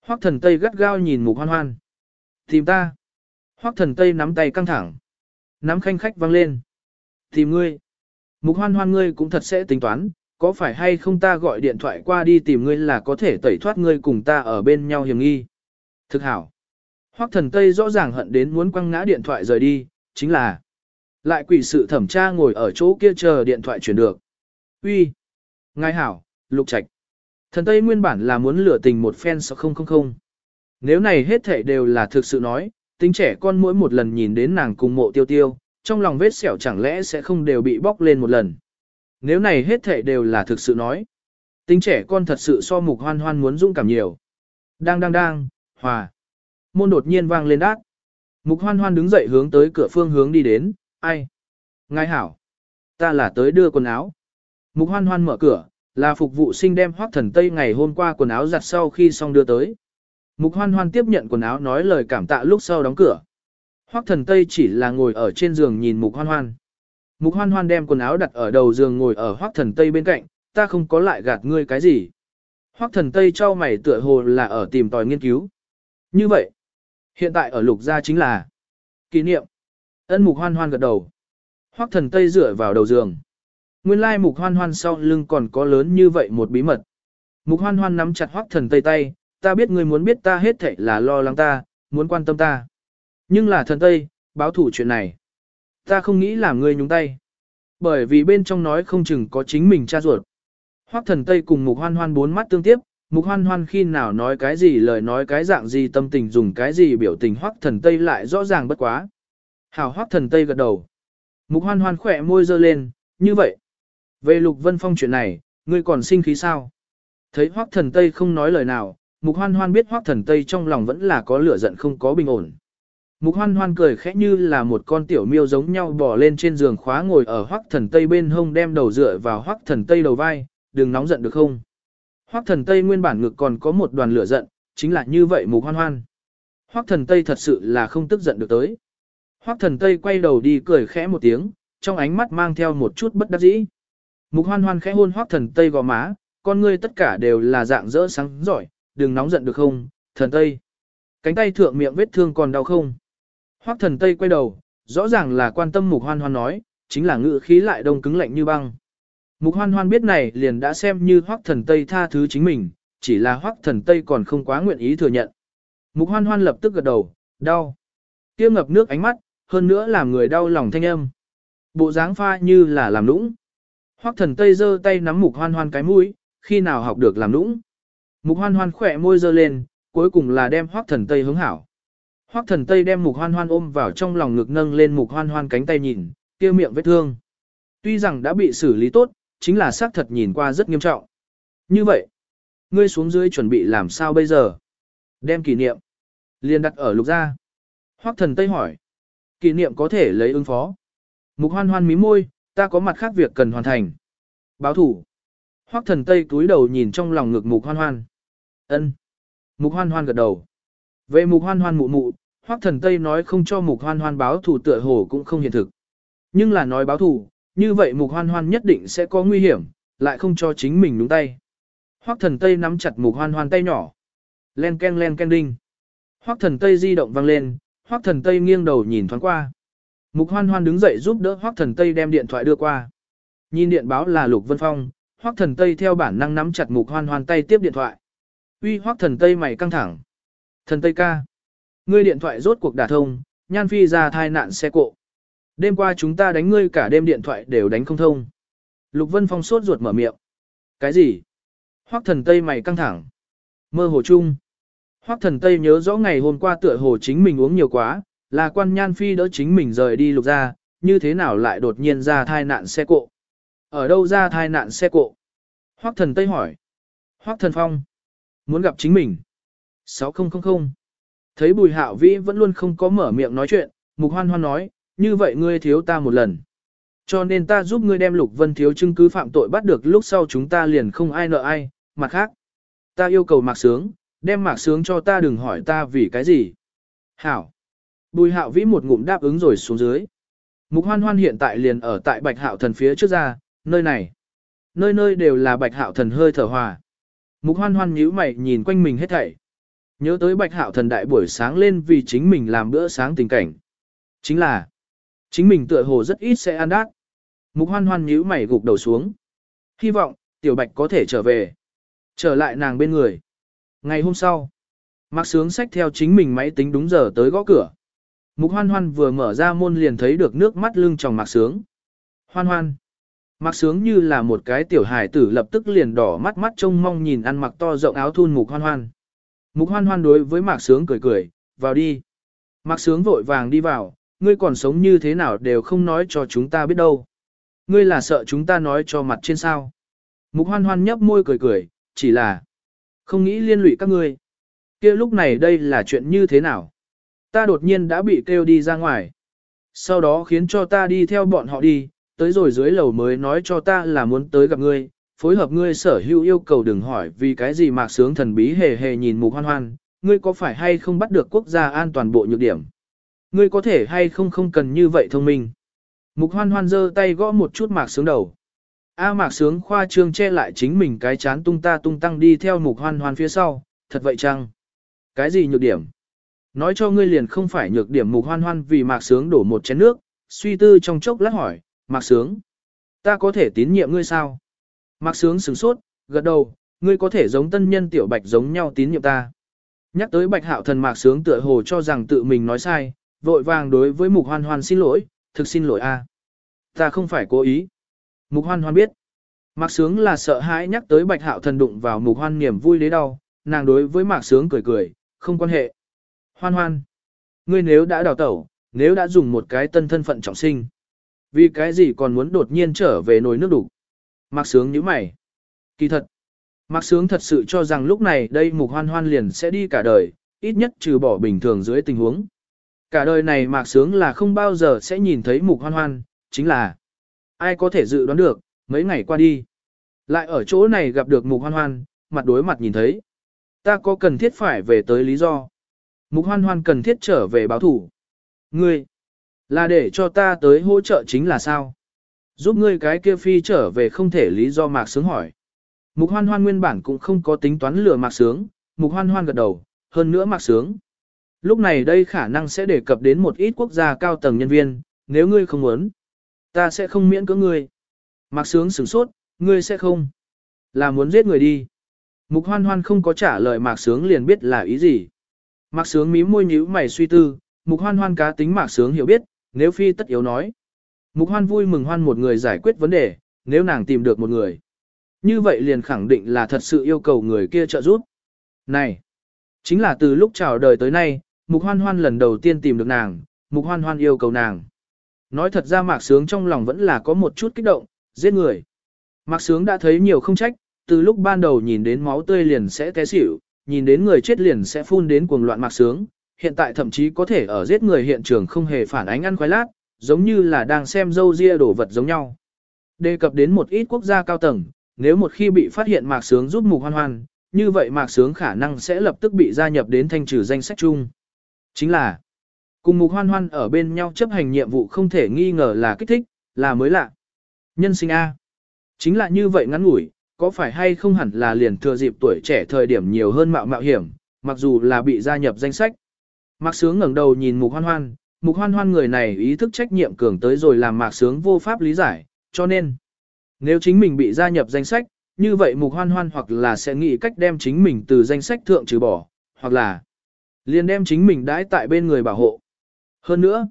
Hoắc thần Tây gắt gao nhìn mục hoan hoan. Tìm ta. Hoắc thần Tây nắm tay căng thẳng. Nắm khanh khách vang lên. Tìm ngươi. Mục hoan hoan ngươi cũng thật sẽ tính toán, có phải hay không ta gọi điện thoại qua đi tìm ngươi là có thể tẩy thoát ngươi cùng ta ở bên nhau hiểm nghi. Thực hảo. Hoắc thần Tây rõ ràng hận đến muốn quăng ngã điện thoại rời đi, chính là lại quỷ sự thẩm tra ngồi ở chỗ kia chờ điện thoại chuyển được. Uy, Ngài hảo, lục trạch. Thần Tây nguyên bản là muốn lửa tình một phen sao không không không. Nếu này hết thảy đều là thực sự nói, tính trẻ con mỗi một lần nhìn đến nàng cùng mộ tiêu tiêu, trong lòng vết sẹo chẳng lẽ sẽ không đều bị bóc lên một lần. Nếu này hết thảy đều là thực sự nói, tính trẻ con thật sự so mục hoan hoan muốn dũng cảm nhiều. Đang đang đang, hòa. Môn đột nhiên vang lên đát. Mục hoan hoan đứng dậy hướng tới cửa phương hướng đi đến, ai? Ngài hảo. Ta là tới đưa quần áo. Mục hoan hoan mở cửa, là phục vụ sinh đem hoác thần Tây ngày hôm qua quần áo giặt sau khi xong đưa tới. Mục hoan hoan tiếp nhận quần áo nói lời cảm tạ lúc sau đóng cửa. Hoác thần Tây chỉ là ngồi ở trên giường nhìn mục hoan hoan. Mục hoan hoan đem quần áo đặt ở đầu giường ngồi ở hoác thần Tây bên cạnh, ta không có lại gạt ngươi cái gì. Hoác thần Tây trao mày tựa hồ là ở tìm tòi nghiên cứu. Như vậy, hiện tại ở lục gia chính là kỷ niệm. Ân mục hoan hoan gật đầu. Hoác thần Tây dựa vào đầu giường. Nguyên lai mục hoan hoan sau lưng còn có lớn như vậy một bí mật. Mục hoan hoan nắm chặt hoác thần Tây tay, ta biết ngươi muốn biết ta hết thảy là lo lắng ta, muốn quan tâm ta. Nhưng là thần Tây, báo thủ chuyện này. Ta không nghĩ là ngươi nhúng tay. Bởi vì bên trong nói không chừng có chính mình cha ruột. Hoắc thần Tây cùng mục hoan hoan bốn mắt tương tiếp, mục hoan hoan khi nào nói cái gì lời nói cái dạng gì tâm tình dùng cái gì biểu tình Hoắc thần Tây lại rõ ràng bất quá. Hảo Hoắc thần Tây gật đầu. Mục hoan hoan khỏe môi dơ lên, như vậy. Về lục vân phong chuyện này, ngươi còn sinh khí sao? Thấy Hoắc thần Tây không nói lời nào, mục hoan hoan biết Hoắc thần Tây trong lòng vẫn là có lửa giận không có bình ổn. Mục hoan hoan cười khẽ như là một con tiểu miêu giống nhau bò lên trên giường khóa ngồi ở hoác thần Tây bên hông đem đầu dựa vào hoác thần Tây đầu vai, đừng nóng giận được không? Hoác thần Tây nguyên bản ngực còn có một đoàn lửa giận, chính là như vậy mục hoan hoan. Hoác thần Tây thật sự là không tức giận được tới. Hoác thần Tây quay đầu đi cười khẽ một tiếng, trong ánh mắt mang theo một chút bất đắc dĩ. Mục hoan hoan khẽ hôn hoác thần Tây gò má, con ngươi tất cả đều là dạng dỡ sáng giỏi, đừng nóng giận được không, thần Tây. Cánh tay thượng miệng vết thương còn đau không? Hoắc thần Tây quay đầu, rõ ràng là quan tâm mục hoan hoan nói, chính là ngự khí lại đông cứng lạnh như băng. Mục hoan hoan biết này liền đã xem như Hoắc thần Tây tha thứ chính mình, chỉ là Hoắc thần Tây còn không quá nguyện ý thừa nhận. Mục hoan hoan lập tức gật đầu, đau. Tiêu ngập nước ánh mắt, hơn nữa làm người đau lòng thanh âm. Bộ dáng pha như là làm nũng. Hoắc thần Tây giơ tay nắm mục hoan hoan cái mũi, khi nào học được làm nũng. Mục hoan hoan khỏe môi giơ lên, cuối cùng là đem Hoắc thần Tây hướng hảo. Hoắc thần Tây đem mục hoan hoan ôm vào trong lòng ngực nâng lên mục hoan hoan cánh tay nhìn, kia miệng vết thương. Tuy rằng đã bị xử lý tốt, chính là xác thật nhìn qua rất nghiêm trọng. Như vậy, ngươi xuống dưới chuẩn bị làm sao bây giờ? Đem kỷ niệm, liền đặt ở lục gia. Hoắc thần Tây hỏi, kỷ niệm có thể lấy ứng phó. Mục hoan hoan mí môi, ta có mặt khác việc cần hoàn thành. Báo thủ. Hoắc thần Tây túi đầu nhìn trong lòng ngực mục hoan hoan. ân Mục hoan hoan gật đầu. Về mục hoan hoan mụ mụ, Hoắc thần Tây nói không cho mục hoan hoan báo thủ tựa hồ cũng không hiện thực. Nhưng là nói báo thủ, như vậy mục hoan hoan nhất định sẽ có nguy hiểm, lại không cho chính mình đúng tay. Hoắc thần Tây nắm chặt mục hoan hoan tay nhỏ. Len ken len ken đinh. Hoắc thần Tây di động vang lên, Hoắc thần Tây nghiêng đầu nhìn thoáng qua. Mục hoan hoan đứng dậy giúp đỡ Hoắc thần Tây đem điện thoại đưa qua. Nhìn điện báo là Lục Vân Phong, Hoắc thần Tây theo bản năng nắm chặt mục hoan hoan tay tiếp điện thoại. Uy Hoắc thần Tây mày căng thẳng. Thần Tây ca. Ngươi điện thoại rốt cuộc đả thông, nhan phi ra thai nạn xe cộ. Đêm qua chúng ta đánh ngươi cả đêm điện thoại đều đánh không thông. Lục Vân Phong sốt ruột mở miệng. Cái gì? Hoắc thần Tây mày căng thẳng. Mơ hồ chung. Hoắc thần Tây nhớ rõ ngày hôm qua tựa hồ chính mình uống nhiều quá, là quan nhan phi đỡ chính mình rời đi lục ra, như thế nào lại đột nhiên ra thai nạn xe cộ. Ở đâu ra thai nạn xe cộ? Hoắc thần Tây hỏi. Hoắc thần Phong. Muốn gặp chính mình. 6000. Thấy bùi hạo vĩ vẫn luôn không có mở miệng nói chuyện, mục hoan hoan nói, như vậy ngươi thiếu ta một lần. Cho nên ta giúp ngươi đem lục vân thiếu chứng cứ phạm tội bắt được lúc sau chúng ta liền không ai nợ ai, mặt khác. Ta yêu cầu mạc sướng, đem mạc sướng cho ta đừng hỏi ta vì cái gì. Hảo. Bùi hạo vĩ một ngụm đáp ứng rồi xuống dưới. Mục hoan hoan hiện tại liền ở tại bạch hạo thần phía trước ra, nơi này. Nơi nơi đều là bạch hạo thần hơi thở hòa. Mục hoan hoan nhíu mày nhìn quanh mình hết thảy. Nhớ tới bạch hạo thần đại buổi sáng lên vì chính mình làm bữa sáng tình cảnh. Chính là, chính mình tựa hồ rất ít sẽ ăn đát. Mục hoan hoan nhíu mày gục đầu xuống. Hy vọng, tiểu bạch có thể trở về. Trở lại nàng bên người. Ngày hôm sau, Mạc Sướng sách theo chính mình máy tính đúng giờ tới gõ cửa. Mục Hoan Hoan vừa mở ra môn liền thấy được nước mắt lưng tròng Mạc Sướng. Hoan Hoan. Mạc Sướng như là một cái tiểu hài tử lập tức liền đỏ mắt mắt trông mong nhìn ăn mặc to rộng áo thun Mục Hoan Hoan. Mục Hoan Hoan đối với Mạc Sướng cười cười, vào đi. Mạc Sướng vội vàng đi vào, ngươi còn sống như thế nào đều không nói cho chúng ta biết đâu. Ngươi là sợ chúng ta nói cho mặt trên sao. Mục Hoan Hoan nhấp môi cười cười, chỉ là không nghĩ liên lụy các ngươi. kia lúc này đây là chuyện như thế nào? Ta đột nhiên đã bị kêu đi ra ngoài. Sau đó khiến cho ta đi theo bọn họ đi, tới rồi dưới lầu mới nói cho ta là muốn tới gặp ngươi, phối hợp ngươi sở hữu yêu cầu đừng hỏi vì cái gì mạc sướng thần bí hề hề nhìn mục hoan hoan, ngươi có phải hay không bắt được quốc gia an toàn bộ nhược điểm? Ngươi có thể hay không không cần như vậy thông minh? Mục hoan hoan giơ tay gõ một chút mạc sướng đầu. A mạc sướng khoa trương che lại chính mình cái chán tung ta tung tăng đi theo mục hoan hoan phía sau, thật vậy chăng? Cái gì nhược điểm? Nói cho ngươi liền không phải nhược điểm mục hoan hoan vì mạc sướng đổ một chén nước, suy tư trong chốc lát hỏi, mạc sướng. Ta có thể tín nhiệm ngươi sao? Mạc sướng sửng sốt, gật đầu, ngươi có thể giống tân nhân tiểu bạch giống nhau tín nhiệm ta. Nhắc tới bạch hạo thần mạc sướng tựa hồ cho rằng tự mình nói sai, vội vàng đối với mục hoan hoan xin lỗi, thực xin lỗi a, Ta không phải cố ý. Mục hoan hoan biết. Mạc sướng là sợ hãi nhắc tới bạch hạo thần đụng vào mục hoan niềm vui lấy đau, nàng đối với mạc sướng cười cười, không quan hệ. Hoan hoan. Ngươi nếu đã đào tẩu, nếu đã dùng một cái tân thân phận trọng sinh. Vì cái gì còn muốn đột nhiên trở về nồi nước đủ. Mạc sướng như mày. Kỳ thật. Mạc sướng thật sự cho rằng lúc này đây mục hoan hoan liền sẽ đi cả đời, ít nhất trừ bỏ bình thường dưới tình huống. Cả đời này mạc sướng là không bao giờ sẽ nhìn thấy mục hoan hoan, chính là ai có thể dự đoán được, mấy ngày qua đi. Lại ở chỗ này gặp được mục hoan hoan, mặt đối mặt nhìn thấy. Ta có cần thiết phải về tới lý do. Mục hoan hoan cần thiết trở về báo thủ. Ngươi, là để cho ta tới hỗ trợ chính là sao? Giúp ngươi cái kia phi trở về không thể lý do mạc sướng hỏi. Mục hoan hoan nguyên bản cũng không có tính toán lừa mạc sướng, mục hoan hoan gật đầu, hơn nữa mạc sướng. Lúc này đây khả năng sẽ đề cập đến một ít quốc gia cao tầng nhân viên, nếu ngươi không muốn, ta sẽ không miễn cưỡng ngươi. Mạc sướng sửng sốt, ngươi sẽ không. Là muốn giết người đi. Mục hoan hoan không có trả lời mạc sướng liền biết là ý gì. Mạc sướng mím môi nhíu mày suy tư, mục hoan hoan cá tính mạc sướng hiểu biết, nếu phi tất yếu nói. Mục hoan vui mừng hoan một người giải quyết vấn đề, nếu nàng tìm được một người. Như vậy liền khẳng định là thật sự yêu cầu người kia trợ giúp. Này, chính là từ lúc chào đời tới nay, mục hoan hoan lần đầu tiên tìm được nàng, mục hoan hoan yêu cầu nàng. Nói thật ra mạc sướng trong lòng vẫn là có một chút kích động, giết người. Mạc sướng đã thấy nhiều không trách, từ lúc ban đầu nhìn đến máu tươi liền sẽ té xỉu, nhìn đến người chết liền sẽ phun đến cuồng loạn mạc sướng, hiện tại thậm chí có thể ở giết người hiện trường không hề phản ánh ăn khoái lát, giống như là đang xem dâu ria đổ vật giống nhau. Đề cập đến một ít quốc gia cao tầng, nếu một khi bị phát hiện mạc sướng giúp mục hoan hoan, như vậy mạc sướng khả năng sẽ lập tức bị gia nhập đến thanh trừ danh sách chung. Chính là, cùng mục hoan hoan ở bên nhau chấp hành nhiệm vụ không thể nghi ngờ là kích thích, là mới lạ. Nhân sinh A. Chính là như vậy ngắn ngủi, có phải hay không hẳn là liền thừa dịp tuổi trẻ thời điểm nhiều hơn mạo mạo hiểm, mặc dù là bị gia nhập danh sách. Mạc Sướng ngẩng đầu nhìn Mục Hoan Hoan, Mục Hoan Hoan người này ý thức trách nhiệm cường tới rồi làm Mạc Sướng vô pháp lý giải, cho nên nếu chính mình bị gia nhập danh sách, như vậy Mục Hoan Hoan hoặc là sẽ nghĩ cách đem chính mình từ danh sách thượng trừ bỏ, hoặc là liền đem chính mình đãi tại bên người bảo hộ. Hơn nữa,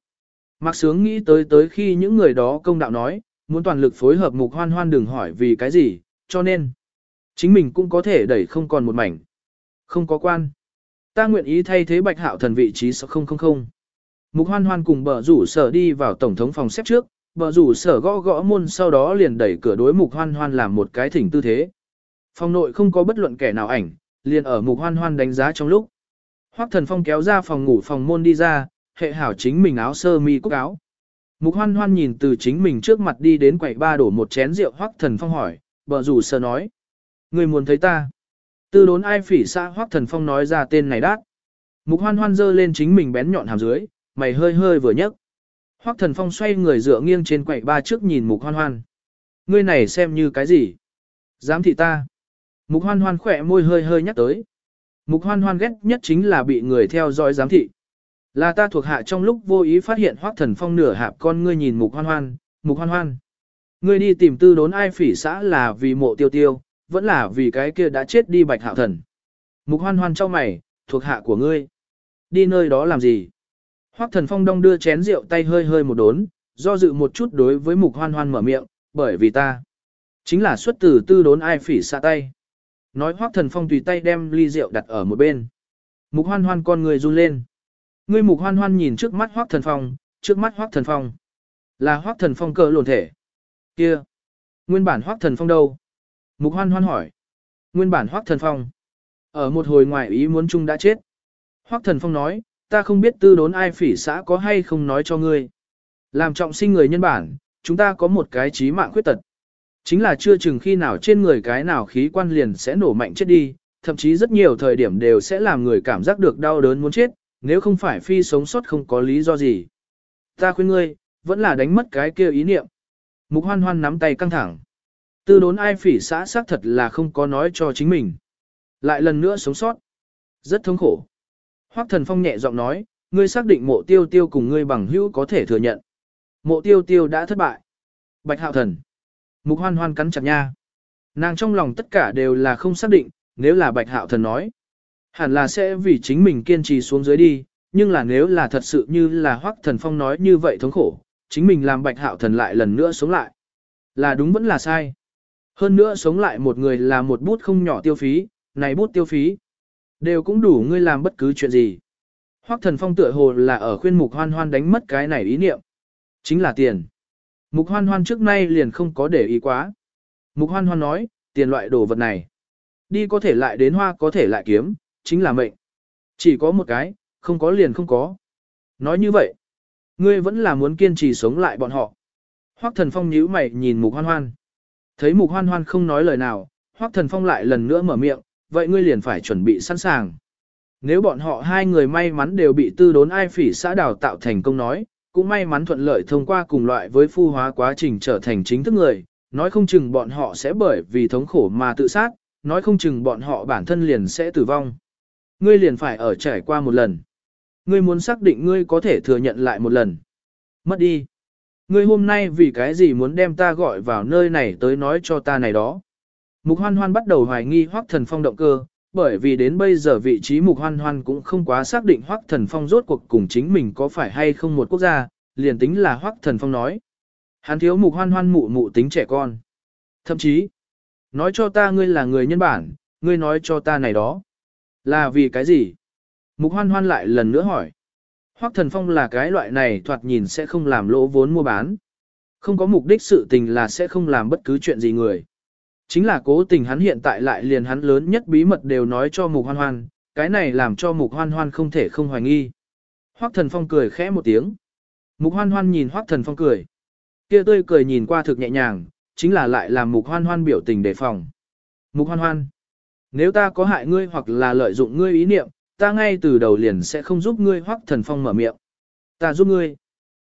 Mạc Sướng nghĩ tới tới khi những người đó công đạo nói, muốn toàn lực phối hợp Mục Hoan Hoan đừng hỏi vì cái gì, cho nên, chính mình cũng có thể đẩy không còn một mảnh. Không có quan. Ta nguyện ý thay thế bạch hạo thần vị trí 6000. Mục hoan hoan cùng bờ rủ sở đi vào tổng thống phòng xếp trước, bờ rủ sở gõ gõ môn sau đó liền đẩy cửa đối mục hoan hoan làm một cái thỉnh tư thế. Phòng nội không có bất luận kẻ nào ảnh, liền ở mục hoan hoan đánh giá trong lúc. Hoắc thần phong kéo ra phòng ngủ phòng môn đi ra, hệ hảo chính mình áo sơ mi cúc áo. Mục hoan hoan nhìn từ chính mình trước mặt đi đến quầy ba đổ một chén rượu Hoắc thần phong hỏi, bờ rủ sở nói. Người muốn thấy ta. Tư đốn ai phỉ xa Hoắc thần phong nói ra tên này đát. Mục hoan hoan giơ lên chính mình bén nhọn hàm dưới, mày hơi hơi vừa nhấc. Hoắc thần phong xoay người dựa nghiêng trên quầy ba trước nhìn mục hoan hoan. Ngươi này xem như cái gì? Dám thị ta. Mục hoan hoan khỏe môi hơi hơi nhắc tới. Mục hoan hoan ghét nhất chính là bị người theo dõi giám thị. Là ta thuộc hạ trong lúc vô ý phát hiện Hoắc thần phong nửa hạp con ngươi nhìn mục hoan hoan, mục hoan hoan. Ngươi đi tìm tư đốn ai phỉ xã là vì mộ tiêu tiêu, vẫn là vì cái kia đã chết đi bạch hạo thần. Mục hoan hoan cho mày, thuộc hạ của ngươi. Đi nơi đó làm gì? Hoắc thần phong đong đưa chén rượu tay hơi hơi một đốn, do dự một chút đối với mục hoan hoan mở miệng, bởi vì ta. Chính là xuất từ tư đốn ai phỉ xạ tay. Nói Hoắc thần phong tùy tay đem ly rượu đặt ở một bên. Mục hoan hoan con người run lên. Ngươi mục hoan hoan nhìn trước mắt Hoắc thần phong, trước mắt Hoắc thần phong. Là Hoắc thần phong cỡ lồn thể. Kia. Nguyên bản Hoắc thần phong đâu? Mục hoan hoan hỏi. Nguyên bản Hoắc thần phong. Ở một hồi ngoài ý muốn chung đã chết. Hoắc thần phong nói, ta không biết tư đốn ai phỉ xã có hay không nói cho ngươi. Làm trọng sinh người nhân bản, chúng ta có một cái trí mạng khuyết tật. Chính là chưa chừng khi nào trên người cái nào khí quan liền sẽ nổ mạnh chết đi, thậm chí rất nhiều thời điểm đều sẽ làm người cảm giác được đau đớn muốn chết, nếu không phải phi sống sót không có lý do gì. Ta khuyên ngươi, vẫn là đánh mất cái kia ý niệm. Mục hoan hoan nắm tay căng thẳng. Tư đốn ai phỉ xã xác thật là không có nói cho chính mình. Lại lần nữa sống sót. Rất thống khổ. Hoắc thần phong nhẹ giọng nói, ngươi xác định mộ tiêu tiêu cùng ngươi bằng hữu có thể thừa nhận. Mộ tiêu tiêu đã thất bại. Bạch hạo thần. Mục hoan hoan cắn chặt nha. Nàng trong lòng tất cả đều là không xác định, nếu là bạch hạo thần nói. Hẳn là sẽ vì chính mình kiên trì xuống dưới đi, nhưng là nếu là thật sự như là hoắc thần phong nói như vậy thống khổ, chính mình làm bạch hạo thần lại lần nữa sống lại. Là đúng vẫn là sai. Hơn nữa sống lại một người là một bút không nhỏ tiêu phí, này bút tiêu phí. Đều cũng đủ ngươi làm bất cứ chuyện gì. Hoắc thần phong tựa hồ là ở khuyên mục hoan hoan đánh mất cái này ý niệm. Chính là tiền. Mục hoan hoan trước nay liền không có để ý quá. Mục hoan hoan nói, tiền loại đồ vật này. Đi có thể lại đến hoa có thể lại kiếm, chính là mệnh. Chỉ có một cái, không có liền không có. Nói như vậy, ngươi vẫn là muốn kiên trì sống lại bọn họ. Hoắc thần phong nhíu mày nhìn mục hoan hoan. Thấy mục hoan hoan không nói lời nào, Hoắc thần phong lại lần nữa mở miệng, vậy ngươi liền phải chuẩn bị sẵn sàng. Nếu bọn họ hai người may mắn đều bị tư đốn ai phỉ xã đào tạo thành công nói, cũng may mắn thuận lợi thông qua cùng loại với phu hóa quá trình trở thành chính thức người, nói không chừng bọn họ sẽ bởi vì thống khổ mà tự sát, nói không chừng bọn họ bản thân liền sẽ tử vong. Ngươi liền phải ở trải qua một lần. Ngươi muốn xác định ngươi có thể thừa nhận lại một lần. Mất đi. Ngươi hôm nay vì cái gì muốn đem ta gọi vào nơi này tới nói cho ta này đó. Mục hoan hoan bắt đầu hoài nghi hoắc thần phong động cơ, bởi vì đến bây giờ vị trí mục hoan hoan cũng không quá xác định hoắc thần phong rốt cuộc cùng chính mình có phải hay không một quốc gia, liền tính là hoắc thần phong nói. Hắn thiếu mục hoan hoan mụ mụ tính trẻ con. Thậm chí, nói cho ta ngươi là người nhân bản, ngươi nói cho ta này đó. Là vì cái gì? Mục hoan hoan lại lần nữa hỏi. Hoắc thần phong là cái loại này thoạt nhìn sẽ không làm lỗ vốn mua bán. Không có mục đích sự tình là sẽ không làm bất cứ chuyện gì người. Chính là cố tình hắn hiện tại lại liền hắn lớn nhất bí mật đều nói cho mục hoan hoan, cái này làm cho mục hoan hoan không thể không hoài nghi. Hoắc thần phong cười khẽ một tiếng. Mục hoan hoan nhìn Hoắc thần phong cười. Kia tươi cười nhìn qua thực nhẹ nhàng, chính là lại làm mục hoan hoan biểu tình đề phòng. Mục hoan hoan. Nếu ta có hại ngươi hoặc là lợi dụng ngươi ý niệm, ta ngay từ đầu liền sẽ không giúp ngươi Hoắc thần phong mở miệng. Ta giúp ngươi.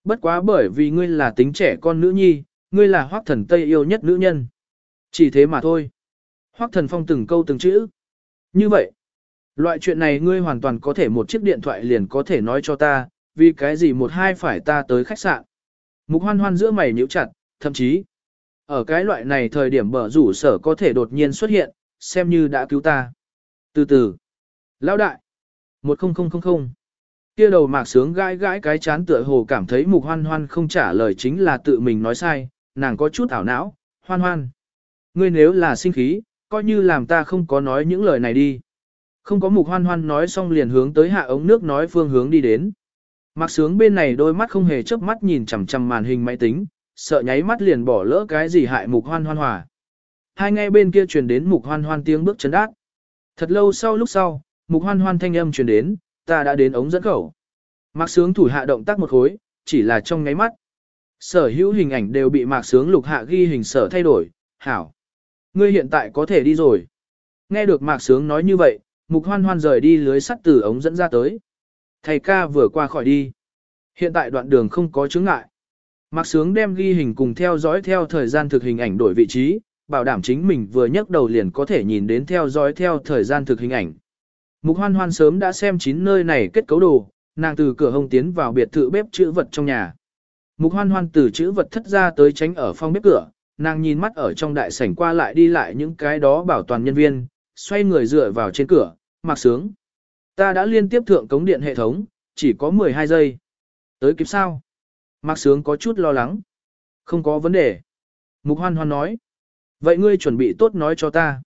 Bất quá bởi vì ngươi là tính trẻ con nữ nhi, ngươi là Hoắc thần Tây yêu nhất nữ nhân. Chỉ thế mà thôi. Hoắc thần phong từng câu từng chữ. Như vậy, loại chuyện này ngươi hoàn toàn có thể một chiếc điện thoại liền có thể nói cho ta, vì cái gì một hai phải ta tới khách sạn. Mục hoan hoan giữa mày nhíu chặt, thậm chí, ở cái loại này thời điểm bở rủ sở có thể đột nhiên xuất hiện, xem như đã cứu ta. Từ từ, lão đại, một không không không không. Kia đầu mạc sướng gãi gãi cái chán tựa hồ cảm thấy mục hoan hoan không trả lời chính là tự mình nói sai, nàng có chút ảo não, hoan hoan. Ngươi nếu là sinh khí, coi như làm ta không có nói những lời này đi. Không có mục hoan hoan nói xong liền hướng tới hạ ống nước nói phương hướng đi đến. Mặc sướng bên này đôi mắt không hề chớp mắt nhìn chằm chằm màn hình máy tính, sợ nháy mắt liền bỏ lỡ cái gì hại mục hoan hoan hòa. Hai ngay bên kia truyền đến mục hoan hoan tiếng bước chân đát. Thật lâu sau lúc sau, mục hoan hoan thanh âm truyền đến, ta đã đến ống dẫn khẩu. Mạc sướng thủ hạ động tác một khối, chỉ là trong nháy mắt. Sở hữu hình ảnh đều bị mạc sướng lục hạ ghi hình sở thay đổi, hảo. Ngươi hiện tại có thể đi rồi. Nghe được Mạc Sướng nói như vậy, Mục Hoan Hoan rời đi lưới sắt từ ống dẫn ra tới. Thầy ca vừa qua khỏi đi. Hiện tại đoạn đường không có chướng ngại. Mạc Sướng đem ghi hình cùng theo dõi theo thời gian thực hình ảnh đổi vị trí, bảo đảm chính mình vừa nhấc đầu liền có thể nhìn đến theo dõi theo thời gian thực hình ảnh. Mục Hoan Hoan sớm đã xem chín nơi này kết cấu đồ, nàng từ cửa hông tiến vào biệt thự bếp chữ vật trong nhà. Mục Hoan Hoan từ chữ vật thất ra tới tránh ở phòng bếp cửa, nàng nhìn mắt ở trong đại sảnh qua lại đi lại những cái đó bảo toàn nhân viên, xoay người dựa vào trên cửa, mặc sướng. Ta đã liên tiếp thượng cống điện hệ thống, chỉ có 12 giây. Tới kịp sao? Mạc Sướng có chút lo lắng. Không có vấn đề. Mục Hoan Hoan nói. Vậy ngươi chuẩn bị tốt nói cho ta.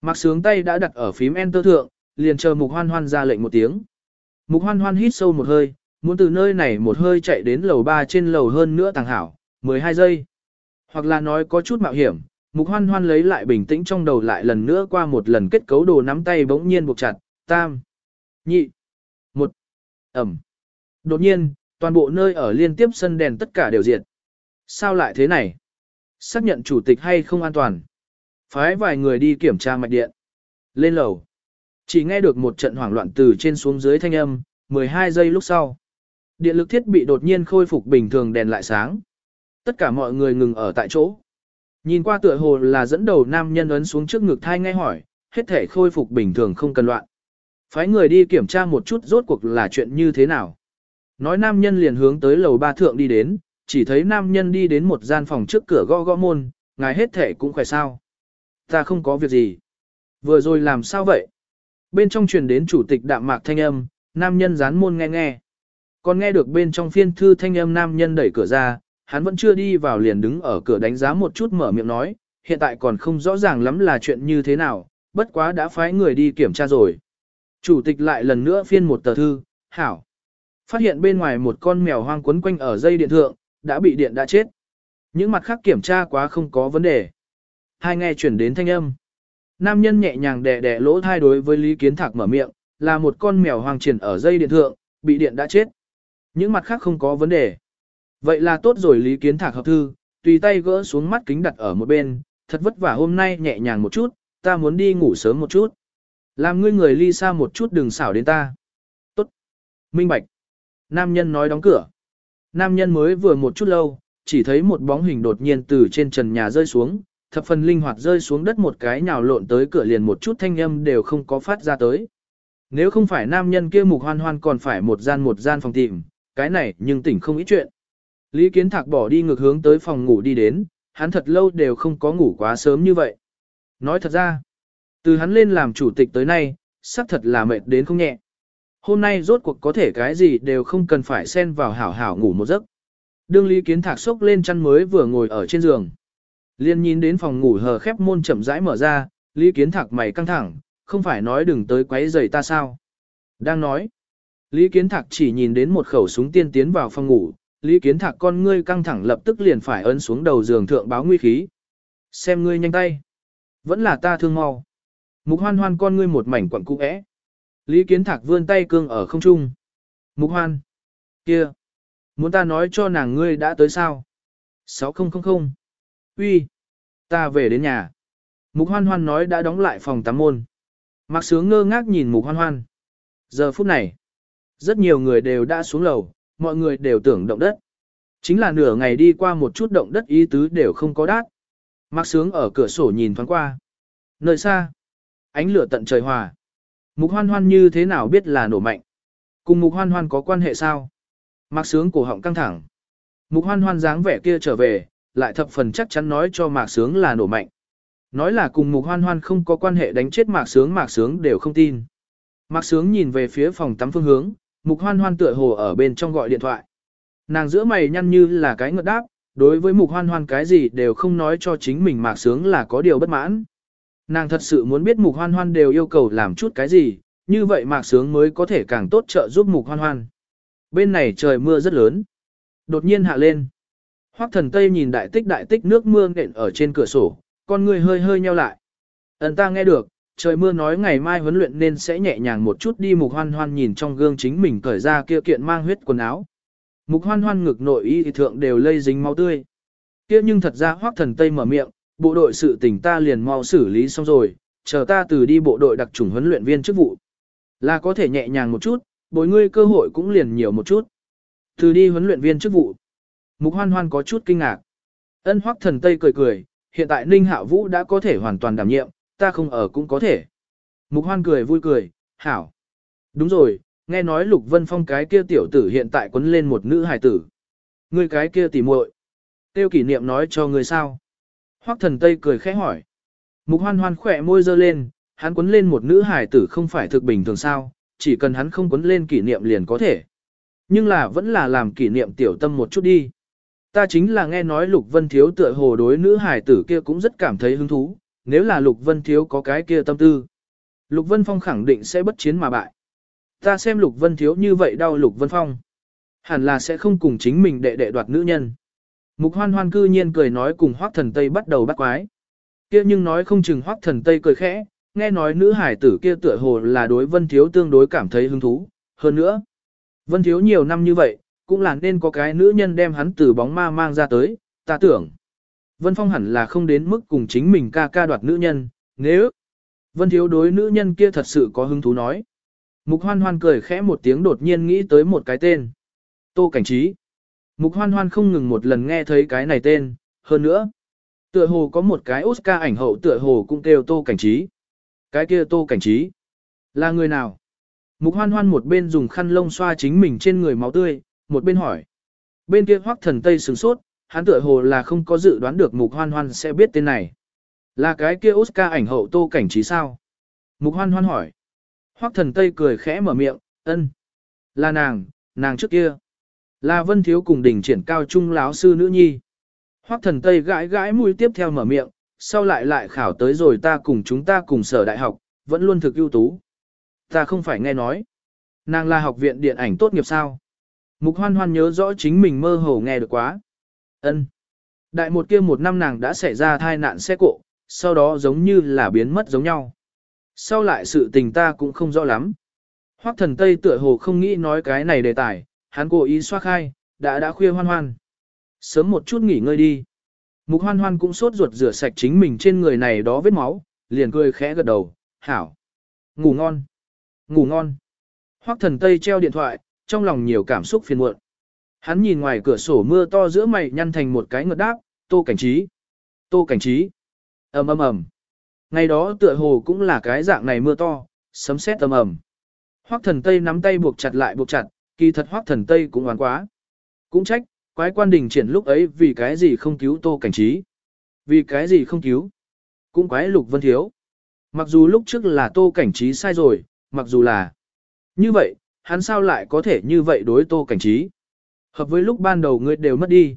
Mạc Sướng tay đã đặt ở phím Enter thượng, liền chờ Mục Hoan Hoan ra lệnh một tiếng. Mục Hoan Hoan hít sâu một hơi, muốn từ nơi này một hơi chạy đến lầu 3 trên lầu hơn nữa tàng hảo, 12 giây. Hoặc là nói có chút mạo hiểm, Mục Hoan Hoan lấy lại bình tĩnh trong đầu lại lần nữa qua một lần kết cấu đồ nắm tay bỗng nhiên buộc chặt, tam, nhị, một, ẩm. Đột nhiên, toàn bộ nơi ở liên tiếp sân đèn tất cả đều diệt. Sao lại thế này? Xác nhận chủ tịch hay không an toàn? Phái vài người đi kiểm tra mạch điện. Lên lầu. Chỉ nghe được một trận hoảng loạn từ trên xuống dưới thanh âm, 12 giây lúc sau. Điện lực thiết bị đột nhiên khôi phục bình thường đèn lại sáng. Tất cả mọi người ngừng ở tại chỗ. Nhìn qua tựa hồ là dẫn đầu nam nhân ấn xuống trước ngực thai ngay hỏi, hết thể khôi phục bình thường không cần loạn. Phái người đi kiểm tra một chút rốt cuộc là chuyện như thế nào. Nói nam nhân liền hướng tới lầu ba thượng đi đến, chỉ thấy nam nhân đi đến một gian phòng trước cửa gõ gõ môn, ngài hết thể cũng khỏe sao. Ta không có việc gì. Vừa rồi làm sao vậy? Bên trong truyền đến chủ tịch đạm mạc thanh âm, nam nhân dán môn nghe nghe. Còn nghe được bên trong phiên thư thanh âm nam nhân đẩy cửa ra, hắn vẫn chưa đi vào liền đứng ở cửa đánh giá một chút mở miệng nói, hiện tại còn không rõ ràng lắm là chuyện như thế nào, bất quá đã phái người đi kiểm tra rồi. Chủ tịch lại lần nữa phiên một tờ thư, hảo. Phát hiện bên ngoài một con mèo hoang quấn quanh ở dây điện thượng, đã bị điện đã chết. Những mặt khác kiểm tra quá không có vấn đề. Hai nghe chuyển đến thanh âm. Nam nhân nhẹ nhàng đè đè lỗ thai đối với Lý Kiến Thạc mở miệng, là một con mèo hoang triển ở dây điện thượng, bị điện đã chết. Những mặt khác không có vấn đề. Vậy là tốt rồi Lý Kiến Thạc hợp thư, tùy tay gỡ xuống mắt kính đặt ở một bên, thật vất vả hôm nay nhẹ nhàng một chút, ta muốn đi ngủ sớm một chút. Làm ngươi người ly xa một chút đừng xảo đến ta. Tốt. Minh Bạch. Nam nhân nói đóng cửa. Nam nhân mới vừa một chút lâu, chỉ thấy một bóng hình đột nhiên từ trên trần nhà rơi xuống, thập phần linh hoạt rơi xuống đất một cái nhào lộn tới cửa liền một chút thanh âm đều không có phát ra tới. Nếu không phải nam nhân kia mục hoan hoan còn phải một gian một gian phòng tìm, cái này nhưng tỉnh không ít chuyện. Lý Kiến Thạc bỏ đi ngược hướng tới phòng ngủ đi đến, hắn thật lâu đều không có ngủ quá sớm như vậy. Nói thật ra, từ hắn lên làm chủ tịch tới nay, xác thật là mệt đến không nhẹ. Hôm nay rốt cuộc có thể cái gì đều không cần phải xen vào hảo hảo ngủ một giấc. Đương Lý Kiến Thạc sốc lên chăn mới vừa ngồi ở trên giường. Liên nhìn đến phòng ngủ hờ khép môn chậm rãi mở ra, Lý Kiến Thạc mày căng thẳng, không phải nói đừng tới quấy rầy ta sao. Đang nói. Lý Kiến Thạc chỉ nhìn đến một khẩu súng tiên tiến vào phòng ngủ, Lý Kiến Thạc con ngươi căng thẳng lập tức liền phải ấn xuống đầu giường thượng báo nguy khí. Xem ngươi nhanh tay. Vẫn là ta thương mau. Mục hoan hoan con ngươi một mảnh quặng cũ ẽ. Lý Kiến Thạc vươn tay cương ở không trung. Mục hoan. kia, Muốn ta nói cho nàng ngươi đã tới sao? 6000. Uy, Ta về đến nhà. Mục hoan hoan nói đã đóng lại phòng tắm môn. Mạc sướng ngơ ngác nhìn mục hoan hoan. Giờ phút này, rất nhiều người đều đã xuống lầu, mọi người đều tưởng động đất. Chính là nửa ngày đi qua một chút động đất ý tứ đều không có đát. Mạc sướng ở cửa sổ nhìn thoáng qua. Nơi xa, ánh lửa tận trời hòa. Mục hoan hoan như thế nào biết là nổ mạnh? Cùng mục hoan hoan có quan hệ sao? Mạc sướng cổ họng căng thẳng. Mục hoan hoan dáng vẻ kia trở về, lại thập phần chắc chắn nói cho mạc sướng là nổ mạnh. Nói là cùng mục hoan hoan không có quan hệ đánh chết mạc sướng mạc sướng đều không tin. Mạc sướng nhìn về phía phòng tắm phương hướng, mục hoan hoan tựa hồ ở bên trong gọi điện thoại. Nàng giữa mày nhăn như là cái ngợt đáp, đối với mục hoan hoan cái gì đều không nói cho chính mình mạc sướng là có điều bất mãn. Nàng thật sự muốn biết mục hoan hoan đều yêu cầu làm chút cái gì, như vậy mạc sướng mới có thể càng tốt trợ giúp mục hoan hoan. Bên này trời mưa rất lớn. Đột nhiên hạ lên. Hoắc thần Tây nhìn đại tích đại tích nước mưa nện ở trên cửa sổ, con người hơi hơi nheo lại. Ấn ta nghe được, trời mưa nói ngày mai huấn luyện nên sẽ nhẹ nhàng một chút đi mục hoan hoan nhìn trong gương chính mình cởi ra kia kiện mang huyết quần áo. Mục hoan hoan ngực nội y thượng đều lây dính máu tươi. Kia nhưng thật ra Hoắc thần Tây mở miệng, bộ đội sự tình ta liền mau xử lý xong rồi, chờ ta từ đi bộ đội đặc trùng huấn luyện viên chức vụ. Là có thể nhẹ nhàng một chút, bồi ngươi cơ hội cũng liền nhiều một chút. Từ đi huấn luyện viên chức vụ. Mục hoan hoan có chút kinh ngạc. Ân hoắc thần Tây cười cười, hiện tại Ninh Hạ Vũ đã có thể hoàn toàn đảm nhiệm, ta không ở cũng có thể. Mục hoan cười vui cười, hảo. Đúng rồi, nghe nói Lục Vân Phong cái kia tiểu tử hiện tại quấn lên một nữ hài tử. Ngươi cái kia tỉ muội. Tiêu kỷ niệm nói cho ngươi sao. Hoắc thần Tây cười khẽ hỏi. Mục hoan hoan khỏe môi dơ lên, hắn quấn lên một nữ hài tử không phải thực bình thường sao, chỉ cần hắn không quấn lên kỷ niệm liền có thể. Nhưng là vẫn là làm kỷ niệm tiểu tâm một chút đi. Ta chính là nghe nói Lục Vân Thiếu tựa hồ đối nữ hài tử kia cũng rất cảm thấy hứng thú, nếu là Lục Vân Thiếu có cái kia tâm tư. Lục Vân Phong khẳng định sẽ bất chiến mà bại. Ta xem Lục Vân Thiếu như vậy đau Lục Vân Phong. Hẳn là sẽ không cùng chính mình đệ đệ đoạt nữ nhân. Mục hoan hoan cư nhiên cười nói cùng hoác thần Tây bắt đầu bắt quái. kia nhưng nói không chừng hoác thần Tây cười khẽ, nghe nói nữ hải tử kia tựa hồ là đối Vân Thiếu tương đối cảm thấy hứng thú. Hơn nữa, Vân Thiếu nhiều năm như vậy, cũng là nên có cái nữ nhân đem hắn từ bóng ma mang ra tới, ta tưởng. Vân Phong hẳn là không đến mức cùng chính mình ca ca đoạt nữ nhân, nếu Vân Thiếu đối nữ nhân kia thật sự có hứng thú nói. Mục hoan hoan cười khẽ một tiếng đột nhiên nghĩ tới một cái tên. Tô Cảnh Trí. Mục hoan hoan không ngừng một lần nghe thấy cái này tên, hơn nữa. Tựa hồ có một cái Oscar ảnh hậu tựa hồ cũng kêu Tô Cảnh Trí. Cái kia Tô Cảnh Trí. Là người nào? Mục hoan hoan một bên dùng khăn lông xoa chính mình trên người máu tươi, một bên hỏi. Bên kia hoắc thần Tây sửng sốt, hắn tựa hồ là không có dự đoán được mục hoan hoan sẽ biết tên này. Là cái kia Oscar ảnh hậu Tô Cảnh Trí sao? Mục hoan hoan hỏi. Hoắc thần Tây cười khẽ mở miệng, ân. Là nàng, nàng trước kia. Là vân thiếu cùng đỉnh triển cao trung láo sư nữ nhi. Hoắc thần Tây gãi gãi mũi tiếp theo mở miệng, sau lại lại khảo tới rồi ta cùng chúng ta cùng sở đại học, vẫn luôn thực ưu tú. Ta không phải nghe nói. Nàng là học viện điện ảnh tốt nghiệp sao? Mục hoan hoan nhớ rõ chính mình mơ hồ nghe được quá ân Đại một kia một năm nàng đã xảy ra thai nạn xe cộ, sau đó giống như là biến mất giống nhau. Sau lại sự tình ta cũng không rõ lắm. Hoắc thần Tây tựa hồ không nghĩ nói cái này đề tài, hắn cố ý xoa khai, đã đã khuya hoan hoan. Sớm một chút nghỉ ngơi đi. Mục hoan hoan cũng sốt ruột rửa sạch chính mình trên người này đó vết máu, liền cười khẽ gật đầu, hảo. Ngủ ngon. Ngủ ngon. Hoắc thần Tây treo điện thoại, trong lòng nhiều cảm xúc phiền muộn. Hắn nhìn ngoài cửa sổ mưa to giữa mày nhăn thành một cái ngợt đáp, tô cảnh trí. Tô cảnh trí. ầm ầm ầm. Ngày đó tựa hồ cũng là cái dạng này mưa to, sấm sét ầm ầm. Hoắc thần Tây nắm tay buộc chặt lại buộc chặt, kỳ thật Hoắc thần Tây cũng oán quá. Cũng trách, quái quan đình triển lúc ấy vì cái gì không cứu tô cảnh trí. Vì cái gì không cứu. Cũng quái lục vân thiếu. Mặc dù lúc trước là tô cảnh trí sai rồi, mặc dù là như vậy, hắn sao lại có thể như vậy đối tô cảnh trí. Hợp với lúc ban đầu ngươi đều mất đi.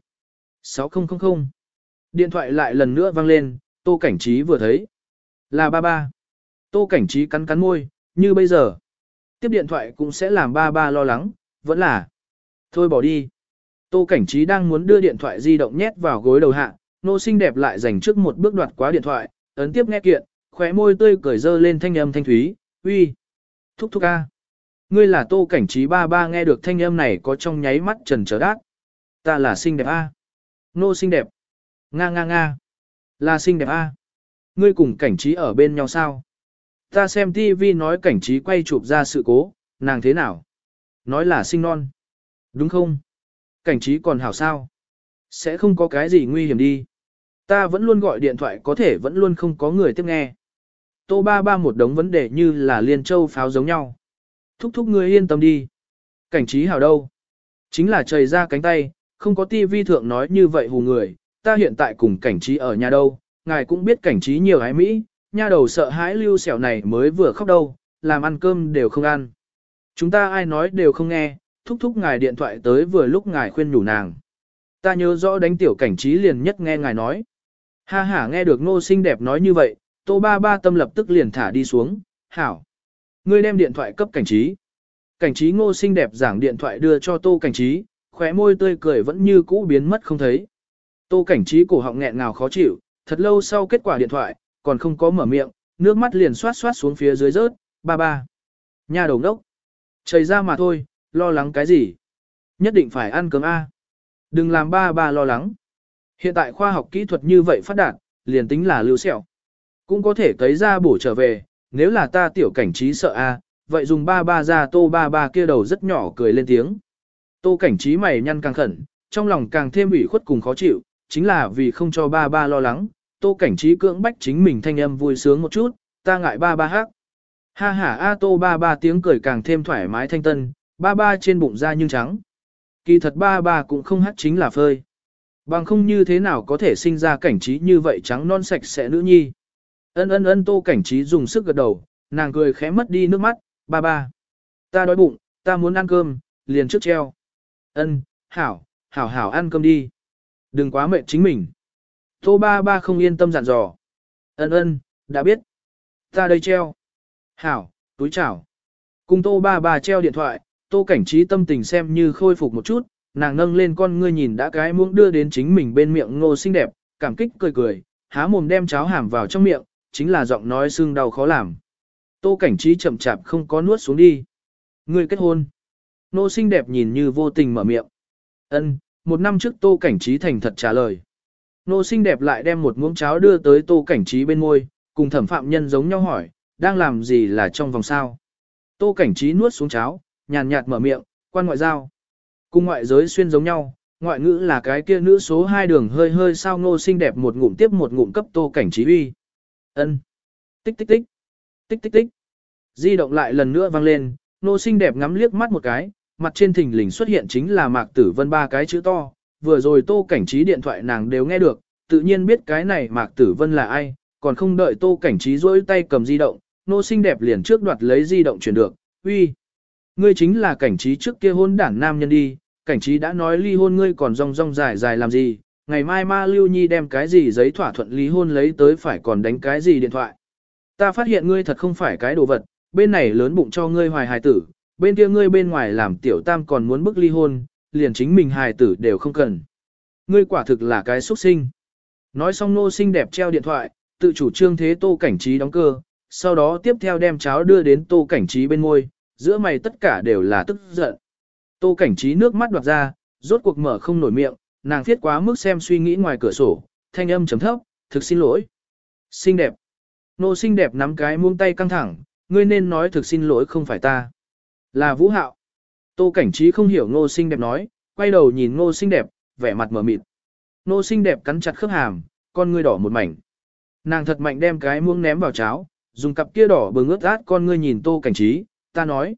6000. Điện thoại lại lần nữa vang lên, tô cảnh trí vừa thấy. Là ba ba. Tô cảnh trí cắn cắn môi, như bây giờ. Tiếp điện thoại cũng sẽ làm ba ba lo lắng, vẫn là. Thôi bỏ đi. Tô cảnh trí đang muốn đưa điện thoại di động nhét vào gối đầu hạ, nô xinh đẹp lại dành trước một bước đoạt quá điện thoại, ấn tiếp nghe kiện, khóe môi tươi cười dơ lên thanh âm thanh thúy, uy. Thúc thúc a. Ngươi là tô cảnh trí ba ba nghe được thanh âm này có trong nháy mắt trần trở đát. Ta là xinh đẹp a. Nô xinh đẹp. Nga nga nga. Là xinh đẹp a. Ngươi cùng cảnh trí ở bên nhau sao? Ta xem TV nói cảnh trí quay chụp ra sự cố, nàng thế nào? Nói là sinh non. Đúng không? Cảnh trí còn hảo sao? Sẽ không có cái gì nguy hiểm đi. Ta vẫn luôn gọi điện thoại có thể vẫn luôn không có người tiếp nghe. Tô ba ba một đống vấn đề như là liên châu pháo giống nhau. Thúc thúc ngươi yên tâm đi. Cảnh trí hảo đâu? Chính là trời ra cánh tay, không có tivi thượng nói như vậy hù người, ta hiện tại cùng cảnh trí ở nhà đâu, ngài cũng biết cảnh trí nhiều hái Mỹ, nha đầu sợ hãi lưu sẹo này mới vừa khóc đâu, làm ăn cơm đều không ăn. Chúng ta ai nói đều không nghe, thúc thúc ngài điện thoại tới vừa lúc ngài khuyên nhủ nàng. Ta nhớ rõ đánh tiểu cảnh trí liền nhất nghe ngài nói. Ha ha nghe được ngô xinh đẹp nói như vậy, tô ba ba tâm lập tức liền thả đi xuống, hảo. Ngươi đem điện thoại cấp cảnh trí. Cảnh trí ngô xinh đẹp giảng điện thoại đưa cho tô cảnh trí, khóe môi tươi cười vẫn như cũ biến mất không thấy. Tô cảnh trí cổ họng nghẹn ngào khó chịu, thật lâu sau kết quả điện thoại, còn không có mở miệng, nước mắt liền xoát xoát xuống phía dưới rớt, ba ba. Nhà đầu đốc. Chảy ra mà thôi, lo lắng cái gì? Nhất định phải ăn cơm A. Đừng làm ba ba lo lắng. Hiện tại khoa học kỹ thuật như vậy phát đạt, liền tính là lưu sẹo. Cũng có thể cấy ra bổ trở về, nếu là ta tiểu cảnh trí sợ A, vậy dùng ba ba ra tô ba ba kia đầu rất nhỏ cười lên tiếng. Tô cảnh trí mày nhăn càng khẩn, trong lòng càng thêm ủy khuất cùng khó chịu, chính là vì không cho ba ba lo lắng, tô cảnh trí cưỡng bách chính mình thanh âm vui sướng một chút, ta ngại ba ba hát. Ha ha a tô ba ba tiếng cười càng thêm thoải mái thanh tân, ba ba trên bụng da nhưng trắng. Kỳ thật ba ba cũng không hát chính là phơi. Bằng không như thế nào có thể sinh ra cảnh trí như vậy trắng non sạch sẽ nữ nhi. Ân ân ân tô cảnh trí dùng sức gật đầu, nàng cười khẽ mất đi nước mắt, ba ba. Ta đói bụng, ta muốn ăn cơm, liền trước treo. Ân, hảo, hảo hảo ăn cơm đi. Đừng quá mệt chính mình. Tô ba ba không yên tâm dặn dò. Ân ân, đã biết. Ta đây treo. Hảo, túi chảo. Cùng tô ba ba treo điện thoại, tô cảnh trí tâm tình xem như khôi phục một chút, nàng nâng lên con ngươi nhìn đã cái muỗng đưa đến chính mình bên miệng ngô xinh đẹp, cảm kích cười cười, há mồm đem cháo hàm vào trong miệng, chính là giọng nói xương đau khó làm. Tô cảnh trí chậm chạp không có nuốt xuống đi. Ngươi kết hôn. Nô xinh đẹp nhìn như vô tình mở miệng. Ân, một năm trước tô cảnh trí thành thật trả lời. Nô xinh đẹp lại đem một muỗng cháo đưa tới tô cảnh trí bên môi, cùng thẩm phạm nhân giống nhau hỏi, đang làm gì là trong vòng sao. Tô cảnh trí nuốt xuống cháo, nhàn nhạt mở miệng, quan ngoại giao. Cùng ngoại giới xuyên giống nhau, ngoại ngữ là cái kia nữ số hai đường hơi hơi sao nô xinh đẹp một ngụm tiếp một ngụm cấp tô cảnh trí uy. Ân. Tích tích tích. Tích tích tích. Di động lại lần nữa vang lên, nô xinh đẹp ngắm liếc mắt một cái, mặt trên thình lình xuất hiện chính là Mạc Tử Vân ba cái chữ to, vừa rồi tô cảnh trí điện thoại nàng đều nghe được, tự nhiên biết cái này Mạc Tử Vân là ai, còn không đợi tô cảnh trí rỗi tay cầm di động, nô xinh đẹp liền trước đoạt lấy di động chuyển được, uy. Ngươi chính là cảnh trí trước kia hôn đảng nam nhân đi, cảnh trí đã nói ly hôn ngươi còn rong rong dài dài làm gì, ngày mai ma lưu nhi đem cái gì giấy thỏa thuận ly hôn lấy tới phải còn đánh cái gì điện thoại. Ta phát hiện ngươi thật không phải cái đồ vật, bên này lớn bụng cho ngươi hoài hài tử, bên kia ngươi bên ngoài làm tiểu tam còn muốn bức ly hôn, liền chính mình hài tử đều không cần. Ngươi quả thực là cái xuất sinh. Nói xong nô xinh đẹp treo điện thoại, tự chủ trương thế tô cảnh trí đóng cơ, sau đó tiếp theo đem cháo đưa đến tô cảnh trí bên môi, giữa mày tất cả đều là tức giận. Tô cảnh trí nước mắt đoạt ra, rốt cuộc mở không nổi miệng, nàng thiết quá mức xem suy nghĩ ngoài cửa sổ, thanh âm chấm thấp, thực xin lỗi. Xinh đẹp. Nô xinh đẹp nắm cái muông tay căng thẳng, ngươi nên nói thực xin lỗi không phải ta. Là vũ hạo. Tô cảnh trí không hiểu ngô xinh đẹp nói, quay đầu nhìn ngô xinh đẹp, vẻ mặt mở mịt. Ngô xinh đẹp cắn chặt khớp hàm, con ngươi đỏ một mảnh. Nàng thật mạnh đem cái muông ném vào cháo, dùng cặp kia đỏ bừng ướt át con ngươi nhìn tô cảnh trí, ta nói.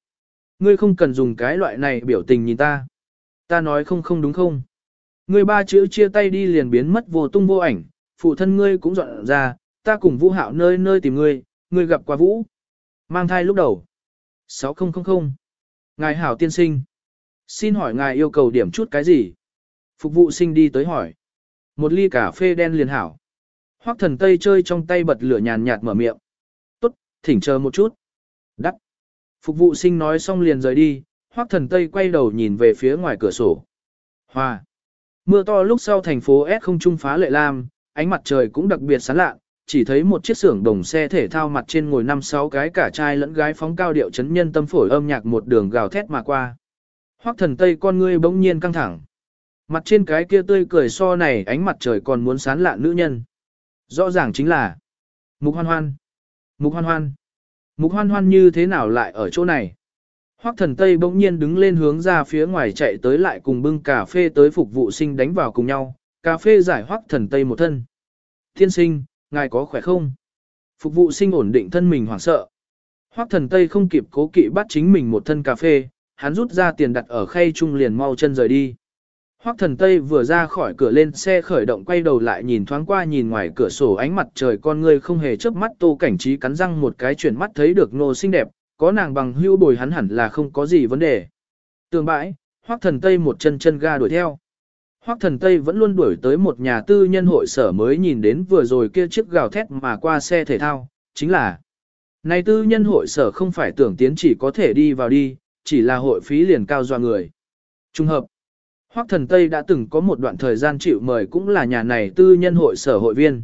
Ngươi không cần dùng cái loại này biểu tình nhìn ta. Ta nói không không đúng không. Ngươi ba chữ chia tay đi liền biến mất vô tung vô ảnh, phụ thân ngươi cũng dọn ra, ta cùng vũ hạo nơi nơi tìm ngươi, ngươi gặp qua vũ. Mang thai lúc đầu. 6000. Ngài hảo tiên sinh. Xin hỏi ngài yêu cầu điểm chút cái gì? Phục vụ sinh đi tới hỏi. Một ly cà phê đen liền hảo. Hoắc thần Tây chơi trong tay bật lửa nhàn nhạt mở miệng. Tốt, thỉnh chờ một chút. Đắc. Phục vụ sinh nói xong liền rời đi, Hoắc thần Tây quay đầu nhìn về phía ngoài cửa sổ. Hoa. Mưa to lúc sau thành phố S không trung phá lệ lam, ánh mặt trời cũng đặc biệt sáng lạ, chỉ thấy một chiếc xưởng đồng xe thể thao mặt trên ngồi năm sáu cái cả trai lẫn gái phóng cao điệu chấn nhân tâm phổi âm nhạc một đường gào thét mà qua. Hoắc thần Tây con ngươi bỗng nhiên căng thẳng. Mặt trên cái kia tươi cười so này ánh mặt trời còn muốn sán lạ nữ nhân. Rõ ràng chính là Mục Hoan Hoan. Mục Hoan Hoan. Mục Hoan Hoan như thế nào lại ở chỗ này? Hoắc thần Tây bỗng nhiên đứng lên hướng ra phía ngoài chạy tới lại cùng bưng cà phê tới phục vụ sinh đánh vào cùng nhau, cà phê giải Hoắc thần Tây một thân. Thiên sinh, ngài có khỏe không? Phục vụ sinh ổn định thân mình hoảng sợ. Hoắc thần Tây không kịp cố kỵ bắt chính mình một thân cà phê, hắn rút ra tiền đặt ở khay chung liền mau chân rời đi. Hoắc thần Tây vừa ra khỏi cửa lên xe khởi động quay đầu lại nhìn thoáng qua nhìn ngoài cửa sổ ánh mặt trời con người không hề chớp mắt tô cảnh trí cắn răng một cái chuyển mắt thấy được nô xinh đẹp, có nàng bằng hưu bồi hắn hẳn là không có gì vấn đề. Tường bãi, Hoắc thần Tây một chân chân ga đuổi theo. Hoắc thần Tây vẫn luôn đuổi tới một nhà tư nhân hội sở mới nhìn đến vừa rồi kia chiếc gào thét mà qua xe thể thao, chính là này tư nhân hội sở không phải tưởng tiến chỉ có thể đi vào đi, chỉ là hội phí liền cao doa người. Trung hợp, Hoắc thần Tây đã từng có một đoạn thời gian chịu mời cũng là nhà này tư nhân hội sở hội viên.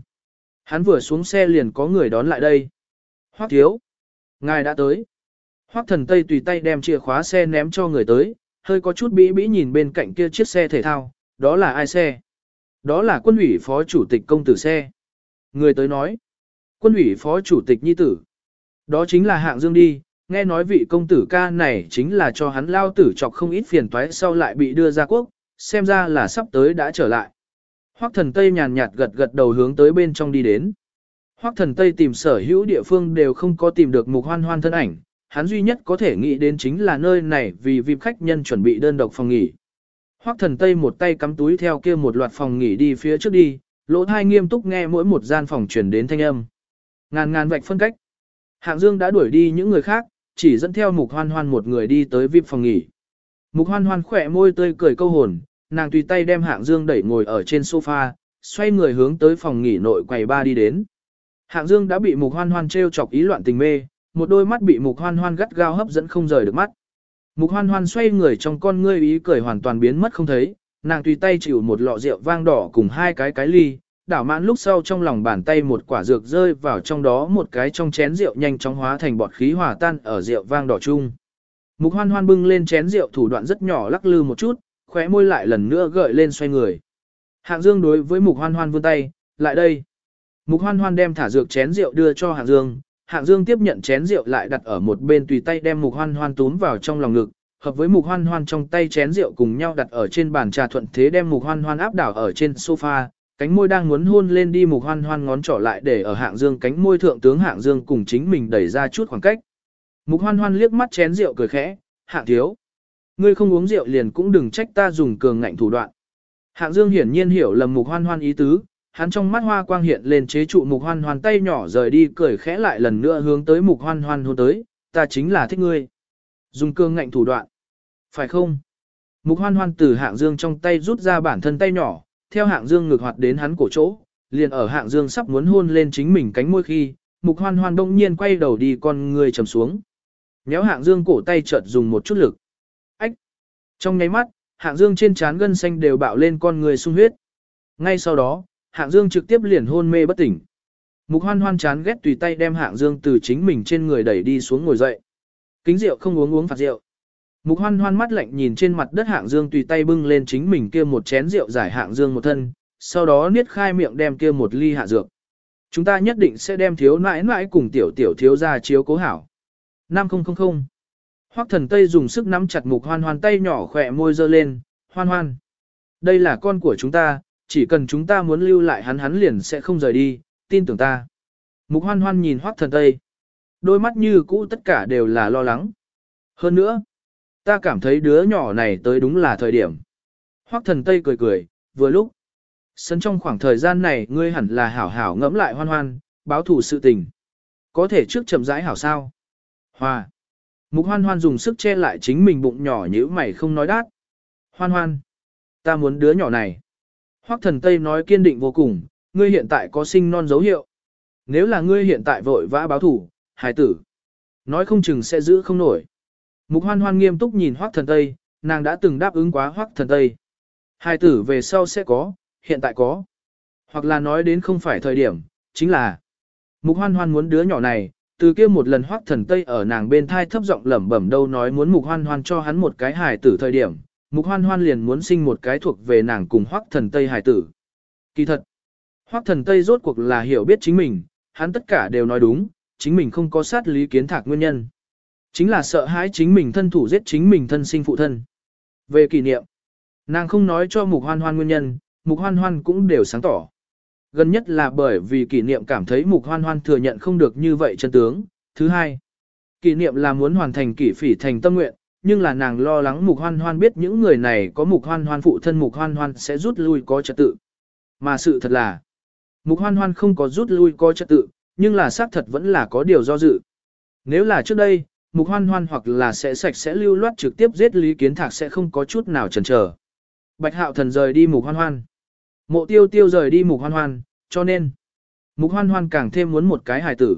Hắn vừa xuống xe liền có người đón lại đây. Hoắc thiếu, ngài đã tới. Hoắc thần Tây tùy tay đem chìa khóa xe ném cho người tới, hơi có chút bĩ bĩ nhìn bên cạnh kia chiếc xe thể thao, đó là ai xe? Đó là quân ủy phó chủ tịch công tử xe. Người tới nói, quân ủy phó chủ tịch nhi tử. Đó chính là hạng dương đi, nghe nói vị công tử ca này chính là cho hắn lao tử chọc không ít phiền toái sau lại bị đưa ra quốc, xem ra là sắp tới đã trở lại. Hoắc thần Tây nhàn nhạt gật gật đầu hướng tới bên trong đi đến. Hoắc thần Tây tìm sở hữu địa phương đều không có tìm được mục hoan hoan thân ảnh, hắn duy nhất có thể nghĩ đến chính là nơi này vì VIP khách nhân chuẩn bị đơn độc phòng nghỉ. Hoắc thần Tây một tay cắm túi theo kia một loạt phòng nghỉ đi phía trước đi, lỗ thai nghiêm túc nghe mỗi một gian phòng chuyển đến thanh âm. Ngàn ngàn vạch phân cách. Hạng Dương đã đuổi đi những người khác, chỉ dẫn theo mục hoan hoan một người đi tới VIP phòng nghỉ. Mục hoan hoan khỏe môi tươi cười câu hồn, nàng tùy tay đem hạng Dương đẩy ngồi ở trên sofa, xoay người hướng tới phòng nghỉ nội quầy ba đi đến. Hạng Dương đã bị mục hoan hoan treo chọc ý loạn tình mê, một đôi mắt bị mục hoan hoan gắt gao hấp dẫn không rời được mắt. Mục hoan hoan xoay người trong con ngươi ý cười hoàn toàn biến mất không thấy, nàng tùy tay chịu một lọ rượu vang đỏ cùng hai cái cái ly, đảo mãn lúc sau trong lòng bàn tay một quả dược rơi vào trong đó một cái trong chén rượu nhanh chóng hóa thành bọt khí hòa tan ở rượu vang đỏ chung. Mục hoan hoan bưng lên chén rượu thủ đoạn rất nhỏ lắc lư một chút, khóe môi lại lần nữa gợi lên xoay người. Hạng Dương đối với Mục hoan hoan vươn tay, lại đây. Mục hoan hoan đem thả dược chén rượu đưa cho Hạng Dương, Hạng Dương tiếp nhận chén rượu lại đặt ở một bên tùy tay đem Mục hoan hoan túm vào trong lòng ngực, hợp với Mục hoan hoan trong tay chén rượu cùng nhau đặt ở trên bàn trà thuận thế đem Mục hoan hoan áp đảo ở trên sofa, cánh môi đang muốn hôn lên đi Mục hoan hoan ngón trỏ lại để ở Hạng Dương cánh môi thượng tướng Hạng Dương cùng chính mình đẩy ra chút khoảng cách. Mục hoan hoan liếc mắt chén rượu cười khẽ, Hạng thiếu. Ngươi không uống rượu liền cũng đừng trách ta dùng cường ngạnh thủ đoạn. Hạng Dương hiển nhiên hiểu lầm Mục hoan hoan ý tứ, hắn trong mắt hoa quang hiện lên chế trụ mục hoan hoan tay nhỏ rời đi cười khẽ lại lần nữa hướng tới mục hoan hoan hôn tới, ta chính là thích ngươi. Dùng cương ngạnh thủ đoạn. Phải không? Mục hoan hoan từ hạng dương trong tay rút ra bản thân tay nhỏ, theo hạng dương ngược hoạt đến hắn cổ chỗ, liền ở hạng dương sắp muốn hôn lên chính mình cánh môi khi, mục hoan hoan đông nhiên quay đầu đi con người trầm xuống. Nhéo hạng dương cổ tay chợt dùng một chút lực. Ách! Trong nháy mắt, hạng dương trên trán gân xanh đều bạo lên con người sung huyết. Ngay sau đó, hạng dương trực tiếp liền hôn mê bất tỉnh. Mục hoan hoan chán ghét tùy tay đem hạng dương từ chính mình trên người đẩy đi xuống ngồi dậy. Kính rượu không uống uống phạt rượu. Mục hoan hoan mắt lạnh nhìn trên mặt đất hạng dương tùy tay bưng lên chính mình kia một chén rượu giải hạng dương một thân, sau đó niết khai miệng đem kia một ly hạ dược. Chúng ta nhất định sẽ đem thiếu nãi nãi cùng tiểu tiểu thiếu ra chiếu cố hảo. 5000 Hoắc thần Tây dùng sức nắm chặt mục hoan hoan tay nhỏ khỏe môi dơ lên, hoan hoan. Đây là con của chúng ta, chỉ cần chúng ta muốn lưu lại hắn hắn liền sẽ không rời đi, tin tưởng ta. Mục hoan hoan nhìn hoắc thần Tây. Đôi mắt như cũ tất cả đều là lo lắng. Hơn nữa, ta cảm thấy đứa nhỏ này tới đúng là thời điểm. Hoắc thần Tây cười cười, vừa lúc. Sân trong khoảng thời gian này ngươi hẳn là hảo hảo ngẫm lại hoan hoan, báo thủ sự tình. Có thể trước chậm rãi hảo sao. Hoa. Mục hoan hoan dùng sức che lại chính mình bụng nhỏ như mày không nói đát. Hoan hoan. Ta muốn đứa nhỏ này. Hoắc thần Tây nói kiên định vô cùng, ngươi hiện tại có sinh non dấu hiệu. Nếu là ngươi hiện tại vội vã báo thủ, hài tử. Nói không chừng sẽ giữ không nổi. Mục hoan hoan nghiêm túc nhìn Hoắc thần Tây, nàng đã từng đáp ứng quá Hoắc thần Tây. Hài tử về sau sẽ có, hiện tại có. Hoặc là nói đến không phải thời điểm, chính là. Mục hoan hoan muốn đứa nhỏ này, từ kia một lần Hoắc thần Tây ở nàng bên thai thấp giọng lẩm bẩm đâu nói muốn mục hoan hoan cho hắn một cái hài tử thời điểm, Mục Hoan Hoan liền muốn sinh một cái thuộc về nàng cùng Hoắc Thần Tây hải tử. Kỳ thật, Hoắc Thần Tây rốt cuộc là hiểu biết chính mình, hắn tất cả đều nói đúng, chính mình không có sát lý kiến thạc nguyên nhân. Chính là sợ hãi chính mình thân thủ giết chính mình thân sinh phụ thân. Về kỷ niệm, nàng không nói cho Mục Hoan Hoan nguyên nhân, Mục Hoan Hoan cũng đều sáng tỏ. Gần nhất là bởi vì kỷ niệm cảm thấy Mục Hoan Hoan thừa nhận không được như vậy chân tướng. Thứ hai, kỷ niệm là muốn hoàn thành kỷ phỉ thành tâm nguyện, nhưng là nàng lo lắng mục hoan hoan biết những người này có mục hoan hoan phụ thân mục hoan hoan sẽ rút lui có trật tự. Mà sự thật là, mục hoan hoan không có rút lui có trật tự, nhưng là xác thật vẫn là có điều do dự. Nếu là trước đây, mục hoan hoan hoặc là sẽ sạch sẽ lưu loát trực tiếp giết Lý Kiến Thạc sẽ không có chút nào chần chờ. Bạch hạo thần rời đi mục hoan hoan. Mộ tiêu tiêu rời đi mục hoan hoan, cho nên, mục hoan hoan càng thêm muốn một cái hài tử.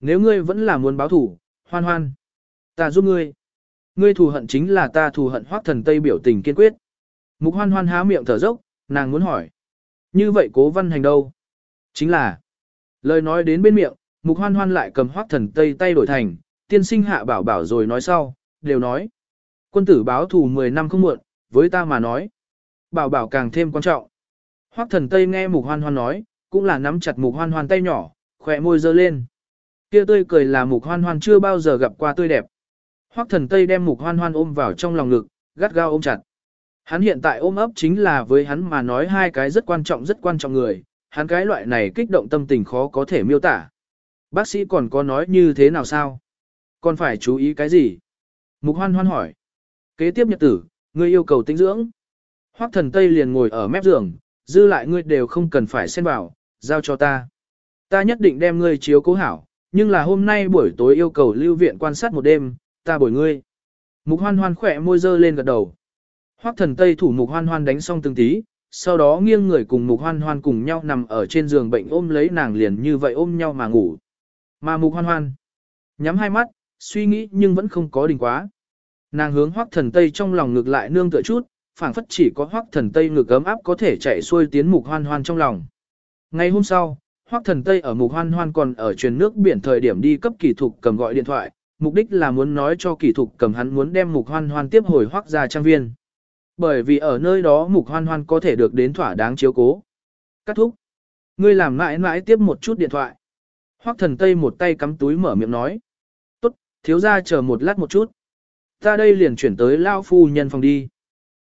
Nếu ngươi vẫn là muốn báo thủ, hoan hoan, ta giúp ngươi. Ngươi thù hận chính là ta thù hận hoác thần Tây biểu tình kiên quyết. Mục hoan hoan há miệng thở dốc, nàng muốn hỏi. Như vậy cố văn hành đâu? Chính là. Lời nói đến bên miệng, mục hoan hoan lại cầm hoác thần Tây tay đổi thành, tiên sinh hạ bảo bảo rồi nói sau, đều nói. Quân tử báo thù 10 năm không muộn, với ta mà nói. Bảo bảo càng thêm quan trọng. Hoác thần Tây nghe mục hoan hoan nói, cũng là nắm chặt mục hoan hoan tay nhỏ, khỏe môi dơ lên. Kia tươi cười là mục hoan hoan chưa bao giờ gặp qua tươi đẹp. Hoắc thần Tây đem mục hoan hoan ôm vào trong lòng ngực, gắt gao ôm chặt. Hắn hiện tại ôm ấp chính là với hắn mà nói hai cái rất quan trọng rất quan trọng người, hắn cái loại này kích động tâm tình khó có thể miêu tả. Bác sĩ còn có nói như thế nào sao? Còn phải chú ý cái gì? Mục hoan hoan hỏi. Kế tiếp nhật tử, ngươi yêu cầu tinh dưỡng. Hoắc thần Tây liền ngồi ở mép giường, dư lại ngươi đều không cần phải xen vào, giao cho ta. Ta nhất định đem ngươi chiếu cố hảo, nhưng là hôm nay buổi tối yêu cầu lưu viện quan sát một đêm, ta bồi ngươi. Mục hoan hoan khỏe môi dơ lên gật đầu. Hoắc thần Tây thủ mục hoan hoan đánh xong từng tí, sau đó nghiêng người cùng mục hoan hoan cùng nhau nằm ở trên giường bệnh ôm lấy nàng liền như vậy ôm nhau mà ngủ. Mà mục hoan hoan, nhắm hai mắt, suy nghĩ nhưng vẫn không có đình quá. Nàng hướng hoắc thần Tây trong lòng ngược lại nương tựa chút, phảng phất chỉ có hoắc thần Tây ngược ấm áp có thể chạy xuôi tiến mục hoan hoan trong lòng. Ngày hôm sau, hoắc thần Tây ở mục hoan hoan còn ở truyền nước biển thời điểm đi cấp kỳ thục cầm gọi điện thoại, mục đích là muốn nói cho kỳ thục cầm hắn muốn đem mục hoan hoan tiếp hồi hoác ra trang viên. Bởi vì ở nơi đó mục hoan hoan có thể được đến thỏa đáng chiếu cố. Cắt thúc. Ngươi làm mãi mãi tiếp một chút điện thoại. Hoác thần Tây một tay cắm túi mở miệng nói. Tốt, thiếu ra chờ một lát một chút. Ta đây liền chuyển tới Lao Phu nhân phòng đi.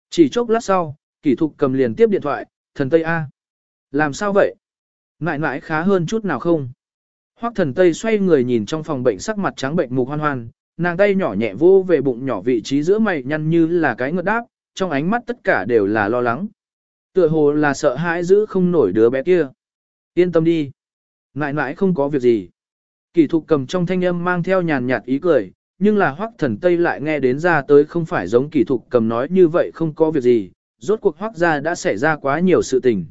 Chỉ chốc lát sau, kỷ thục cầm liền tiếp điện thoại, thần Tây A. Làm sao vậy? Ngại ngại khá hơn chút nào không? Hoắc thần Tây xoay người nhìn trong phòng bệnh sắc mặt trắng bệnh mục hoan hoan, nàng tay nhỏ nhẹ vô về bụng nhỏ vị trí giữa mày nhăn như là cái ngợt đáp, trong ánh mắt tất cả đều là lo lắng. Tựa hồ là sợ hãi giữ không nổi đứa bé kia. Yên tâm đi. Ngại ngại không có việc gì. Kỳ thục cầm trong thanh âm mang theo nhàn nhạt ý cười, nhưng là hoắc thần Tây lại nghe đến ra tới không phải giống kỳ thục cầm nói như vậy không có việc gì, rốt cuộc hoắc gia đã xảy ra quá nhiều sự tình.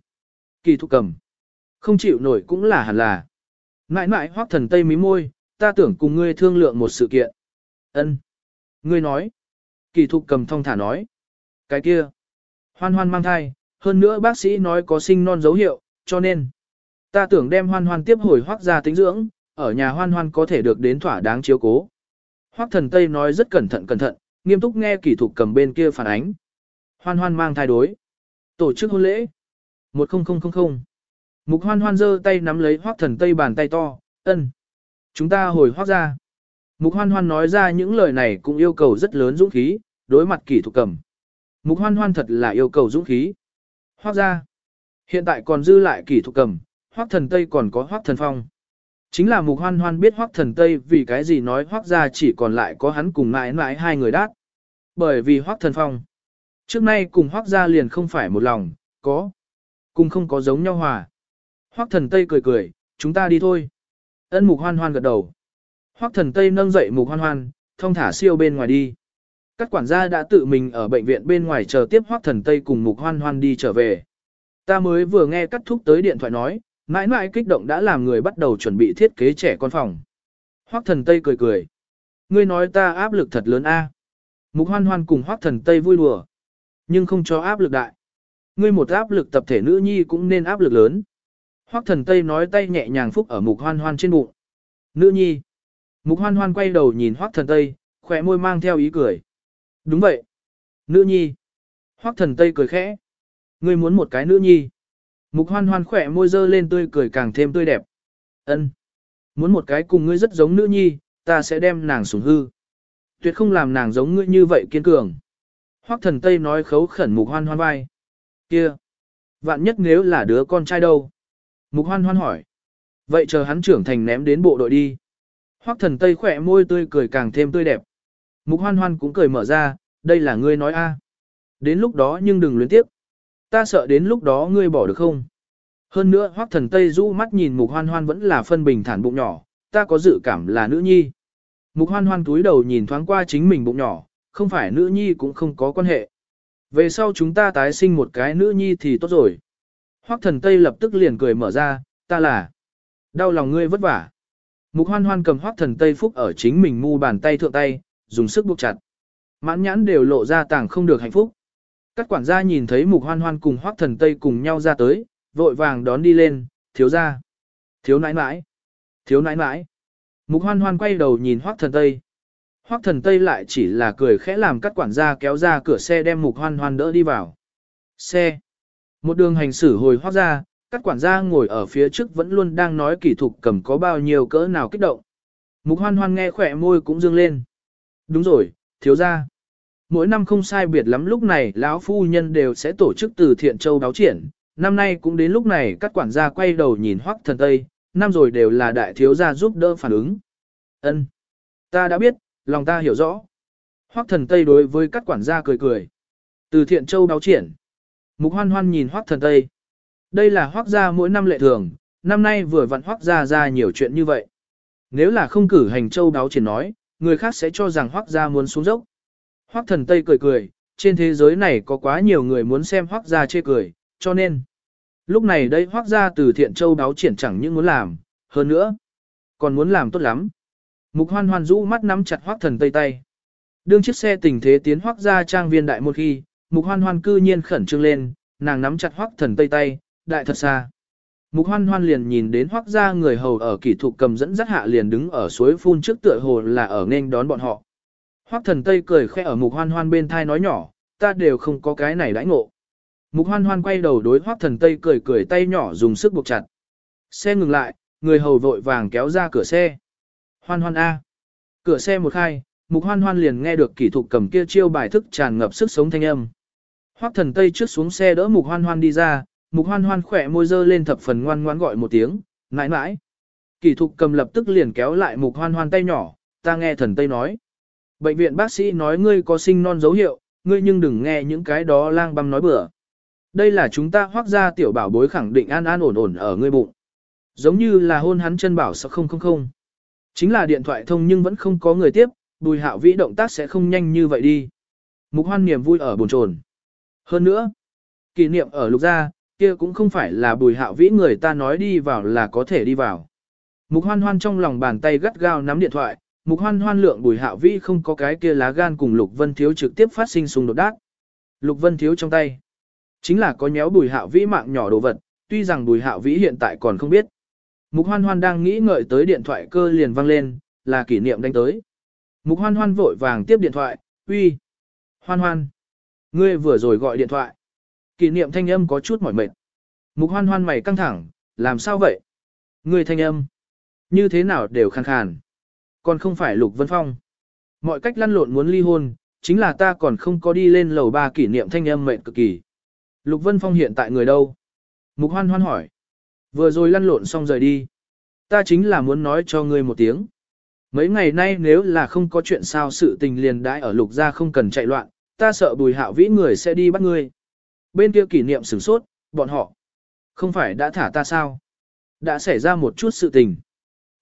Kỳ thục cầm. Không chịu nổi cũng là hẳn là. Ngại ngại hoắc thần Tây mí môi, ta tưởng cùng ngươi thương lượng một sự kiện. Ân. Ngươi nói. Kỳ thục cầm thong thả nói. Cái kia. Hoan hoan mang thai, hơn nữa bác sĩ nói có sinh non dấu hiệu, cho nên. Ta tưởng đem hoan hoan tiếp hồi hoác ra tính dưỡng, ở nhà hoan hoan có thể được đến thỏa đáng chiếu cố. Hoác thần Tây nói rất cẩn thận cẩn thận, nghiêm túc nghe kỹ thuật cầm bên kia phản ánh. Hoan hoan mang thai đối. Tổ chức hôn lễ. 10000. Mục hoan hoan giơ tay nắm lấy hoác thần Tây bàn tay to, ân. Chúng ta hồi hoác ra. Mục hoan hoan nói ra những lời này cũng yêu cầu rất lớn dũng khí, đối mặt kỹ thuật cầm. Mục hoan hoan thật là yêu cầu dũng khí. Hoác ra. Hiện tại còn dư lại kỹ thuật cầm, hoác thần Tây còn có hoác thần phong. Chính là mục hoan hoan biết hoác thần Tây vì cái gì nói hoác ra chỉ còn lại có hắn cùng mãi mãi hai người đát. Bởi vì hoác thần phong. Trước nay cùng hoác ra liền không phải một lòng, có. Cùng không có giống nhau hòa. Hoắc thần Tây cười cười, chúng ta đi thôi. Ân mục hoan hoan gật đầu. Hoắc thần Tây nâng dậy mục hoan hoan, thông thả siêu bên ngoài đi. Các quản gia đã tự mình ở bệnh viện bên ngoài chờ tiếp Hoắc thần Tây cùng mục hoan hoan đi trở về. Ta mới vừa nghe cắt thúc tới điện thoại nói, mãi mãi kích động đã làm người bắt đầu chuẩn bị thiết kế trẻ con phòng. Hoắc thần Tây cười cười. Ngươi nói ta áp lực thật lớn a. Mục hoan hoan cùng Hoắc thần Tây vui đùa. Nhưng không cho áp lực đại. Ngươi một áp lực tập thể nữ nhi cũng nên áp lực lớn. Hoắc thần Tây nói tay nhẹ nhàng phúc ở mục hoan hoan trên bụng. Nữ nhi. Mục hoan hoan quay đầu nhìn Hoắc thần Tây, khỏe môi mang theo ý cười. Đúng vậy. Nữ nhi. Hoắc thần Tây cười khẽ. Ngươi muốn một cái nữ nhi. Mục hoan hoan khỏe môi dơ lên tươi cười càng thêm tươi đẹp. Ân, Muốn một cái cùng ngươi rất giống nữ nhi, ta sẽ đem nàng sủng hư. Tuyệt không làm nàng giống ngươi như vậy kiên cường. Hoắc thần Tây nói khấu khẩn mục hoan hoan vai. Kia! Vạn nhất nếu là đứa con trai đâu? Mục hoan hoan hỏi. Vậy chờ hắn trưởng thành ném đến bộ đội đi. Hoác thần Tây khỏe môi tươi cười càng thêm tươi đẹp. Mục hoan hoan cũng cười mở ra, đây là ngươi nói a. Đến lúc đó nhưng đừng luyến tiếp ta sợ đến lúc đó ngươi bỏ được không? Hơn nữa hoắc thần Tây rũ mắt nhìn mục hoan hoan vẫn là phân bình thản bụng nhỏ, ta có dự cảm là nữ nhi. Mục hoan hoan túi đầu nhìn thoáng qua chính mình bụng nhỏ, không phải nữ nhi cũng không có quan hệ. Về sau chúng ta tái sinh một cái nữ nhi thì tốt rồi. Hoắc thần Tây lập tức liền cười mở ra, ta là đau lòng ngươi vất vả. Mục hoan hoan cầm hoắc thần Tây phúc ở chính mình mu bàn tay thượng tay, dùng sức buộc chặt. Mãn nhãn đều lộ ra tàng không được hạnh phúc. Các quản gia nhìn thấy mục hoan hoan cùng Hoắc thần Tây cùng nhau ra tới, vội vàng đón đi lên, thiếu ra. Thiếu nãi nãi. Thiếu nãi nãi. Mục hoan hoan quay đầu nhìn Hoắc thần Tây. Hoắc thần Tây lại chỉ là cười khẽ làm các quản gia kéo ra cửa xe đem mục hoan hoan đỡ đi vào. Xe. Một đường hành xử hồi hoác ra, các quản gia ngồi ở phía trước vẫn luôn đang nói kỹ thuật cầm có bao nhiêu cỡ nào kích động. Mục hoan hoan nghe khỏe môi cũng dương lên. Đúng rồi, thiếu ra mỗi năm không sai biệt lắm lúc này lão phu nhân đều sẽ tổ chức từ thiện châu báo triển, năm nay cũng đến lúc này các quản gia quay đầu nhìn hoắc thần tây, năm rồi đều là đại thiếu gia giúp đỡ phản ứng. Ân, ta đã biết, lòng ta hiểu rõ. Hoắc thần tây đối với các quản gia cười cười. Từ thiện châu báo triển. Mục hoan hoan nhìn hoác thần Tây. Đây là hoác gia mỗi năm lệ thường, năm nay vừa vặn hoác gia ra nhiều chuyện như vậy. Nếu là không cử hành châu đáo triển nói, người khác sẽ cho rằng hoác gia muốn xuống dốc. Hoác thần Tây cười cười, trên thế giới này có quá nhiều người muốn xem hoác gia chê cười, cho nên. Lúc này đây hoác gia từ thiện châu đáo triển chẳng những muốn làm, hơn nữa, còn muốn làm tốt lắm. Mục hoan hoan rũ mắt nắm chặt hoác thần Tây tay. Đương chiếc xe tình thế tiến hoác gia trang viên đại một khi, mục hoan hoan cư nhiên khẩn trương lên, nàng nắm chặt Hoắc thần Tây tay, đại thật xa. Mục hoan hoan liền nhìn đến Hoắc gia người hầu ở kỹ thuật cầm dẫn dắt hạ liền đứng ở suối phun trước tựa hồ là ở nên đón bọn họ. Hoắc thần Tây cười khẽ ở mục hoan hoan bên thai nói nhỏ, ta đều không có cái này đãi ngộ. Mục hoan hoan quay đầu đối Hoắc thần Tây cười cười tay nhỏ dùng sức buộc chặt. Xe ngừng lại, người hầu vội vàng kéo ra cửa xe. Hoan hoan A. Cửa xe một khai, mục hoan hoan liền nghe được kỹ thuật cầm kia chiêu bài thức tràn ngập sức sống thanh âm. Hoắc thần Tây trước xuống xe đỡ mục hoan hoan đi ra, mục hoan hoan khỏe môi dơ lên thập phần ngoan ngoãn gọi một tiếng, nãi nãi. Kỷ thục cầm lập tức liền kéo lại mục hoan hoan tay nhỏ, ta nghe thần Tây nói. Bệnh viện bác sĩ nói ngươi có sinh non dấu hiệu, ngươi nhưng đừng nghe những cái đó lang băm nói bừa. Đây là chúng ta hoác ra tiểu bảo bối khẳng định an an ổn ổn ở ngươi bụng. Giống như là hôn hắn chân bảo sao không không không. Chính là điện thoại thông nhưng vẫn không có người tiếp, bùi hạo vĩ động tác sẽ không nhanh như vậy đi. Mục hoan niềm vui ở bồn trồn. Hơn nữa, kỷ niệm ở lục gia, kia cũng không phải là bùi hạo vĩ người ta nói đi vào là có thể đi vào. Mục hoan hoan trong lòng bàn tay gắt gao nắm điện thoại, mục hoan hoan lượng bùi hạo vĩ không có cái kia lá gan cùng lục vân thiếu trực tiếp phát sinh xung đột đát. Lục vân thiếu trong tay, chính là có nhéo bùi hạo vĩ mạng nhỏ đồ vật, tuy rằng bùi hạo vĩ hiện tại còn không biết. Mục hoan hoan đang nghĩ ngợi tới điện thoại cơ liền vang lên, là kỷ niệm đánh tới. Mục hoan hoan vội vàng tiếp điện thoại, uy. Hoan hoan. Ngươi vừa rồi gọi điện thoại. Kỷ niệm thanh âm có chút mỏi mệt. Mục hoan hoan mày căng thẳng, làm sao vậy? Ngươi thanh âm. Như thế nào đều khàn khàn. Còn không phải Lục Vân Phong. Mọi cách lăn lộn muốn ly hôn, chính là ta còn không có đi lên lầu ba kỷ niệm thanh âm mệt cực kỳ. Lục Vân Phong hiện tại người đâu? Mục hoan hoan hỏi. Vừa rồi lăn lộn xong rời đi. Ta chính là muốn nói cho ngươi một tiếng. Mấy ngày nay nếu là không có chuyện sao sự tình liền đãi ở lục gia không cần chạy loạn, ta sợ bùi hạo vĩ người sẽ đi bắt ngươi. Bên kia kỷ niệm sửng sốt, bọn họ. Không phải đã thả ta sao? Đã xảy ra một chút sự tình.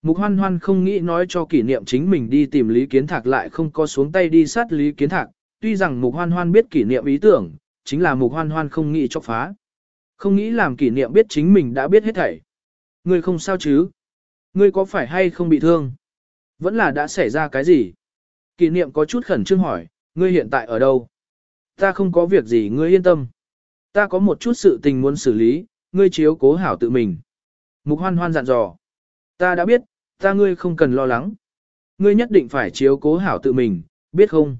Mục hoan hoan không nghĩ nói cho kỷ niệm chính mình đi tìm Lý Kiến Thạc lại không có xuống tay đi sát Lý Kiến Thạc. Tuy rằng mục hoan hoan biết kỷ niệm ý tưởng, chính là mục hoan hoan không nghĩ cho phá. Không nghĩ làm kỷ niệm biết chính mình đã biết hết thảy. Ngươi không sao chứ? Ngươi có phải hay không bị thương? Vẫn là đã xảy ra cái gì? Kỷ niệm có chút khẩn trương hỏi, ngươi hiện tại ở đâu? Ta không có việc gì ngươi yên tâm. Ta có một chút sự tình muốn xử lý, ngươi chiếu cố hảo tự mình. Mục hoan hoan dặn dò. Ta đã biết, ta ngươi không cần lo lắng. Ngươi nhất định phải chiếu cố hảo tự mình, biết không?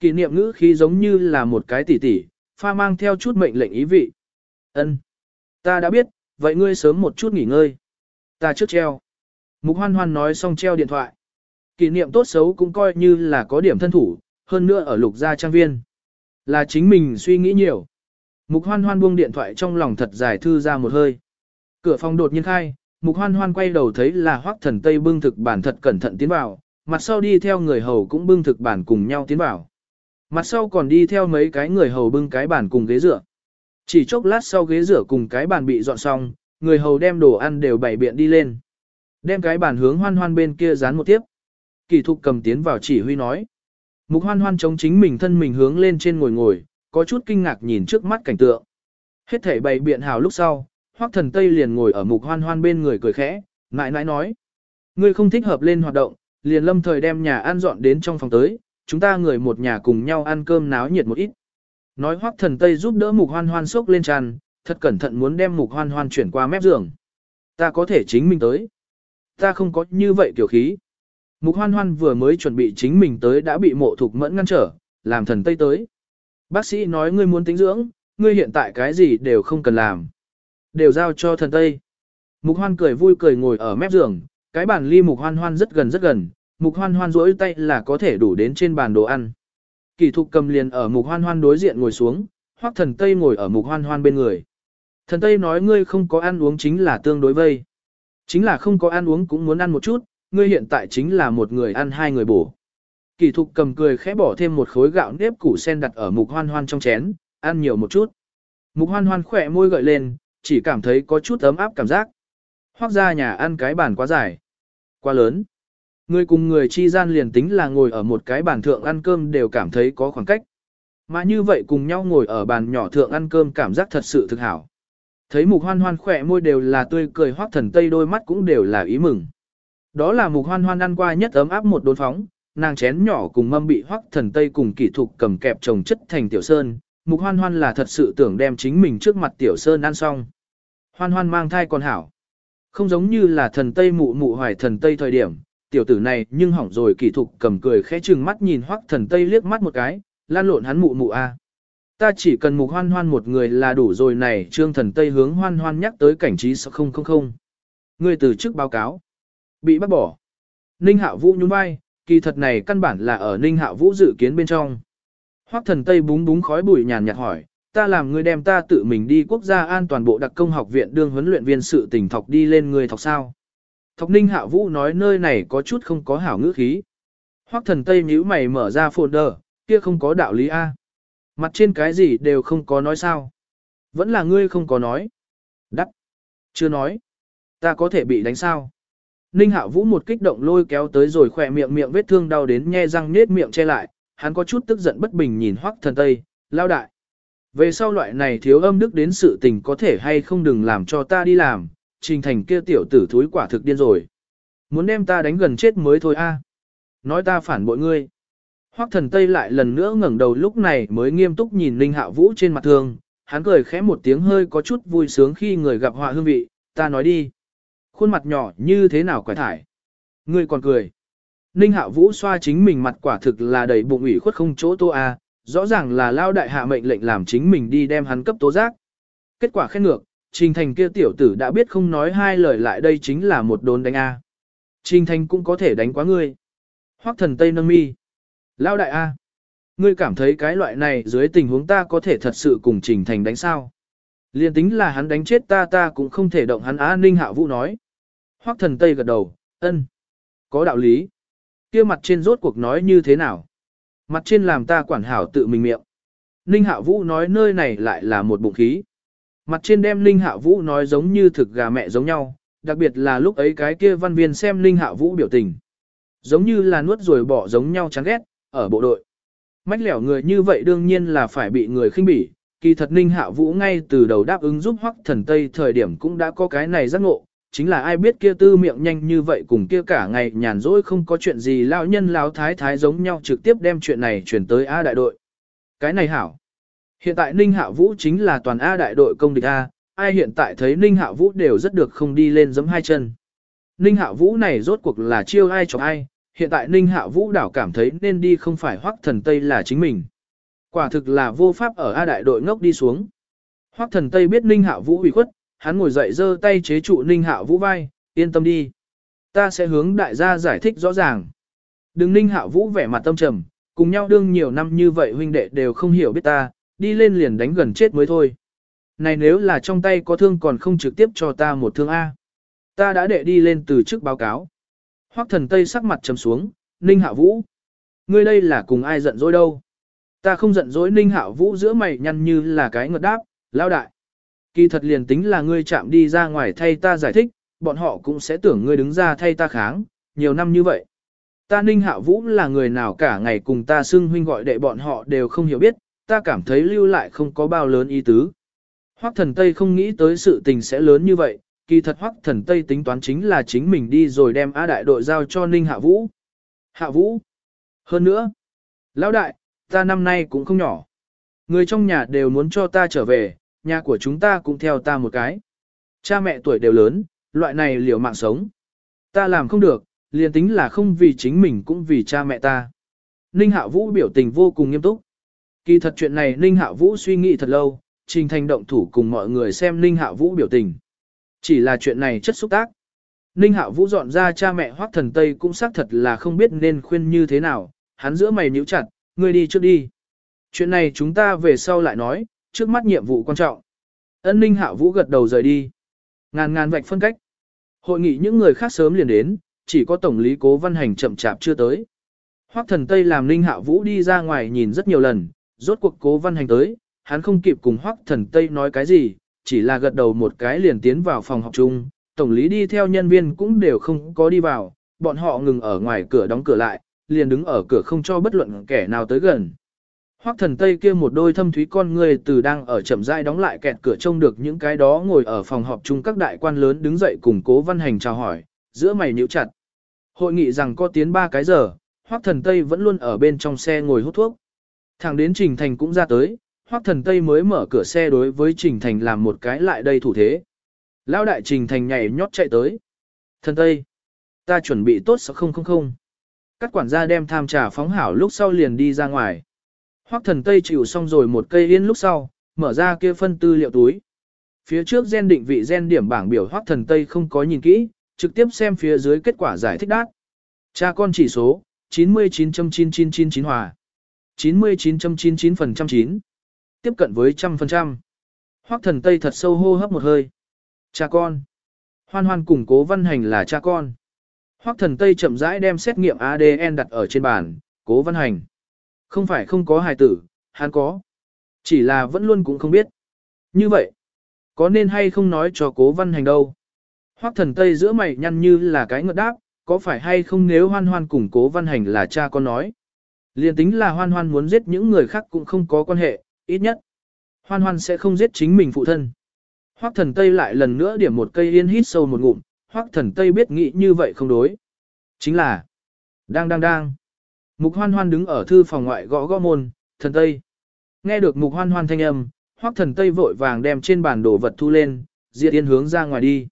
Kỷ niệm ngữ khí giống như là một cái tỉ tỉ, pha mang theo chút mệnh lệnh ý vị. Ân, Ta đã biết, vậy ngươi sớm một chút nghỉ ngơi. Ta trước treo. Mục hoan hoan nói xong treo điện thoại. Kỷ niệm tốt xấu cũng coi như là có điểm thân thủ, hơn nữa ở lục gia trang viên. Là chính mình suy nghĩ nhiều. Mục hoan hoan buông điện thoại trong lòng thật dài thư ra một hơi. Cửa phòng đột nhiên khai, mục hoan hoan quay đầu thấy là hoắc thần tây bưng thực bản thật cẩn thận tiến vào, mặt sau đi theo người hầu cũng bưng thực bản cùng nhau tiến vào. Mặt sau còn đi theo mấy cái người hầu bưng cái bản cùng ghế dựa. Chỉ chốc lát sau ghế rửa cùng cái bàn bị dọn xong, người hầu đem đồ ăn đều bày biện đi lên. Đem cái bàn hướng hoan hoan bên kia dán một tiếp. Kỳ thục cầm tiến vào chỉ huy nói. Mục hoan hoan chống chính mình thân mình hướng lên trên ngồi ngồi, có chút kinh ngạc nhìn trước mắt cảnh tượng. Hết thảy bày biện hào lúc sau, hoắc thần tây liền ngồi ở mục hoan hoan bên người cười khẽ, ngại mãi nói. Ngươi không thích hợp lên hoạt động, liền lâm thời đem nhà ăn dọn đến trong phòng tới, chúng ta người một nhà cùng nhau ăn cơm náo nhiệt một ít. Nói hoắc thần tây giúp đỡ mục hoan hoan sốc lên tràn, thật cẩn thận muốn đem mục hoan hoan chuyển qua mép giường. Ta có thể chính mình tới. Ta không có như vậy kiểu khí. Mục hoan hoan vừa mới chuẩn bị chính mình tới đã bị mộ thục mẫn ngăn trở, làm thần tây tới. Bác sĩ nói ngươi muốn tính dưỡng, ngươi hiện tại cái gì đều không cần làm. Đều giao cho thần tây. Mục hoan cười vui cười ngồi ở mép giường, cái bàn ly mục hoan hoan rất gần rất gần, mục hoan hoan rỗi tay là có thể đủ đến trên bàn đồ ăn. Kỳ thục cầm liền ở mục hoan hoan đối diện ngồi xuống, hoặc thần Tây ngồi ở mục hoan hoan bên người. Thần Tây nói ngươi không có ăn uống chính là tương đối vây. Chính là không có ăn uống cũng muốn ăn một chút, ngươi hiện tại chính là một người ăn hai người bổ. Kỳ thục cầm cười khẽ bỏ thêm một khối gạo nếp củ sen đặt ở mục hoan hoan trong chén, ăn nhiều một chút. Mục hoan hoan khỏe môi gợi lên, chỉ cảm thấy có chút ấm áp cảm giác. Hoác ra nhà ăn cái bàn quá dài, quá lớn. Người cùng người chi gian liền tính là ngồi ở một cái bàn thượng ăn cơm đều cảm thấy có khoảng cách. Mà như vậy cùng nhau ngồi ở bàn nhỏ thượng ăn cơm cảm giác thật sự thực hảo. Thấy mục hoan hoan khỏe môi đều là tươi cười hoác thần tây đôi mắt cũng đều là ý mừng. Đó là mục hoan hoan ăn qua nhất ấm áp một đốn phóng, nàng chén nhỏ cùng mâm bị hoắc thần tây cùng kỹ thục cầm kẹp trồng chất thành tiểu sơn. Mục hoan hoan là thật sự tưởng đem chính mình trước mặt tiểu sơn ăn xong. Hoan hoan mang thai còn hảo. Không giống như là thần tây mụ mụ hoài thần tây thời điểm, tiểu tử này nhưng hỏng rồi kỹ thục cầm cười khẽ chừng mắt nhìn hoắc thần tây liếc mắt một cái, lan lộn hắn mụ mụ a. Ta chỉ cần mục hoan hoan một người là đủ rồi này trương thần tây hướng hoan hoan nhắc tới cảnh trí sao không không không. Người từ trước báo cáo. Bị bắt bỏ. Ninh hạ vũ nhún vai, kỳ thật này căn bản là ở ninh hạ vũ dự kiến bên trong. Hoắc thần tây búng búng khói bụi nhàn nhạt hỏi, ta làm người đem ta tự mình đi quốc gia an toàn bộ đặc công học viện đương huấn luyện viên sự tình thọc đi lên người thọc sao. Thọc ninh hạ vũ nói nơi này có chút không có hảo ngữ khí. Hoắc thần tây nhíu mày mở ra folder, kia không có đạo lý A. Mặt trên cái gì đều không có nói sao. Vẫn là ngươi không có nói. Đắc. Chưa nói. Ta có thể bị đánh sao. Ninh Hạo Vũ một kích động lôi kéo tới rồi khỏe miệng miệng vết thương đau đến nhe răng nết miệng che lại, hắn có chút tức giận bất bình nhìn Hoắc Thần Tây, lao đại. Về sau loại này thiếu âm đức đến sự tình có thể hay không đừng làm cho ta đi làm, trình thành kia tiểu tử thúi quả thực điên rồi. Muốn đem ta đánh gần chết mới thôi a. Nói ta phản bội ngươi. Hoắc thần Tây lại lần nữa ngẩng đầu lúc này mới nghiêm túc nhìn Ninh Hạo Vũ trên mặt thương, hắn cười khẽ một tiếng hơi có chút vui sướng khi người gặp họa hương vị, ta nói đi. Khuôn mặt nhỏ như thế nào quải thải. Ngươi còn cười. Ninh Hạo Vũ xoa chính mình mặt quả thực là đầy bụng ủy khuất không chỗ tô a, rõ ràng là lao đại hạ mệnh lệnh làm chính mình đi đem hắn cấp tố giác. Kết quả khen ngược, Trình Thành kia tiểu tử đã biết không nói hai lời lại đây chính là một đốn đánh a. Trình Thành cũng có thể đánh quá ngươi. Hoắc thần Tây nâng mi. Lao đại A. Ngươi cảm thấy cái loại này dưới tình huống ta có thể thật sự cùng Trình Thành đánh sao? Liên tính là hắn đánh chết ta ta cũng không thể động hắn Á Ninh Hạo Vũ nói. Hoắc thần Tây gật đầu, ân. Có đạo lý. kia mặt trên rốt cuộc nói như thế nào? Mặt trên làm ta quản hảo tự mình miệng. Ninh Hạ Vũ nói nơi này lại là một bụng khí. Mặt trên đem Ninh Hạ Vũ nói giống như thực gà mẹ giống nhau, đặc biệt là lúc ấy cái kia văn viên xem Ninh Hạ Vũ biểu tình. Giống như là nuốt rồi bỏ giống nhau chán ghét, ở bộ đội. Mách lẻo người như vậy đương nhiên là phải bị người khinh bỉ, kỳ thật Ninh Hạ Vũ ngay từ đầu đáp ứng giúp Hoắc Thần Tây thời điểm cũng đã có cái này giác ngộ, chính là ai biết kia tư miệng nhanh như vậy cùng kia cả ngày nhàn rỗi không có chuyện gì lão nhân lão thái thái giống nhau trực tiếp đem chuyện này chuyển tới A đại đội. Cái này hảo. Hiện tại Ninh Hạ Vũ chính là toàn A đại đội công địch A, ai hiện tại thấy Ninh Hạ Vũ đều rất được không đi lên giấm hai chân. Ninh Hạ Vũ này rốt cuộc là chiêu ai chọc ai, hiện tại Ninh Hạ Vũ đảo cảm thấy nên đi không phải Hoắc Thần Tây là chính mình. Quả thực là vô pháp ở A đại đội ngốc đi xuống. Hoắc Thần Tây biết Ninh Hạ Vũ ủy khuất, hắn ngồi dậy giơ tay chế trụ Ninh Hạo Vũ vai, yên tâm đi. Ta sẽ hướng đại gia giải thích rõ ràng. Đừng Ninh Hạo Vũ vẻ mặt tâm trầm, cùng nhau đương nhiều năm như vậy huynh đệ đều không hiểu biết ta, đi lên liền đánh gần chết mới thôi. Này nếu là trong tay có thương còn không trực tiếp cho ta một thương A. Ta đã đệ đi lên từ trước báo cáo. Hoắc thần Tây sắc mặt trầm xuống, Ninh Hạ Vũ. Ngươi đây là cùng ai giận dỗi đâu? Ta không giận dỗi Ninh Hạ Vũ giữa mày nhăn như là cái ngợt đáp, lao đại. Kỳ thật liền tính là ngươi chạm đi ra ngoài thay ta giải thích, bọn họ cũng sẽ tưởng ngươi đứng ra thay ta kháng, nhiều năm như vậy. Ta Ninh Hạ Vũ là người nào cả ngày cùng ta xưng huynh gọi đệ bọn họ đều không hiểu biết, ta cảm thấy lưu lại không có bao lớn ý tứ. Hoắc thần Tây không nghĩ tới sự tình sẽ lớn như vậy, kỳ thật hoắc thần Tây tính toán chính là chính mình đi rồi đem A đại đội giao cho Ninh Hạ Vũ. Hạ Vũ. Hơn nữa. Lão đại, ta năm nay cũng không nhỏ. Người trong nhà đều muốn cho ta trở về, nhà của chúng ta cũng theo ta một cái. Cha mẹ tuổi đều lớn, loại này liều mạng sống. Ta làm không được, liền tính là không vì chính mình cũng vì cha mẹ ta. Ninh Hạ Vũ biểu tình vô cùng nghiêm túc. Kỳ thật chuyện này Ninh Hạ Vũ suy nghĩ thật lâu, trình thành động thủ cùng mọi người xem Ninh Hạ Vũ biểu tình. Chỉ là chuyện này chất xúc tác. Ninh Hạ Vũ dọn ra cha mẹ Hoắc Thần Tây cũng xác thật là không biết nên khuyên như thế nào, hắn giữa mày nhíu chặt, ngươi đi trước đi. Chuyện này chúng ta về sau lại nói, trước mắt nhiệm vụ quan trọng. Ân Ninh hạ Vũ gật đầu rời đi. Ngàn ngàn vạch phân cách. Hội nghị những người khác sớm liền đến, chỉ có tổng lý Cố Văn Hành chậm chạp chưa tới. Hoắc Thần Tây làm Ninh hạ Vũ đi ra ngoài nhìn rất nhiều lần, rốt cuộc Cố Văn Hành tới, hắn không kịp cùng Hoắc Thần Tây nói cái gì, chỉ là gật đầu một cái liền tiến vào phòng học chung, tổng lý đi theo nhân viên cũng đều không có đi vào, bọn họ ngừng ở ngoài cửa đóng cửa lại, liền đứng ở cửa không cho bất luận kẻ nào tới gần. Hoắc thần Tây kia một đôi thâm thúy con người từ đang ở chậm rãi đóng lại kẹt cửa trông được những cái đó ngồi ở phòng họp chung các đại quan lớn đứng dậy cùng cố văn hành chào hỏi, giữa mày nhíu chặt. Hội nghị rằng có tiến ba cái giờ, Hoắc thần Tây vẫn luôn ở bên trong xe ngồi hút thuốc. thằng đến Trình Thành cũng ra tới, Hoắc thần Tây mới mở cửa xe đối với Trình Thành làm một cái lại đây thủ thế. Lão đại Trình Thành nhảy nhót chạy tới. Thần Tây, ta chuẩn bị tốt sao không không không. Các quản gia đem tham trà phóng hảo lúc sau liền đi ra ngoài. Hoắc thần Tây chịu xong rồi một cây yên lúc sau, mở ra kia phân tư liệu túi. Phía trước gen định vị gen điểm bảng biểu Hoắc thần Tây không có nhìn kỹ, trực tiếp xem phía dưới kết quả giải thích đát. Cha con chỉ số, 99.9999 hòa. 99.99% 9. Tiếp cận với trăm phần trăm. Hoắc thần Tây thật sâu hô hấp một hơi. Cha con. Hoan hoan cùng cố văn hành là cha con. Hoắc thần Tây chậm rãi đem xét nghiệm ADN đặt ở trên bàn, cố văn hành. Không phải không có hài tử, hắn có. Chỉ là vẫn luôn cũng không biết. Như vậy, có nên hay không nói cho cố văn hành đâu. Hoắc thần Tây giữa mày nhăn như là cái ngợt đáp, có phải hay không nếu hoan hoan cùng cố văn hành là cha con nói. Liên tính là hoan hoan muốn giết những người khác cũng không có quan hệ, ít nhất. Hoan hoan sẽ không giết chính mình phụ thân. Hoắc thần Tây lại lần nữa điểm một cây yên hít sâu một ngụm, Hoắc thần Tây biết nghĩ như vậy không đối. Chính là, đang đang đang. Mục hoan hoan đứng ở thư phòng ngoại gõ gõ môn, thần Tây. Nghe được mục hoan hoan thanh âm, Hoắc thần Tây vội vàng đem trên bàn đồ vật thu lên, diệt yên hướng ra ngoài đi.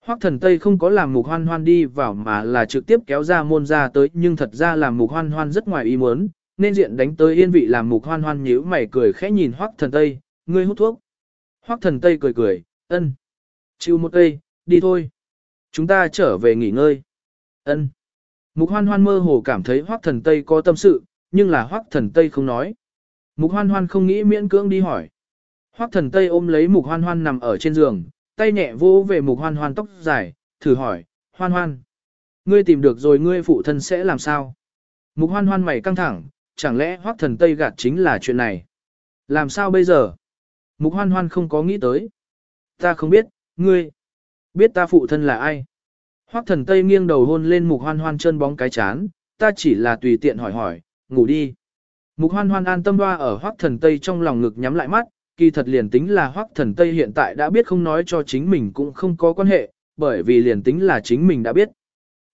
Hoắc thần Tây không có làm mục hoan hoan đi vào mà là trực tiếp kéo ra môn ra tới nhưng thật ra làm mục hoan hoan rất ngoài ý muốn, nên diện đánh tới yên vị làm mục hoan hoan nhíu mày cười khẽ nhìn Hoắc thần Tây, ngươi hút thuốc. Hoắc thần Tây cười cười, ân. Chịu một cây, đi thôi. Chúng ta trở về nghỉ ngơi. ân. Mục hoan hoan mơ hồ cảm thấy Hoắc thần Tây có tâm sự, nhưng là Hoắc thần Tây không nói. Mục hoan hoan không nghĩ miễn cưỡng đi hỏi. Hoắc thần Tây ôm lấy mục hoan hoan nằm ở trên giường, tay nhẹ vô về mục hoan hoan tóc dài, thử hỏi, hoan hoan. Ngươi tìm được rồi ngươi phụ thân sẽ làm sao? Mục hoan hoan mày căng thẳng, chẳng lẽ Hoắc thần Tây gạt chính là chuyện này? Làm sao bây giờ? Mục hoan hoan không có nghĩ tới. Ta không biết, ngươi. Biết ta phụ thân là ai? Hoắc thần Tây nghiêng đầu hôn lên mục hoan hoan chân bóng cái chán, ta chỉ là tùy tiện hỏi hỏi, ngủ đi. Mục hoan hoan an tâm hoa ở Hoắc thần Tây trong lòng ngực nhắm lại mắt, kỳ thật liền tính là Hoắc thần Tây hiện tại đã biết không nói cho chính mình cũng không có quan hệ, bởi vì liền tính là chính mình đã biết.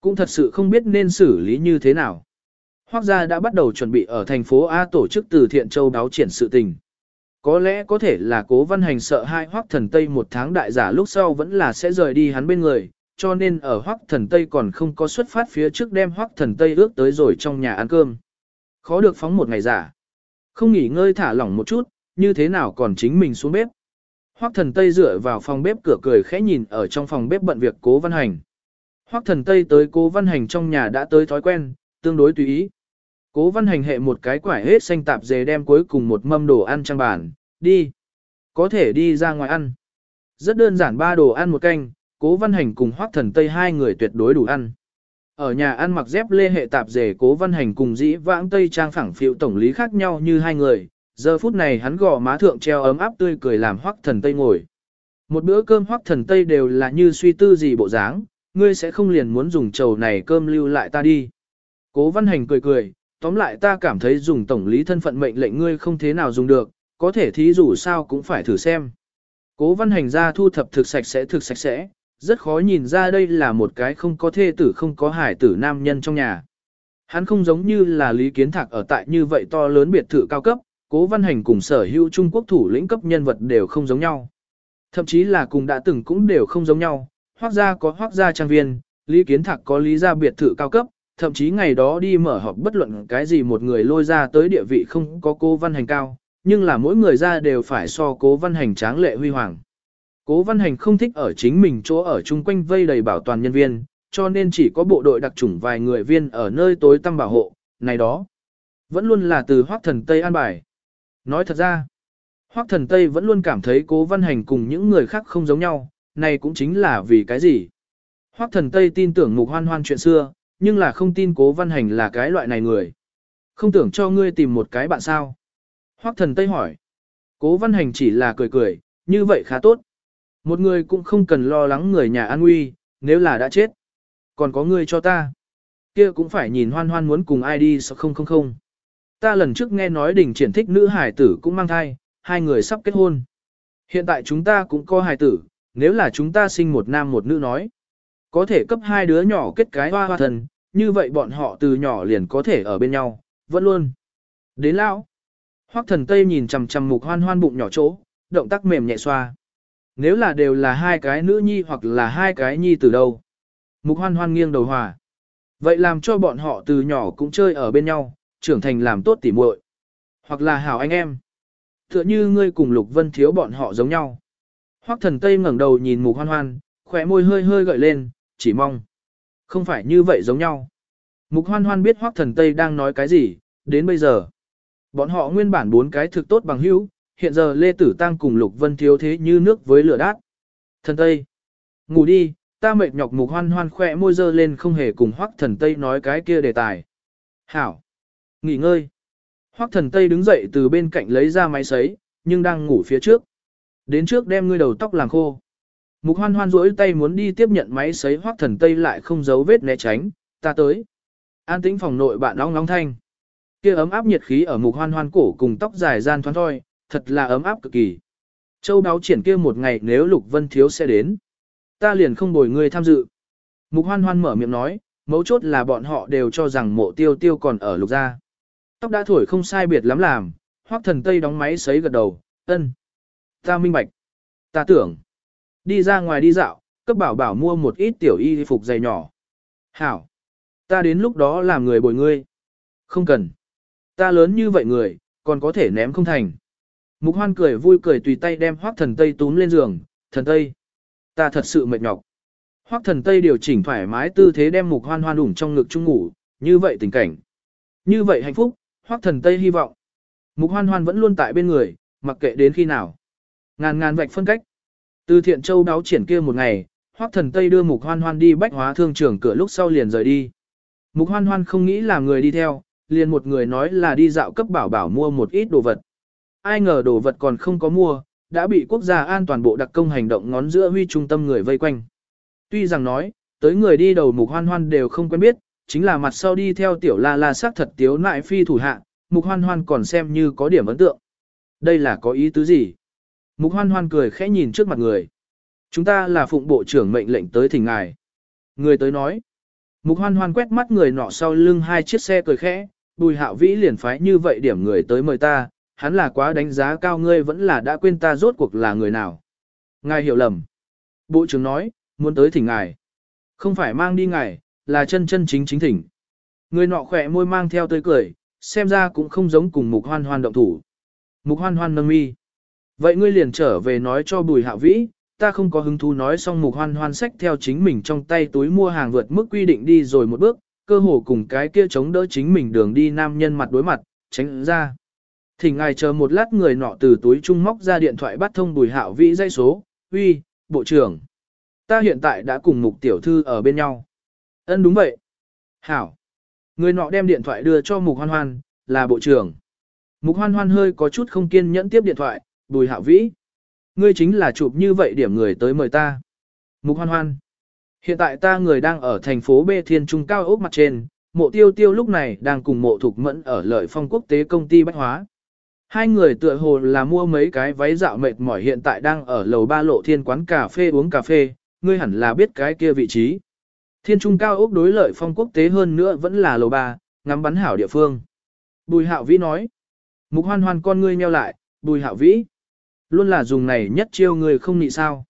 Cũng thật sự không biết nên xử lý như thế nào. Hoắc gia đã bắt đầu chuẩn bị ở thành phố A tổ chức từ thiện châu đáo triển sự tình. Có lẽ có thể là cố văn hành sợ hai Hoắc thần Tây một tháng đại giả lúc sau vẫn là sẽ rời đi hắn bên người, cho nên ở Hoắc Thần Tây còn không có xuất phát phía trước đem Hoắc Thần Tây ước tới rồi trong nhà ăn cơm. Khó được phóng một ngày giả. Không nghỉ ngơi thả lỏng một chút, như thế nào còn chính mình xuống bếp. Hoắc Thần Tây dựa vào phòng bếp cửa cười khẽ nhìn ở trong phòng bếp bận việc Cố Văn Hành. Hoắc Thần Tây tới Cố Văn Hành trong nhà đã tới thói quen, tương đối tùy ý. Cố Văn Hành hệ một cái quải hết xanh tạp dề đem cuối cùng một mâm đồ ăn trang bàn, đi. Có thể đi ra ngoài ăn. Rất đơn giản ba đồ ăn một canh, cố văn hành cùng hoác thần tây hai người tuyệt đối đủ ăn. Ở nhà ăn mặc dép lê hệ tạp dề cố văn hành cùng dĩ vãng tây trang phẳng phiệu tổng lý khác nhau như hai người, giờ phút này hắn gò má thượng treo ấm áp tươi cười làm hoác thần tây ngồi. Một bữa cơm hoác thần tây đều là như suy tư gì bộ dáng, ngươi sẽ không liền muốn dùng chầu này cơm lưu lại ta đi. Cố văn hành cười cười, tóm lại ta cảm thấy dùng tổng lý thân phận mệnh lệnh ngươi không thế nào dùng được, có thể thí dù sao cũng phải thử xem. Cố văn hành ra thu thập thực sạch sẽ thực sạch sẽ, rất khó nhìn ra đây là một cái không có thê tử không có hải tử nam nhân trong nhà. Hắn không giống như là Lý Kiến Thạc ở tại như vậy to lớn biệt thự cao cấp, cố văn hành cùng sở hữu Trung Quốc thủ lĩnh cấp nhân vật đều không giống nhau. Thậm chí là cùng đã từng cũng đều không giống nhau, hoác gia có hoác gia trang viên, Lý Kiến Thạc có lý gia biệt thự cao cấp, thậm chí ngày đó đi mở họp bất luận cái gì một người lôi ra tới địa vị không có cố văn hành cao, nhưng là mỗi người ra đều phải so cố văn hành tráng lệ huy hoàng. Cố văn hành không thích ở chính mình chỗ ở chung quanh vây đầy bảo toàn nhân viên, cho nên chỉ có bộ đội đặc chủng vài người viên ở nơi tối tăm bảo hộ, này đó. Vẫn luôn là từ hoác thần Tây an bài. Nói thật ra, hoác thần Tây vẫn luôn cảm thấy cố văn hành cùng những người khác không giống nhau, này cũng chính là vì cái gì. Hoác thần Tây tin tưởng mục hoan hoan chuyện xưa, nhưng là không tin cố văn hành là cái loại này người. Không tưởng cho ngươi tìm một cái bạn sao. Hoác thần Tây hỏi. Cố văn hành chỉ là cười cười, như vậy khá tốt. Một người cũng không cần lo lắng người nhà an nguy, nếu là đã chết. Còn có người cho ta. kia cũng phải nhìn hoan hoan muốn cùng ai đi sao không không không. Ta lần trước nghe nói đỉnh triển thích nữ hải tử cũng mang thai, hai người sắp kết hôn. Hiện tại chúng ta cũng có hải tử, nếu là chúng ta sinh một nam một nữ nói. Có thể cấp hai đứa nhỏ kết cái hoa hoa thần, như vậy bọn họ từ nhỏ liền có thể ở bên nhau, vẫn luôn. Đến lão. Hoắc thần Tây nhìn chằm chằm mục hoan hoan bụng nhỏ chỗ, động tác mềm nhẹ xoa. Nếu là đều là hai cái nữ nhi hoặc là hai cái nhi từ đâu. Mục hoan hoan nghiêng đầu hòa. Vậy làm cho bọn họ từ nhỏ cũng chơi ở bên nhau, trưởng thành làm tốt tỉ muội, Hoặc là hảo anh em. Tựa như ngươi cùng Lục Vân thiếu bọn họ giống nhau. Hoắc thần Tây ngẩng đầu nhìn mục hoan hoan, khỏe môi hơi hơi gợi lên, chỉ mong. Không phải như vậy giống nhau. Mục hoan hoan biết Hoắc thần Tây đang nói cái gì, đến bây giờ. Bọn họ nguyên bản bốn cái thực tốt bằng hữu, hiện giờ Lê Tử Tăng cùng Lục Vân thiếu thế như nước với lửa đát. Thần Tây, ngủ đi, ta mệt nhọc mục hoan hoan khỏe môi dơ lên không hề cùng Hoắc thần Tây nói cái kia đề tài. Hảo, nghỉ ngơi. Hoắc thần Tây đứng dậy từ bên cạnh lấy ra máy sấy, nhưng đang ngủ phía trước. Đến trước đem ngươi đầu tóc làm khô. Mục hoan hoan rỗi tay muốn đi tiếp nhận máy sấy Hoắc thần Tây lại không giấu vết né tránh, ta tới. An tĩnh phòng nội bạn nóng nóng thanh. Kia ấm áp nhiệt khí ở mục hoan hoan cổ cùng tóc dài gian thoáng thôi, thật là ấm áp cực kỳ. Châu đáo triển kia một ngày nếu Lục Vân Thiếu sẽ đến. Ta liền không bồi người tham dự. Mục hoan hoan mở miệng nói, mấu chốt là bọn họ đều cho rằng mộ tiêu tiêu còn ở lục gia. Tóc đã thổi không sai biệt lắm làm, hoác thần tây đóng máy sấy gật đầu, ân. Ta minh bạch. Ta tưởng. Đi ra ngoài đi dạo, cấp bảo bảo mua một ít tiểu y phục dày nhỏ. Hảo. Ta đến lúc đó làm người bồi ngươi. Không cần. Ta lớn như vậy người, còn có thể ném không thành. Mục hoan cười vui cười tùy tay đem hoác thần tây túm lên giường, thần tây. Ta thật sự mệt nhọc. Hoác thần tây điều chỉnh thoải mái tư thế đem mục hoan hoan ủng trong ngực chung ngủ, như vậy tình cảnh. Như vậy hạnh phúc, hoác thần tây hy vọng. Mục hoan hoan vẫn luôn tại bên người, mặc kệ đến khi nào. Ngàn ngàn vạch phân cách. Từ thiện châu đáo triển kia một ngày, hoác thần tây đưa mục hoan hoan đi bách hóa thương trường cửa lúc sau liền rời đi. Mục hoan hoan không nghĩ là người đi theo, liền một người nói là đi dạo cấp bảo bảo mua một ít đồ vật. Ai ngờ đồ vật còn không có mua, đã bị quốc gia an toàn bộ đặc công hành động ngón giữa huy trung tâm người vây quanh. Tuy rằng nói, tới người đi đầu mục hoan hoan đều không quen biết, chính là mặt sau đi theo tiểu la la sắc thật tiếu nại phi thủ hạ, mục hoan hoan còn xem như có điểm ấn tượng. Đây là có ý tứ gì? Mục hoan hoan cười khẽ nhìn trước mặt người. Chúng ta là phụng bộ trưởng mệnh lệnh tới thỉnh ngài. Người tới nói. Mục hoan hoan quét mắt người nọ sau lưng hai chiếc xe cười khẽ, bùi hạo vĩ liền phái như vậy điểm người tới mời ta, hắn là quá đánh giá cao ngươi vẫn là đã quên ta rốt cuộc là người nào. Ngài hiểu lầm. Bộ trưởng nói, muốn tới thỉnh ngài. Không phải mang đi ngài, là chân chân chính chính thỉnh. Người nọ khỏe môi mang theo tươi cười, xem ra cũng không giống cùng mục hoan hoan động thủ. Mục hoan hoan nâng mi. Vậy ngươi liền trở về nói cho bùi hạ vĩ, ta không có hứng thú nói xong mục hoan hoan sách theo chính mình trong tay túi mua hàng vượt mức quy định đi rồi một bước, cơ hồ cùng cái kia chống đỡ chính mình đường đi nam nhân mặt đối mặt, tránh ra. Thỉnh ngài chờ một lát người nọ từ túi trung móc ra điện thoại bắt thông bùi hạo vĩ dây số, uy, bộ trưởng. Ta hiện tại đã cùng mục tiểu thư ở bên nhau. Ân đúng vậy. Hảo. Người nọ đem điện thoại đưa cho mục hoan hoan, là bộ trưởng. Mục hoan hoan hơi có chút không kiên nhẫn tiếp điện thoại, bùi hạo vĩ. Ngươi chính là chụp như vậy điểm người tới mời ta. Mục hoan hoan. Hiện tại ta người đang ở thành phố B Thiên Trung cao ốc mặt trên, mộ tiêu tiêu lúc này đang cùng mộ thục mẫn ở lợi phong quốc tế công ty bách hóa. Hai người tựa hồ là mua mấy cái váy dạo mệt mỏi hiện tại đang ở lầu ba lộ thiên quán cà phê uống cà phê, ngươi hẳn là biết cái kia vị trí. Thiên trung cao ốc đối lợi phong quốc tế hơn nữa vẫn là lầu ba, ngắm bắn hảo địa phương. Bùi hạo vĩ nói. Mục hoan hoan con ngươi meo lại, bùi hạo vĩ. Luôn là dùng này nhất chiêu người không nị sao.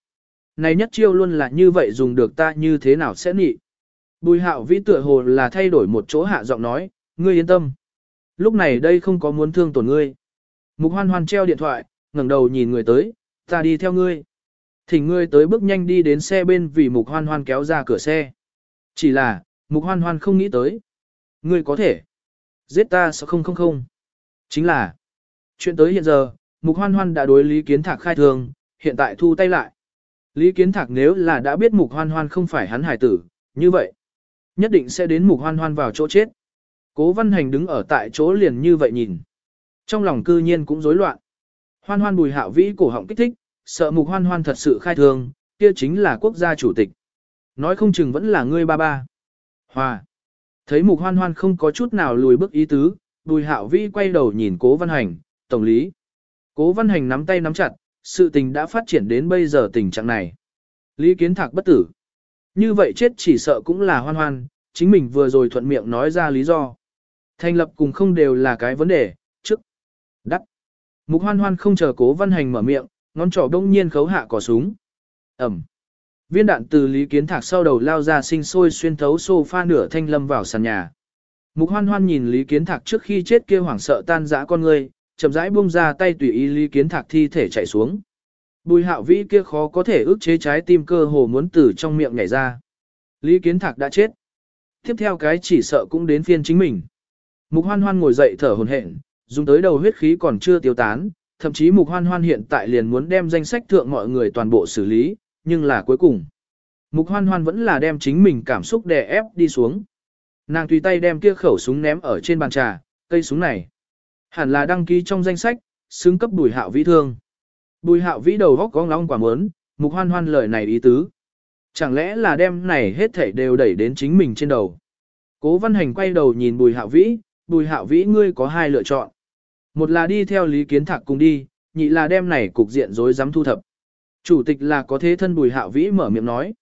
Này nhất chiêu luôn là như vậy dùng được ta như thế nào sẽ nị. Bùi hạo vĩ tựa hồ là thay đổi một chỗ hạ giọng nói, ngươi yên tâm. Lúc này đây không có muốn thương tổn ngươi. Mục hoan hoan treo điện thoại, ngẩng đầu nhìn người tới, ta đi theo ngươi. Thỉnh ngươi tới bước nhanh đi đến xe bên vì mục hoan hoan kéo ra cửa xe. Chỉ là, mục hoan hoan không nghĩ tới. Ngươi có thể. Giết ta sao không không không. Chính là, chuyện tới hiện giờ, mục hoan hoan đã đối Lý Kiến Thạc khai thường, hiện tại thu tay lại. Lý Kiến Thạc nếu là đã biết mục hoan hoan không phải hắn hải tử, như vậy, nhất định sẽ đến mục hoan hoan vào chỗ chết. Cố văn hành đứng ở tại chỗ liền như vậy nhìn. Trong lòng cư nhiên cũng rối loạn. Hoan hoan bùi hạo vĩ cổ họng kích thích, sợ mục hoan hoan thật sự khai thường, kia chính là quốc gia chủ tịch. Nói không chừng vẫn là ngươi ba ba. Hòa. Thấy mục hoan hoan không có chút nào lùi bước ý tứ, bùi hạo vĩ quay đầu nhìn cố văn hành, tổng lý. Cố văn hành nắm tay nắm chặt, sự tình đã phát triển đến bây giờ tình trạng này. Lý kiến thạc bất tử. Như vậy chết chỉ sợ cũng là hoan hoan, chính mình vừa rồi thuận miệng nói ra lý do. Thành lập cùng không đều là cái vấn đề. Đắc. Mục hoan hoan không chờ cố văn hành mở miệng, ngón trỏ đông nhiên khấu hạ cỏ súng. Ẩm. Viên đạn từ lý kiến thạc sau đầu lao ra sinh sôi xuyên thấu sofa nửa thanh lâm vào sàn nhà. Mục hoan hoan nhìn lý kiến thạc trước khi chết kia hoảng sợ tan dã con người, chậm rãi buông ra tay tùy ý lý kiến thạc thi thể chạy xuống. Bùi hạo vĩ kia khó có thể ức chế trái tim cơ hồ muốn từ trong miệng nhảy ra. Lý kiến thạc đã chết. Tiếp theo cái chỉ sợ cũng đến phiên chính mình. Mục hoan hoan ngồi dậy thở hồn hển, dùng tới đầu huyết khí còn chưa tiêu tán, thậm chí mục hoan hoan hiện tại liền muốn đem danh sách thượng mọi người toàn bộ xử lý, nhưng là cuối cùng. Mục hoan hoan vẫn là đem chính mình cảm xúc đè ép đi xuống. Nàng tùy tay đem kia khẩu súng ném ở trên bàn trà, cây súng này. Hẳn là đăng ký trong danh sách, xứng cấp bùi hạo vĩ thương. Bùi hạo vĩ đầu góc có ngóng quả mớn, mục hoan hoan lời này ý tứ. Chẳng lẽ là đem này hết thảy đều đẩy đến chính mình trên đầu. Cố văn hành quay đầu nhìn bùi hạo vĩ, bùi hạo vĩ ngươi có hai lựa chọn. Một là đi theo lý kiến thạc cùng đi, nhị là đem này cục diện rối dám thu thập. Chủ tịch là có thế thân bùi hạo vĩ mở miệng nói.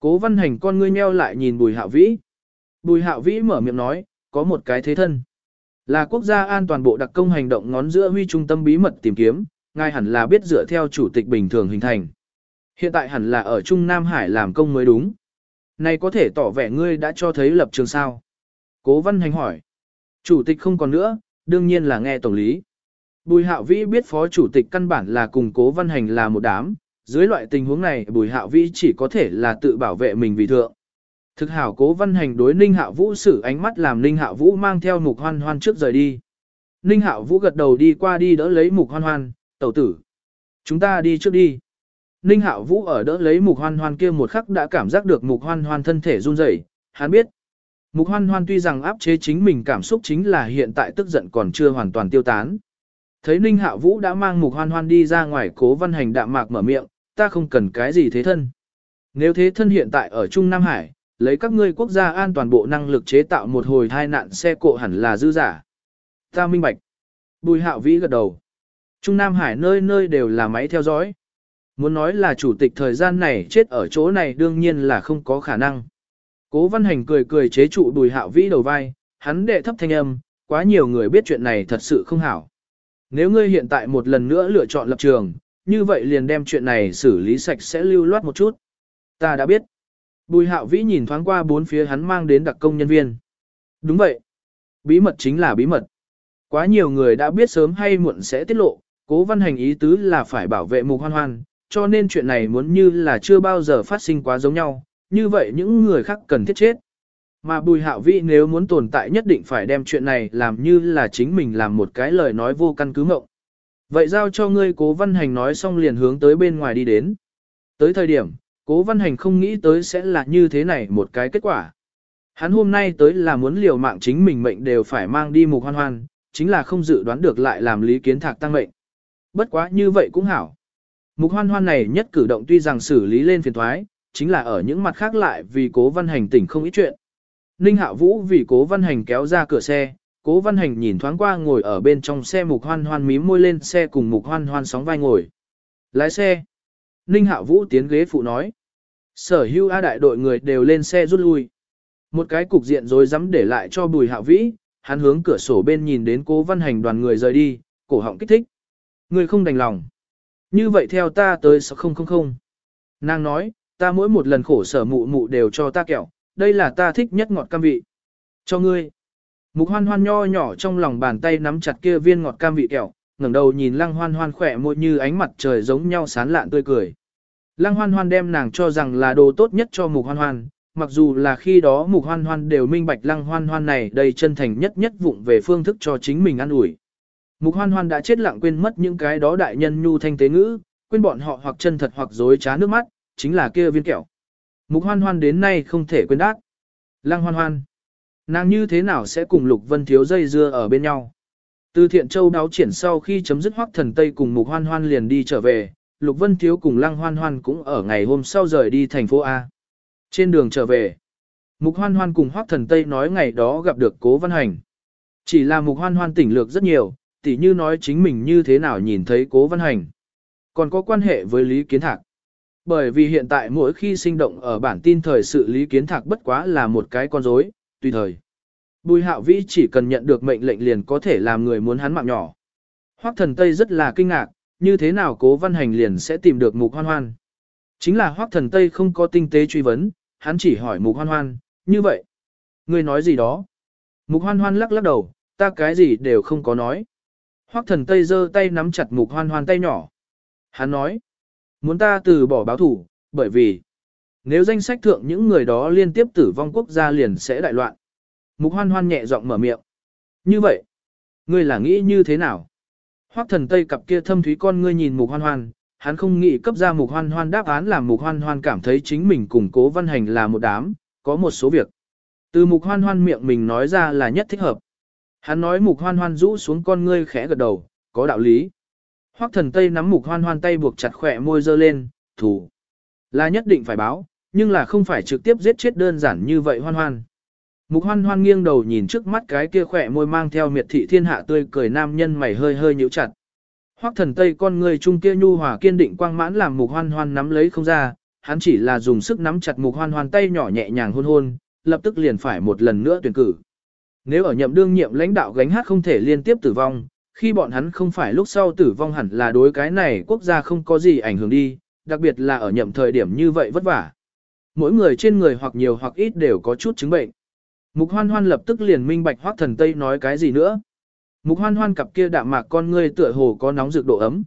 Cố văn hành con ngươi meo lại nhìn bùi hạo vĩ. Bùi hạo vĩ mở miệng nói, có một cái thế thân. Là quốc gia an toàn bộ đặc công hành động ngón giữa huy trung tâm bí mật tìm kiếm, ngài hẳn là biết dựa theo chủ tịch bình thường hình thành. Hiện tại hẳn là ở Trung Nam Hải làm công mới đúng. Này có thể tỏ vẻ ngươi đã cho thấy lập trường sao? Cố văn hành hỏi. Chủ tịch không còn nữa, đương nhiên là nghe tổng lý. Bùi hạo vĩ biết phó chủ tịch căn bản là cùng cố văn hành là một đám, dưới loại tình huống này bùi hạo vĩ chỉ có thể là tự bảo vệ mình vì thượng. Thực hảo cố văn hành đối ninh hạo vũ sử ánh mắt làm ninh hạo vũ mang theo mục hoan hoan trước rời đi. Ninh hạo vũ gật đầu đi qua đi đỡ lấy mục hoan hoan, tẩu tử. Chúng ta đi trước đi. Ninh hạo vũ ở đỡ lấy mục hoan hoan kia một khắc đã cảm giác được mục hoan hoan thân thể run rẩy. hắn biết. Mục hoan hoan tuy rằng áp chế chính mình cảm xúc chính là hiện tại tức giận còn chưa hoàn toàn tiêu tán. Thấy Ninh Hạo Vũ đã mang mục hoan hoan đi ra ngoài cố văn hành đạm mạc mở miệng, ta không cần cái gì thế thân. Nếu thế thân hiện tại ở Trung Nam Hải, lấy các ngươi quốc gia an toàn bộ năng lực chế tạo một hồi thai nạn xe cộ hẳn là dư giả. Ta minh bạch. Bùi hạo vĩ gật đầu. Trung Nam Hải nơi nơi đều là máy theo dõi. Muốn nói là chủ tịch thời gian này chết ở chỗ này đương nhiên là không có khả năng. Cố văn hành cười cười chế trụ đùi hạo vĩ đầu vai, hắn đệ thấp thanh âm, quá nhiều người biết chuyện này thật sự không hảo. Nếu ngươi hiện tại một lần nữa lựa chọn lập trường, như vậy liền đem chuyện này xử lý sạch sẽ lưu loát một chút. Ta đã biết. Bùi hạo vĩ nhìn thoáng qua bốn phía hắn mang đến đặc công nhân viên. Đúng vậy. Bí mật chính là bí mật. Quá nhiều người đã biết sớm hay muộn sẽ tiết lộ, cố văn hành ý tứ là phải bảo vệ mục hoan hoan, cho nên chuyện này muốn như là chưa bao giờ phát sinh quá giống nhau, như vậy những người khác cần thiết chết. Mà bùi hạo vĩ nếu muốn tồn tại nhất định phải đem chuyện này làm như là chính mình làm một cái lời nói vô căn cứ mộng. Vậy giao cho ngươi cố văn hành nói xong liền hướng tới bên ngoài đi đến. Tới thời điểm, cố văn hành không nghĩ tới sẽ là như thế này một cái kết quả. Hắn hôm nay tới là muốn liều mạng chính mình mệnh đều phải mang đi mục hoan hoan, chính là không dự đoán được lại làm lý kiến thạc tăng mệnh. Bất quá như vậy cũng hảo. Mục hoan hoan này nhất cử động tuy rằng xử lý lên phiền thoái, chính là ở những mặt khác lại vì cố văn hành tỉnh không ít chuyện. Ninh Hạ Vũ vì cố văn hành kéo ra cửa xe, cố văn hành nhìn thoáng qua ngồi ở bên trong xe mục hoan hoan mím môi lên xe cùng mục hoan hoan sóng vai ngồi. Lái xe. Ninh Hạ Vũ tiến ghế phụ nói. Sở hưu A đại đội người đều lên xe rút lui. Một cái cục diện rồi dám để lại cho bùi hạ vĩ, hắn hướng cửa sổ bên nhìn đến cố văn hành đoàn người rời đi, cổ họng kích thích. Người không đành lòng. Như vậy theo ta tới sao không không không. Nàng nói, ta mỗi một lần khổ sở mụ mụ đều cho ta kẹo, đây là ta thích nhất ngọt cam vị. Cho ngươi. Mục hoan hoan nho nhỏ trong lòng bàn tay nắm chặt kia viên ngọt cam vị kẹo, ngẩng đầu nhìn lăng hoan hoan khỏe môi như ánh mặt trời giống nhau sán lạn tươi cười. Lăng hoan hoan đem nàng cho rằng là đồ tốt nhất cho mục hoan hoan, mặc dù là khi đó mục hoan hoan đều minh bạch lăng hoan hoan này đầy chân thành nhất nhất vụng về phương thức cho chính mình ăn ủi. Mục hoan hoan đã chết lặng quên mất những cái đó đại nhân nhu thanh tế ngữ, quên bọn họ hoặc chân thật hoặc dối trá nước mắt, chính là kia viên kẹo. Mục hoan hoan đến nay không thể quên đát. Lăng hoan hoan. Nàng như thế nào sẽ cùng Lục Vân Thiếu dây dưa ở bên nhau? Từ thiện châu đáo triển sau khi chấm dứt hoắc thần Tây cùng mục hoan hoan liền đi trở về, Lục Vân Thiếu cùng Lăng Hoan Hoan cũng ở ngày hôm sau rời đi thành phố A. Trên đường trở về, Mục Hoan Hoan cùng Hoắc Thần Tây nói ngày đó gặp được Cố Văn Hành. Chỉ là Mục Hoan Hoan tỉnh lược rất nhiều, tỉ như nói chính mình như thế nào nhìn thấy Cố Văn Hành. Còn có quan hệ với Lý Kiến Thạc. Bởi vì hiện tại mỗi khi sinh động ở bản tin thời sự Lý Kiến Thạc bất quá là một cái con rối, tùy thời. Bùi Hạo Vĩ chỉ cần nhận được mệnh lệnh liền có thể làm người muốn hắn mạng nhỏ. Hoắc Thần Tây rất là kinh ngạc, như thế nào cố văn hành liền sẽ tìm được mục hoan hoan. Chính là hoắc thần Tây không có tinh tế truy vấn, hắn chỉ hỏi mục hoan hoan, như vậy. Ngươi nói gì đó? Mục hoan hoan lắc lắc đầu, ta cái gì đều không có nói. hoắc thần Tây giơ tay nắm chặt mục hoan hoan tay nhỏ. Hắn nói, muốn ta từ bỏ báo thủ, bởi vì, nếu danh sách thượng những người đó liên tiếp tử vong quốc gia liền sẽ đại loạn. Mục hoan hoan nhẹ giọng mở miệng. Như vậy, ngươi là nghĩ như thế nào? Hoắc thần Tây cặp kia thâm thúy con ngươi nhìn mục hoan hoan, hắn không nghĩ cấp ra mục hoan hoan đáp án làm mục hoan hoan cảm thấy chính mình cùng cố văn hành là một đám, có một số việc. Từ mục hoan hoan miệng mình nói ra là nhất thích hợp. Hắn nói mục hoan hoan rũ xuống con ngươi khẽ gật đầu, có đạo lý. Hoắc thần Tây nắm mục hoan hoan tay buộc chặt khỏe môi dơ lên, thủ. Là nhất định phải báo, nhưng là không phải trực tiếp giết chết đơn giản như vậy hoan hoan. Mục hoan hoan nghiêng đầu nhìn trước mắt cái kia khỏe môi mang theo miệt thị thiên hạ tươi cười nam nhân mày hơi hơi nhíu chặt. Hoắc thần tây con người trung kia nhu hòa kiên định quang mãn làm mục hoan hoan nắm lấy không ra, hắn chỉ là dùng sức nắm chặt mục hoan hoan tay nhỏ nhẹ nhàng hôn hôn, lập tức liền phải một lần nữa tuyển cử. Nếu ở nhậm đương nhiệm lãnh đạo gánh hát không thể liên tiếp tử vong, khi bọn hắn không phải lúc sau tử vong hẳn là đối cái này quốc gia không có gì ảnh hưởng đi, đặc biệt là ở nhậm thời điểm như vậy vất vả. Mỗi người trên người hoặc nhiều hoặc ít đều có chút chứng bệnh. Mục hoan hoan lập tức liền minh bạch hoác thần Tây nói cái gì nữa. Mục hoan hoan cặp kia đạm mạc con ngươi tựa hồ có nóng rực độ ấm.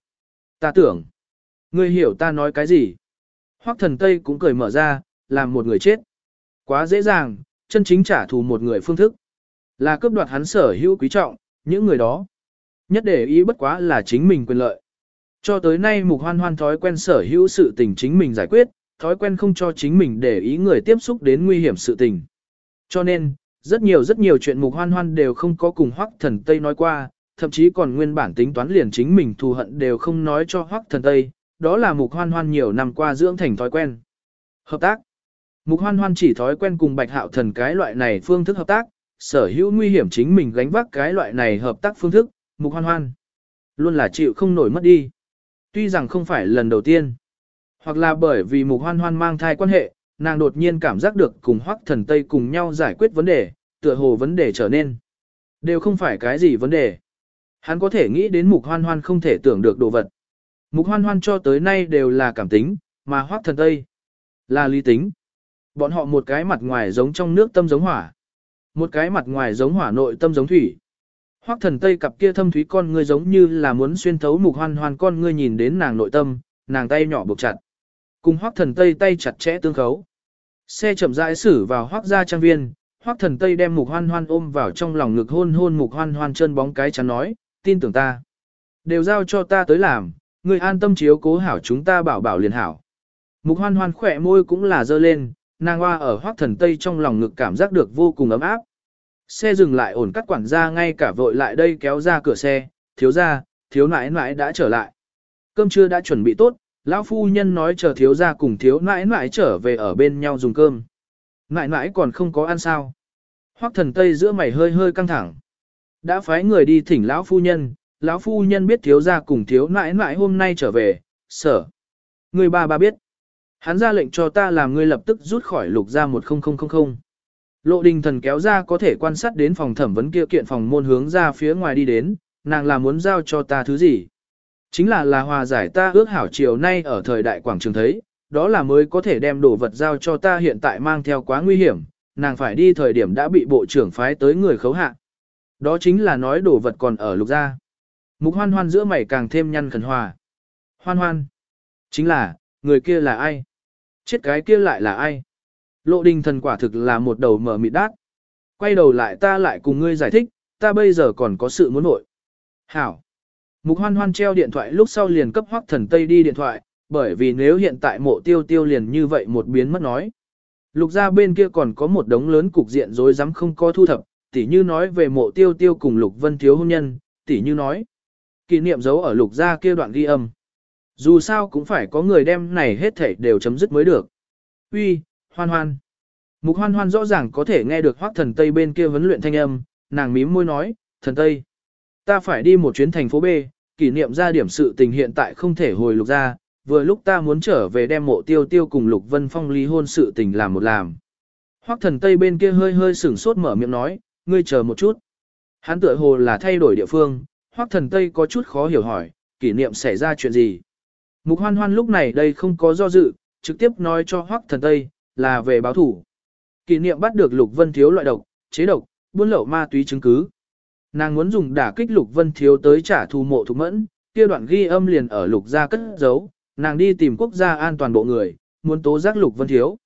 Ta tưởng, ngươi hiểu ta nói cái gì. Hoác thần Tây cũng cười mở ra, làm một người chết. Quá dễ dàng, chân chính trả thù một người phương thức. Là cướp đoạt hắn sở hữu quý trọng, những người đó. Nhất để ý bất quá là chính mình quyền lợi. Cho tới nay mục hoan hoan thói quen sở hữu sự tình chính mình giải quyết, thói quen không cho chính mình để ý người tiếp xúc đến nguy hiểm sự tình. Cho nên, rất nhiều rất nhiều chuyện mục hoan hoan đều không có cùng hoắc thần Tây nói qua, thậm chí còn nguyên bản tính toán liền chính mình thù hận đều không nói cho hoắc thần Tây, đó là mục hoan hoan nhiều năm qua dưỡng thành thói quen. Hợp tác Mục hoan hoan chỉ thói quen cùng bạch hạo thần cái loại này phương thức hợp tác, sở hữu nguy hiểm chính mình gánh vác cái loại này hợp tác phương thức, mục hoan hoan. Luôn là chịu không nổi mất đi. Tuy rằng không phải lần đầu tiên, hoặc là bởi vì mục hoan hoan mang thai quan hệ, nàng đột nhiên cảm giác được cùng hoắc thần Tây cùng nhau giải quyết vấn đề, tựa hồ vấn đề trở nên. Đều không phải cái gì vấn đề. Hắn có thể nghĩ đến mục hoan hoan không thể tưởng được đồ vật. Mục hoan hoan cho tới nay đều là cảm tính, mà hoắc thần Tây là lý tính. Bọn họ một cái mặt ngoài giống trong nước tâm giống hỏa. Một cái mặt ngoài giống hỏa nội tâm giống thủy. Hoắc thần Tây cặp kia thâm thúy con ngươi giống như là muốn xuyên thấu mục hoan hoan con ngươi nhìn đến nàng nội tâm, nàng tay nhỏ buộc chặt. Cùng hoắc thần Tây tay chặt chẽ tương khấu. Xe chậm rãi xử vào hoắc gia trang viên, Hoắc thần Tây đem mục hoan hoan ôm vào trong lòng ngực hôn hôn mục hoan hoan chân bóng cái chắn nói, tin tưởng ta. Đều giao cho ta tới làm, người an tâm chiếu cố hảo chúng ta bảo bảo liền hảo. Mục hoan hoan khỏe môi cũng là dơ lên, nàng hoa ở Hoắc thần Tây trong lòng ngực cảm giác được vô cùng ấm áp. Xe dừng lại ổn cắt quản gia ngay cả vội lại đây kéo ra cửa xe, thiếu gia, thiếu nãi nãi đã trở lại. Cơm trưa đã chuẩn bị tốt, lão phu nhân nói chờ thiếu gia cùng thiếu nãi nãi trở về ở bên nhau dùng cơm. Nãi nãi còn không có ăn sao. Hoắc thần tây giữa mày hơi hơi căng thẳng. Đã phái người đi thỉnh lão phu nhân, lão phu nhân biết thiếu gia cùng thiếu nãi nãi hôm nay trở về, sở. Người ba ba biết. Hắn ra lệnh cho ta làm ngươi lập tức rút khỏi lục ra 10000. Lộ đình thần kéo ra có thể quan sát đến phòng thẩm vấn kia kiện phòng môn hướng ra phía ngoài đi đến, nàng là muốn giao cho ta thứ gì. Chính là là hòa giải ta ước hảo chiều nay ở thời đại quảng trường thấy, đó là mới có thể đem đồ vật giao cho ta hiện tại mang theo quá nguy hiểm, nàng phải đi thời điểm đã bị bộ trưởng phái tới người khấu hạ. Đó chính là nói đồ vật còn ở lục gia. Mục hoan hoan giữa mày càng thêm nhăn khẩn hòa. Hoan hoan. Chính là, người kia là ai? Chết cái kia lại là ai? Lộ đình thần quả thực là một đầu mở mịt đát. Quay đầu lại ta lại cùng ngươi giải thích, ta bây giờ còn có sự muốn nội. Hảo. Mục hoan hoan treo điện thoại lúc sau liền cấp hoắc thần Tây đi điện thoại, bởi vì nếu hiện tại mộ tiêu tiêu liền như vậy một biến mất nói. Lục gia bên kia còn có một đống lớn cục diện rối rắm không có thu thập, tỉ như nói về mộ tiêu tiêu cùng Lục Vân Thiếu hôn nhân, tỉ như nói. Kỷ niệm giấu ở lục gia kia đoạn ghi âm. Dù sao cũng phải có người đem này hết thảy đều chấm dứt mới được. Uy, hoan hoan. Mục hoan hoan rõ ràng có thể nghe được hoác thần Tây bên kia vấn luyện thanh âm, nàng mím môi nói, thần Tây. Ta phải đi một chuyến thành phố B, kỷ niệm ra điểm sự tình hiện tại không thể hồi lục ra, vừa lúc ta muốn trở về đem mộ tiêu tiêu cùng lục vân phong ly hôn sự tình làm một làm. Hoác thần Tây bên kia hơi hơi sửng sốt mở miệng nói, ngươi chờ một chút. Hắn tựa hồ là thay đổi địa phương, hoác thần Tây có chút khó hiểu hỏi, kỷ niệm xảy ra chuyện gì. Mục hoan hoan lúc này đây không có do dự, trực tiếp nói cho hoác thần Tây, là về báo thủ. Kỷ niệm bắt được lục vân thiếu loại độc, chế độc, buôn lậu ma túy chứng cứ. Nàng muốn dùng đả kích lục vân thiếu tới trả thù mộ thục mẫn, kia đoạn ghi âm liền ở lục gia cất giấu, nàng đi tìm quốc gia an toàn bộ người, muốn tố giác lục vân thiếu.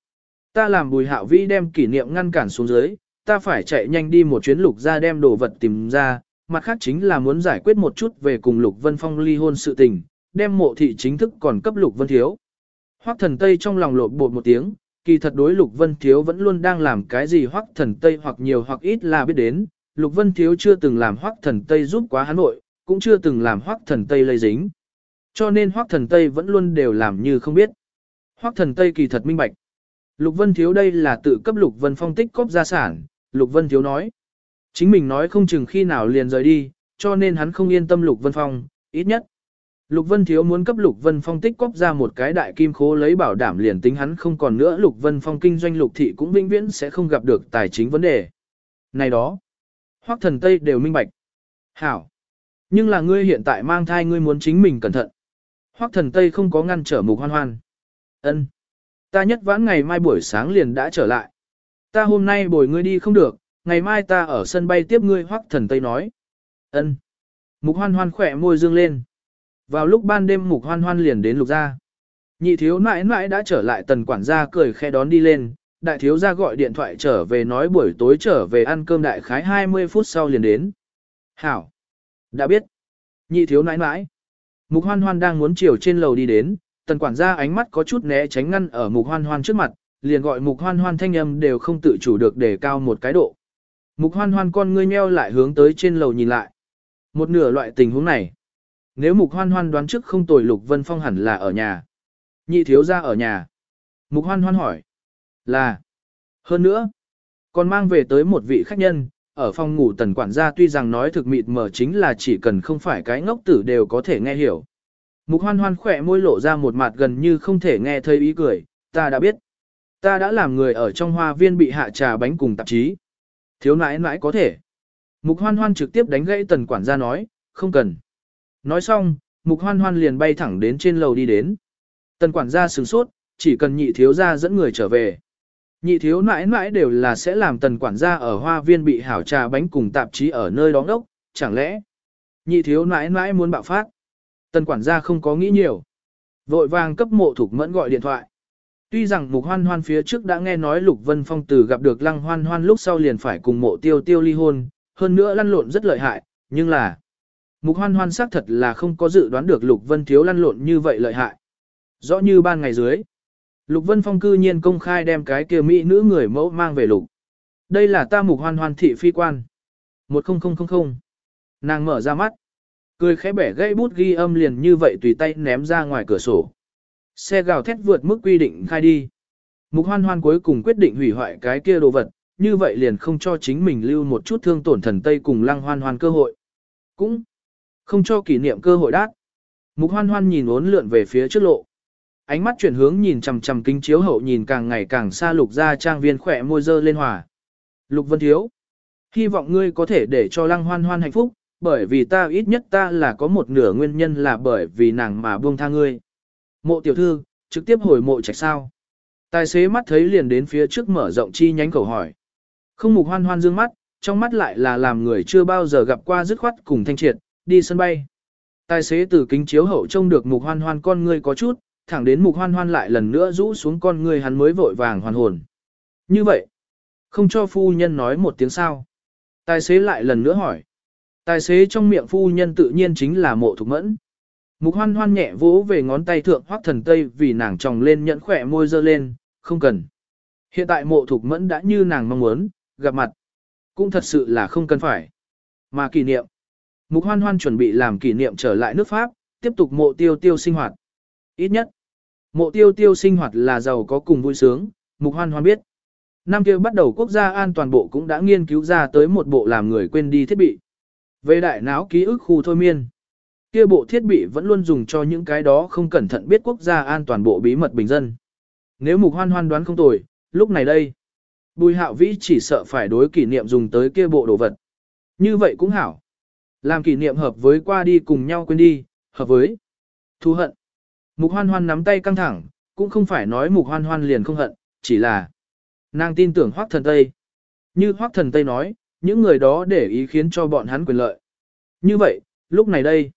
Ta làm bùi hạo vi đem kỷ niệm ngăn cản xuống dưới, ta phải chạy nhanh đi một chuyến lục gia đem đồ vật tìm ra, mặt khác chính là muốn giải quyết một chút về cùng lục vân phong ly hôn sự tình, đem mộ thị chính thức còn cấp lục vân thiếu. Hoắc thần Tây trong lòng lột bột một tiếng, kỳ thật đối lục vân thiếu vẫn luôn đang làm cái gì Hoắc thần Tây hoặc nhiều hoặc ít là biết đến, lục vân thiếu chưa từng làm Hoắc thần Tây giúp quá hắn nội, cũng chưa từng làm Hoắc thần Tây lây dính. Cho nên Hoắc thần Tây vẫn luôn đều làm như không biết. Hoắc thần Tây kỳ thật minh bạch. Lục Vân Thiếu đây là tự cấp Lục Vân Phong tích cóp gia sản, Lục Vân Thiếu nói. Chính mình nói không chừng khi nào liền rời đi, cho nên hắn không yên tâm Lục Vân Phong, ít nhất. Lục Vân Thiếu muốn cấp Lục Vân Phong tích cóp ra một cái đại kim khố lấy bảo đảm liền tính hắn không còn nữa Lục Vân Phong kinh doanh Lục Thị cũng vĩnh viễn sẽ không gặp được tài chính vấn đề. Này đó, Hoắc thần Tây đều minh bạch. Hảo. Nhưng là ngươi hiện tại mang thai ngươi muốn chính mình cẩn thận. Hoắc thần Tây không có ngăn trở mục hoan hoan. Ân, Ta nhất vãn ngày mai buổi sáng liền đã trở lại. Ta hôm nay bồi ngươi đi không được, ngày mai ta ở sân bay tiếp ngươi Hoắc thần Tây nói. Ân. Mục hoan hoan khỏe môi dương lên. Vào lúc ban đêm mục hoan hoan liền đến lục gia. Nhị thiếu nãi nãi đã trở lại tần quản gia cười khe đón đi lên, đại thiếu gia gọi điện thoại trở về nói buổi tối trở về ăn cơm đại khái 20 phút sau liền đến. Hảo. Đã biết. Nhị thiếu nãi nãi. Mục hoan hoan đang muốn chiều trên lầu đi đến, tần quản gia ánh mắt có chút né tránh ngăn ở mục hoan hoan trước mặt, liền gọi mục hoan hoan thanh âm đều không tự chủ được để cao một cái độ. Mục hoan hoan con ngươi meo lại hướng tới trên lầu nhìn lại. Một nửa loại tình huống này. Nếu mục hoan hoan đoán trước không tồi lục vân phong hẳn là ở nhà. Nhị thiếu gia ở nhà. Mục hoan hoan hỏi. Là. Hơn nữa. Còn mang về tới một vị khách nhân, ở phòng ngủ tần quản gia tuy rằng nói thực mịt mờ chính là chỉ cần không phải cái ngốc tử đều có thể nghe hiểu. Mục hoan hoan khỏe môi lộ ra một mặt gần như không thể nghe thấy ý cười, ta đã biết. Ta đã làm người ở trong hoa viên bị hạ trà bánh cùng tạp chí. Thiếu nãi nãi có thể. Mục hoan hoan trực tiếp đánh gãy tần quản gia nói, không cần. Nói xong, mục hoan hoan liền bay thẳng đến trên lầu đi đến. Tần quản gia sửng sốt, chỉ cần nhị thiếu gia dẫn người trở về. Nhị thiếu nãi nãi đều là sẽ làm tần quản gia ở hoa viên bị hảo trà bánh cùng tạp chí ở nơi đó đốc, chẳng lẽ nhị thiếu nãi nãi muốn bạo phát. Tần quản gia không có nghĩ nhiều. Vội vàng cấp mộ thục mẫn gọi điện thoại. Tuy rằng mục hoan hoan phía trước đã nghe nói Lục Vân Phong từ gặp được lăng hoan hoan lúc sau liền phải cùng mộ tiêu tiêu ly hôn, hơn nữa lăn lộn rất lợi hại, nhưng là mục hoan hoan xác thật là không có dự đoán được Lục Vân thiếu lăn lộn như vậy lợi hại. Rõ như ban ngày dưới. Lục Vân Phong cư nhiên công khai đem cái kia mỹ nữ người mẫu mang về lục. Đây là ta mục hoan hoan thị phi quan. 10000. Nàng mở ra mắt. Cười khẽ bẻ gãy bút ghi âm liền như vậy tùy tay ném ra ngoài cửa sổ. Xe gào thét vượt mức quy định khai đi. Mục hoan hoan cuối cùng quyết định hủy hoại cái kia đồ vật, như vậy liền không cho chính mình lưu một chút thương tổn thần Tây cùng lăng hoan hoan cơ hội. Cũng không cho kỷ niệm cơ hội đát. Mục hoan hoan nhìn uốn lượn về phía trước lộ. Ánh mắt chuyển hướng nhìn chằm chằm kính chiếu hậu nhìn càng ngày càng xa lục ra trang viên khỏe môi dơ lên hòa. Lục Vân Thiếu. Hy vọng ngươi có thể để cho lăng hoan hoan hạnh phúc, bởi vì ta ít nhất ta là có một nửa nguyên nhân là bởi vì nàng mà buông tha ngươi. Mộ tiểu thư, trực tiếp hồi mộ trạch sao. Tài xế mắt thấy liền đến phía trước mở rộng chi nhánh cầu hỏi. Không mục hoan hoan dương mắt, trong mắt lại là làm người chưa bao giờ gặp qua dứt khoát cùng thanh triệt, đi sân bay. Tài xế từ kính chiếu hậu trông được mục hoan hoan con ngươi có chút, thẳng đến mục hoan hoan lại lần nữa rũ xuống con ngươi hắn mới vội vàng hoàn hồn. Như vậy, không cho phu nhân nói một tiếng sao. Tài xế lại lần nữa hỏi. Tài xế trong miệng phu nhân tự nhiên chính là mộ thục mẫn. Mục hoan hoan nhẹ vỗ về ngón tay thượng hoác thần tây vì nàng tròng lên nhẫn khỏe môi dơ lên, không cần. Hiện tại mộ thục mẫn đã như nàng mong muốn, gặp mặt. Cũng thật sự là không cần phải. Mà kỷ niệm. Mục hoan hoan chuẩn bị làm kỷ niệm trở lại nước Pháp, tiếp tục mộ tiêu tiêu sinh hoạt. Ít nhất, mộ tiêu tiêu sinh hoạt là giàu có cùng vui sướng, mục hoan hoan biết. Năm kia bắt đầu quốc gia an toàn bộ cũng đã nghiên cứu ra tới một bộ làm người quên đi thiết bị. Về đại não ký ức khu thôi miên. Kia bộ thiết bị vẫn luôn dùng cho những cái đó không cẩn thận biết quốc gia an toàn bộ bí mật bình dân. Nếu mục hoan hoan đoán không tồi, lúc này đây, Bùi hạo vĩ chỉ sợ phải đối kỷ niệm dùng tới kia bộ đồ vật. Như vậy cũng hảo. Làm kỷ niệm hợp với qua đi cùng nhau quên đi, hợp với thù hận. Mục hoan hoan nắm tay căng thẳng, cũng không phải nói mục hoan hoan liền không hận, chỉ là nàng tin tưởng hoác thần Tây. Như hoác thần Tây nói, những người đó để ý khiến cho bọn hắn quyền lợi. Như vậy, lúc này đây,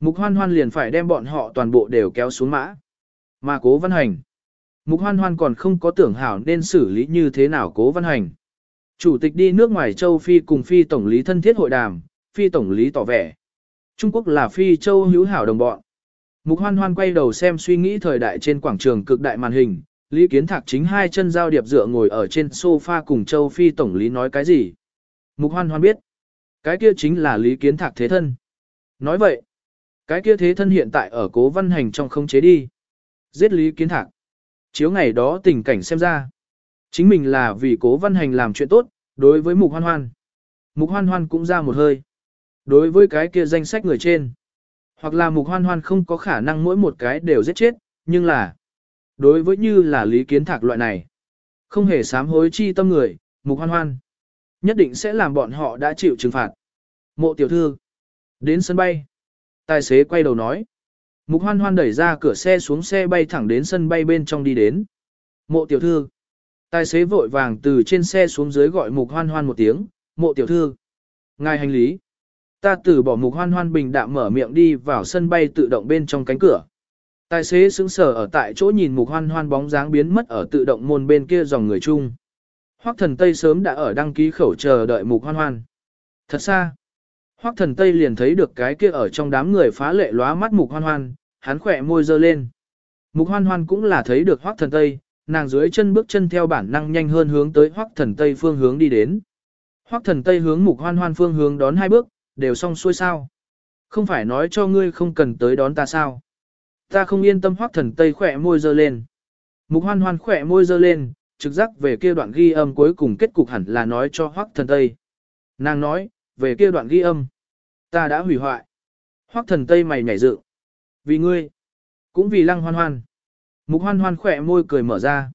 mục hoan hoan liền phải đem bọn họ toàn bộ đều kéo xuống mã. Mà cố văn hành. Mục hoan hoan còn không có tưởng hảo nên xử lý như thế nào cố văn hành. Chủ tịch đi nước ngoài châu Phi cùng Phi Tổng lý thân thiết hội đàm, Phi Tổng lý tỏ vẻ. Trung Quốc là Phi châu hữu hảo đồng bọn. Mục hoan hoan quay đầu xem suy nghĩ thời đại trên quảng trường cực đại màn hình, Lý Kiến Thạc chính hai chân giao điệp dựa ngồi ở trên sofa cùng châu Phi Tổng lý nói cái gì. Mục hoan hoan biết. Cái kia chính là Lý Kiến Thạc thế thân. Nói vậy, cái kia thế thân hiện tại ở cố văn hành trong không chế đi. Giết Lý Kiến Thạc. Chiếu ngày đó tình cảnh xem ra. Chính mình là vì cố văn hành làm chuyện tốt, đối với mục hoan hoan. Mục hoan hoan cũng ra một hơi. Đối với cái kia danh sách người trên. Hoặc là mục hoan hoan không có khả năng mỗi một cái đều giết chết, nhưng là. Đối với như là lý kiến thạc loại này. Không hề sám hối chi tâm người, mục hoan hoan. Nhất định sẽ làm bọn họ đã chịu trừng phạt. Mộ tiểu thư. Đến sân bay. Tài xế quay đầu nói. Mục hoan hoan đẩy ra cửa xe xuống xe bay thẳng đến sân bay bên trong đi đến. Mộ tiểu thư. Tài xế vội vàng từ trên xe xuống dưới gọi mục hoan hoan một tiếng. Mộ tiểu thư. Ngài hành lý. Ta từ bỏ mục hoan hoan bình đạm mở miệng đi vào sân bay tự động bên trong cánh cửa. Tài xế sững sờ ở tại chỗ nhìn mục hoan hoan bóng dáng biến mất ở tự động môn bên kia dòng người chung. Hoắc thần Tây sớm đã ở đăng ký khẩu chờ đợi mục hoan hoan. Thật xa. Hoắc thần Tây liền thấy được cái kia ở trong đám người phá lệ lóa mắt mục hoan hoan, hắn khỏe môi dơ lên. Mục hoan hoan cũng là thấy được hoác thần Tây, nàng dưới chân bước chân theo bản năng nhanh hơn hướng tới hoác thần Tây phương hướng đi đến. Hoác thần Tây hướng mục hoan hoan phương hướng đón hai bước, đều xong xuôi sao. Không phải nói cho ngươi không cần tới đón ta sao. Ta không yên tâm hoác thần Tây khỏe môi dơ lên. Mục hoan hoan khỏe môi dơ lên, trực giác về kia đoạn ghi âm cuối cùng kết cục hẳn là nói cho hoác thần Tây. Nàng nói, về kia đoạn ghi âm. Ta đã hủy hoại. Hoác thần Tây mày nhảy dựng. Vì ngươi, cũng vì lăng hoan hoan. Mục hoan hoan khỏe môi cười mở ra.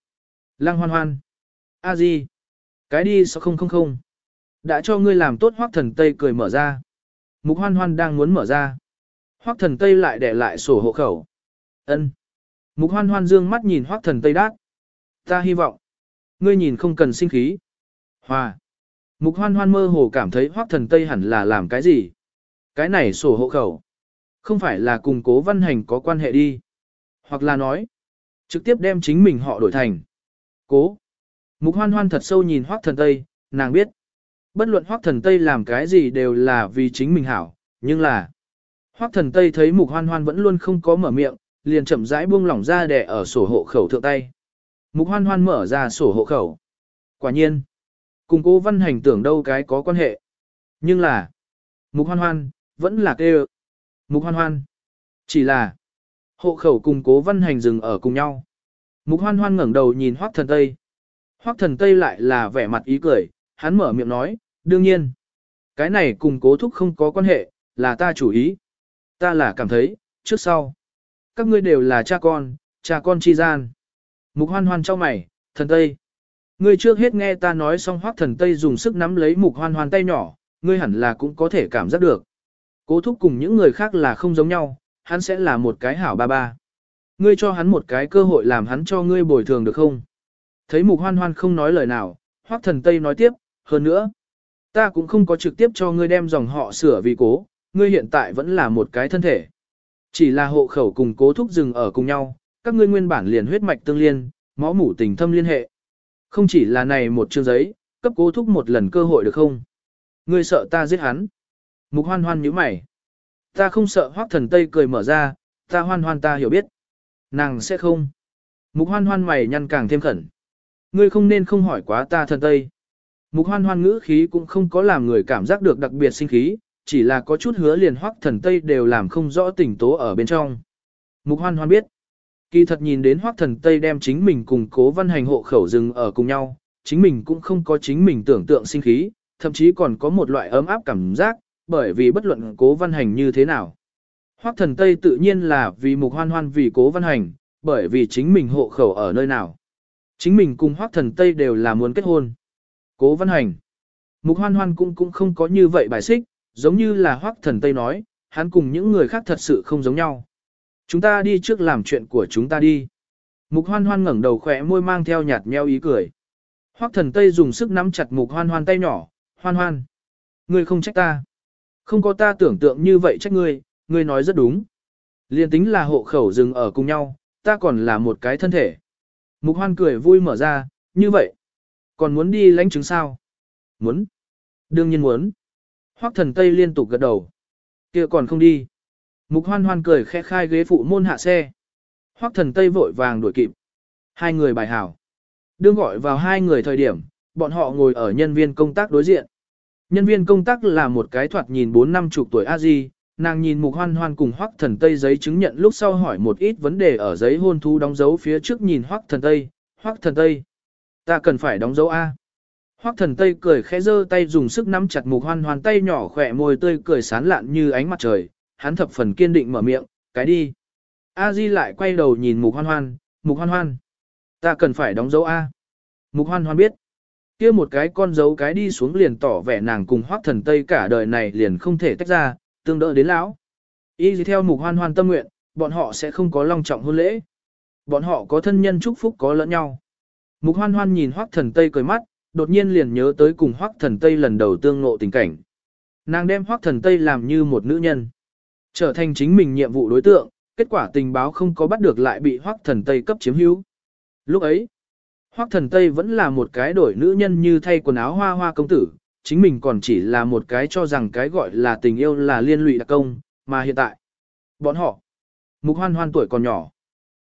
Lăng hoan hoan. a di. Cái đi sao không không không. Đã cho ngươi làm tốt hoác thần Tây cười mở ra. Mục hoan hoan đang muốn mở ra. Hoác thần Tây lại để lại sổ hộ khẩu. ân Mục hoan hoan dương mắt nhìn hoác thần Tây đát. Ta hy vọng. Ngươi nhìn không cần sinh khí. Hòa. Mục hoan hoan mơ hồ cảm thấy hoác thần Tây hẳn là làm cái gì. Cái này sổ hộ khẩu. Không phải là cùng cố văn hành có quan hệ đi. Hoặc là nói, trực tiếp đem chính mình họ đổi thành. Cố. Mục hoan hoan thật sâu nhìn hoác thần Tây, nàng biết. Bất luận hoắc thần Tây làm cái gì đều là vì chính mình hảo, nhưng là. hoắc thần Tây thấy mục hoan hoan vẫn luôn không có mở miệng, liền chậm rãi buông lỏng ra đè ở sổ hộ khẩu thượng tay. Mục hoan hoan mở ra sổ hộ khẩu. Quả nhiên. Cùng cố văn hành tưởng đâu cái có quan hệ. Nhưng là. Mục hoan hoan, vẫn là kêu. Mục hoan hoan. Chỉ là, hộ khẩu cùng cố văn hành dừng ở cùng nhau. Mục hoan hoan ngẩng đầu nhìn hoác thần Tây. Hoác thần Tây lại là vẻ mặt ý cười, hắn mở miệng nói, đương nhiên. Cái này cùng cố thúc không có quan hệ, là ta chủ ý. Ta là cảm thấy, trước sau. Các ngươi đều là cha con, cha con chi gian. Mục hoan hoan cho mày, thần Tây. Ngươi trước hết nghe ta nói xong hoác thần Tây dùng sức nắm lấy mục hoan hoan tay nhỏ, ngươi hẳn là cũng có thể cảm giác được. Cố thúc cùng những người khác là không giống nhau, hắn sẽ là một cái hảo ba ba. Ngươi cho hắn một cái cơ hội làm hắn cho ngươi bồi thường được không? Thấy mục hoan hoan không nói lời nào, hoắc thần Tây nói tiếp, hơn nữa. Ta cũng không có trực tiếp cho ngươi đem dòng họ sửa vì cố, ngươi hiện tại vẫn là một cái thân thể. Chỉ là hộ khẩu cùng cố thúc dừng ở cùng nhau, các ngươi nguyên bản liền huyết mạch tương liên, máu mủ tình thâm liên hệ. Không chỉ là này một chương giấy, cấp cố thúc một lần cơ hội được không? Ngươi sợ ta giết hắn. Mục hoan hoan nhíu mày. Ta không sợ hoác thần Tây cười mở ra, ta hoan hoan ta hiểu biết. Nàng sẽ không. Mục hoan hoan mày nhăn càng thêm khẩn. Ngươi không nên không hỏi quá ta thần Tây. Mục hoan hoan ngữ khí cũng không có làm người cảm giác được đặc biệt sinh khí, chỉ là có chút hứa liền hoắc thần Tây đều làm không rõ tình tố ở bên trong. Mục hoan hoan biết, kỳ thật nhìn đến hoắc thần Tây đem chính mình cùng cố văn hành hộ khẩu rừng ở cùng nhau, chính mình cũng không có chính mình tưởng tượng sinh khí, thậm chí còn có một loại ấm áp cảm giác, bởi vì bất luận cố văn hành như thế nào. Hoắc thần Tây tự nhiên là vì mục hoan hoan vì cố văn hành, bởi vì chính mình hộ khẩu ở nơi nào. Chính mình cùng Hoắc thần Tây đều là muốn kết hôn. Cố văn hành. Mục hoan hoan cũng cũng không có như vậy bài xích, giống như là Hoắc thần Tây nói, hắn cùng những người khác thật sự không giống nhau. Chúng ta đi trước làm chuyện của chúng ta đi. Mục hoan hoan ngẩng đầu khỏe môi mang theo nhạt nheo ý cười. Hoắc thần Tây dùng sức nắm chặt mục hoan hoan tay nhỏ, hoan hoan. Ngươi không trách ta. Không có ta tưởng tượng như vậy trách ngươi, ngươi nói rất đúng. Liên tính là hộ khẩu dừng ở cùng nhau, ta còn là một cái thân thể. Mục hoan cười vui mở ra, như vậy. Còn muốn đi lãnh chứng sao? Muốn. Đương nhiên muốn. Hoắc thần Tây liên tục gật đầu. kia còn không đi. Mục hoan hoan cười khẽ khai ghế phụ môn hạ xe. Hoắc thần Tây vội vàng đuổi kịp. Hai người bài hảo. Đương gọi vào hai người thời điểm, bọn họ ngồi ở nhân viên công tác đối diện. Nhân viên công tác là một cái thoạt nhìn 4 năm chục tuổi a di, nàng nhìn mục hoan hoan cùng hoắc thần tây giấy chứng nhận lúc sau hỏi một ít vấn đề ở giấy hôn thú đóng dấu phía trước nhìn hoắc thần tây, hoắc thần tây. Ta cần phải đóng dấu A. Hoắc thần tây cười khẽ giơ tay dùng sức nắm chặt mục hoan hoan tay nhỏ khỏe môi tươi cười sán lạn như ánh mặt trời, hắn thập phần kiên định mở miệng, cái đi. A Di lại quay đầu nhìn mục hoan hoan, mục hoan hoan. Ta cần phải đóng dấu A. Mục hoan hoan biết. kia một cái con dấu cái đi xuống liền tỏ vẻ nàng cùng hoắc thần tây cả đời này liền không thể tách ra, tương đỡ đến lão. Y theo mục hoan hoan tâm nguyện, bọn họ sẽ không có long trọng hôn lễ. Bọn họ có thân nhân chúc phúc có lẫn nhau. Mục hoan hoan nhìn hoắc thần tây cười mắt, đột nhiên liền nhớ tới cùng hoắc thần tây lần đầu tương ngộ tình cảnh. Nàng đem hoắc thần tây làm như một nữ nhân. Trở thành chính mình nhiệm vụ đối tượng, kết quả tình báo không có bắt được lại bị hoắc thần tây cấp chiếm hữu. Lúc ấy, hoắc thần tây vẫn là một cái đổi nữ nhân như thay quần áo hoa hoa công tử, chính mình còn chỉ là một cái cho rằng cái gọi là tình yêu là liên lụy đặc công, mà hiện tại, bọn họ, mục hoan hoan tuổi còn nhỏ,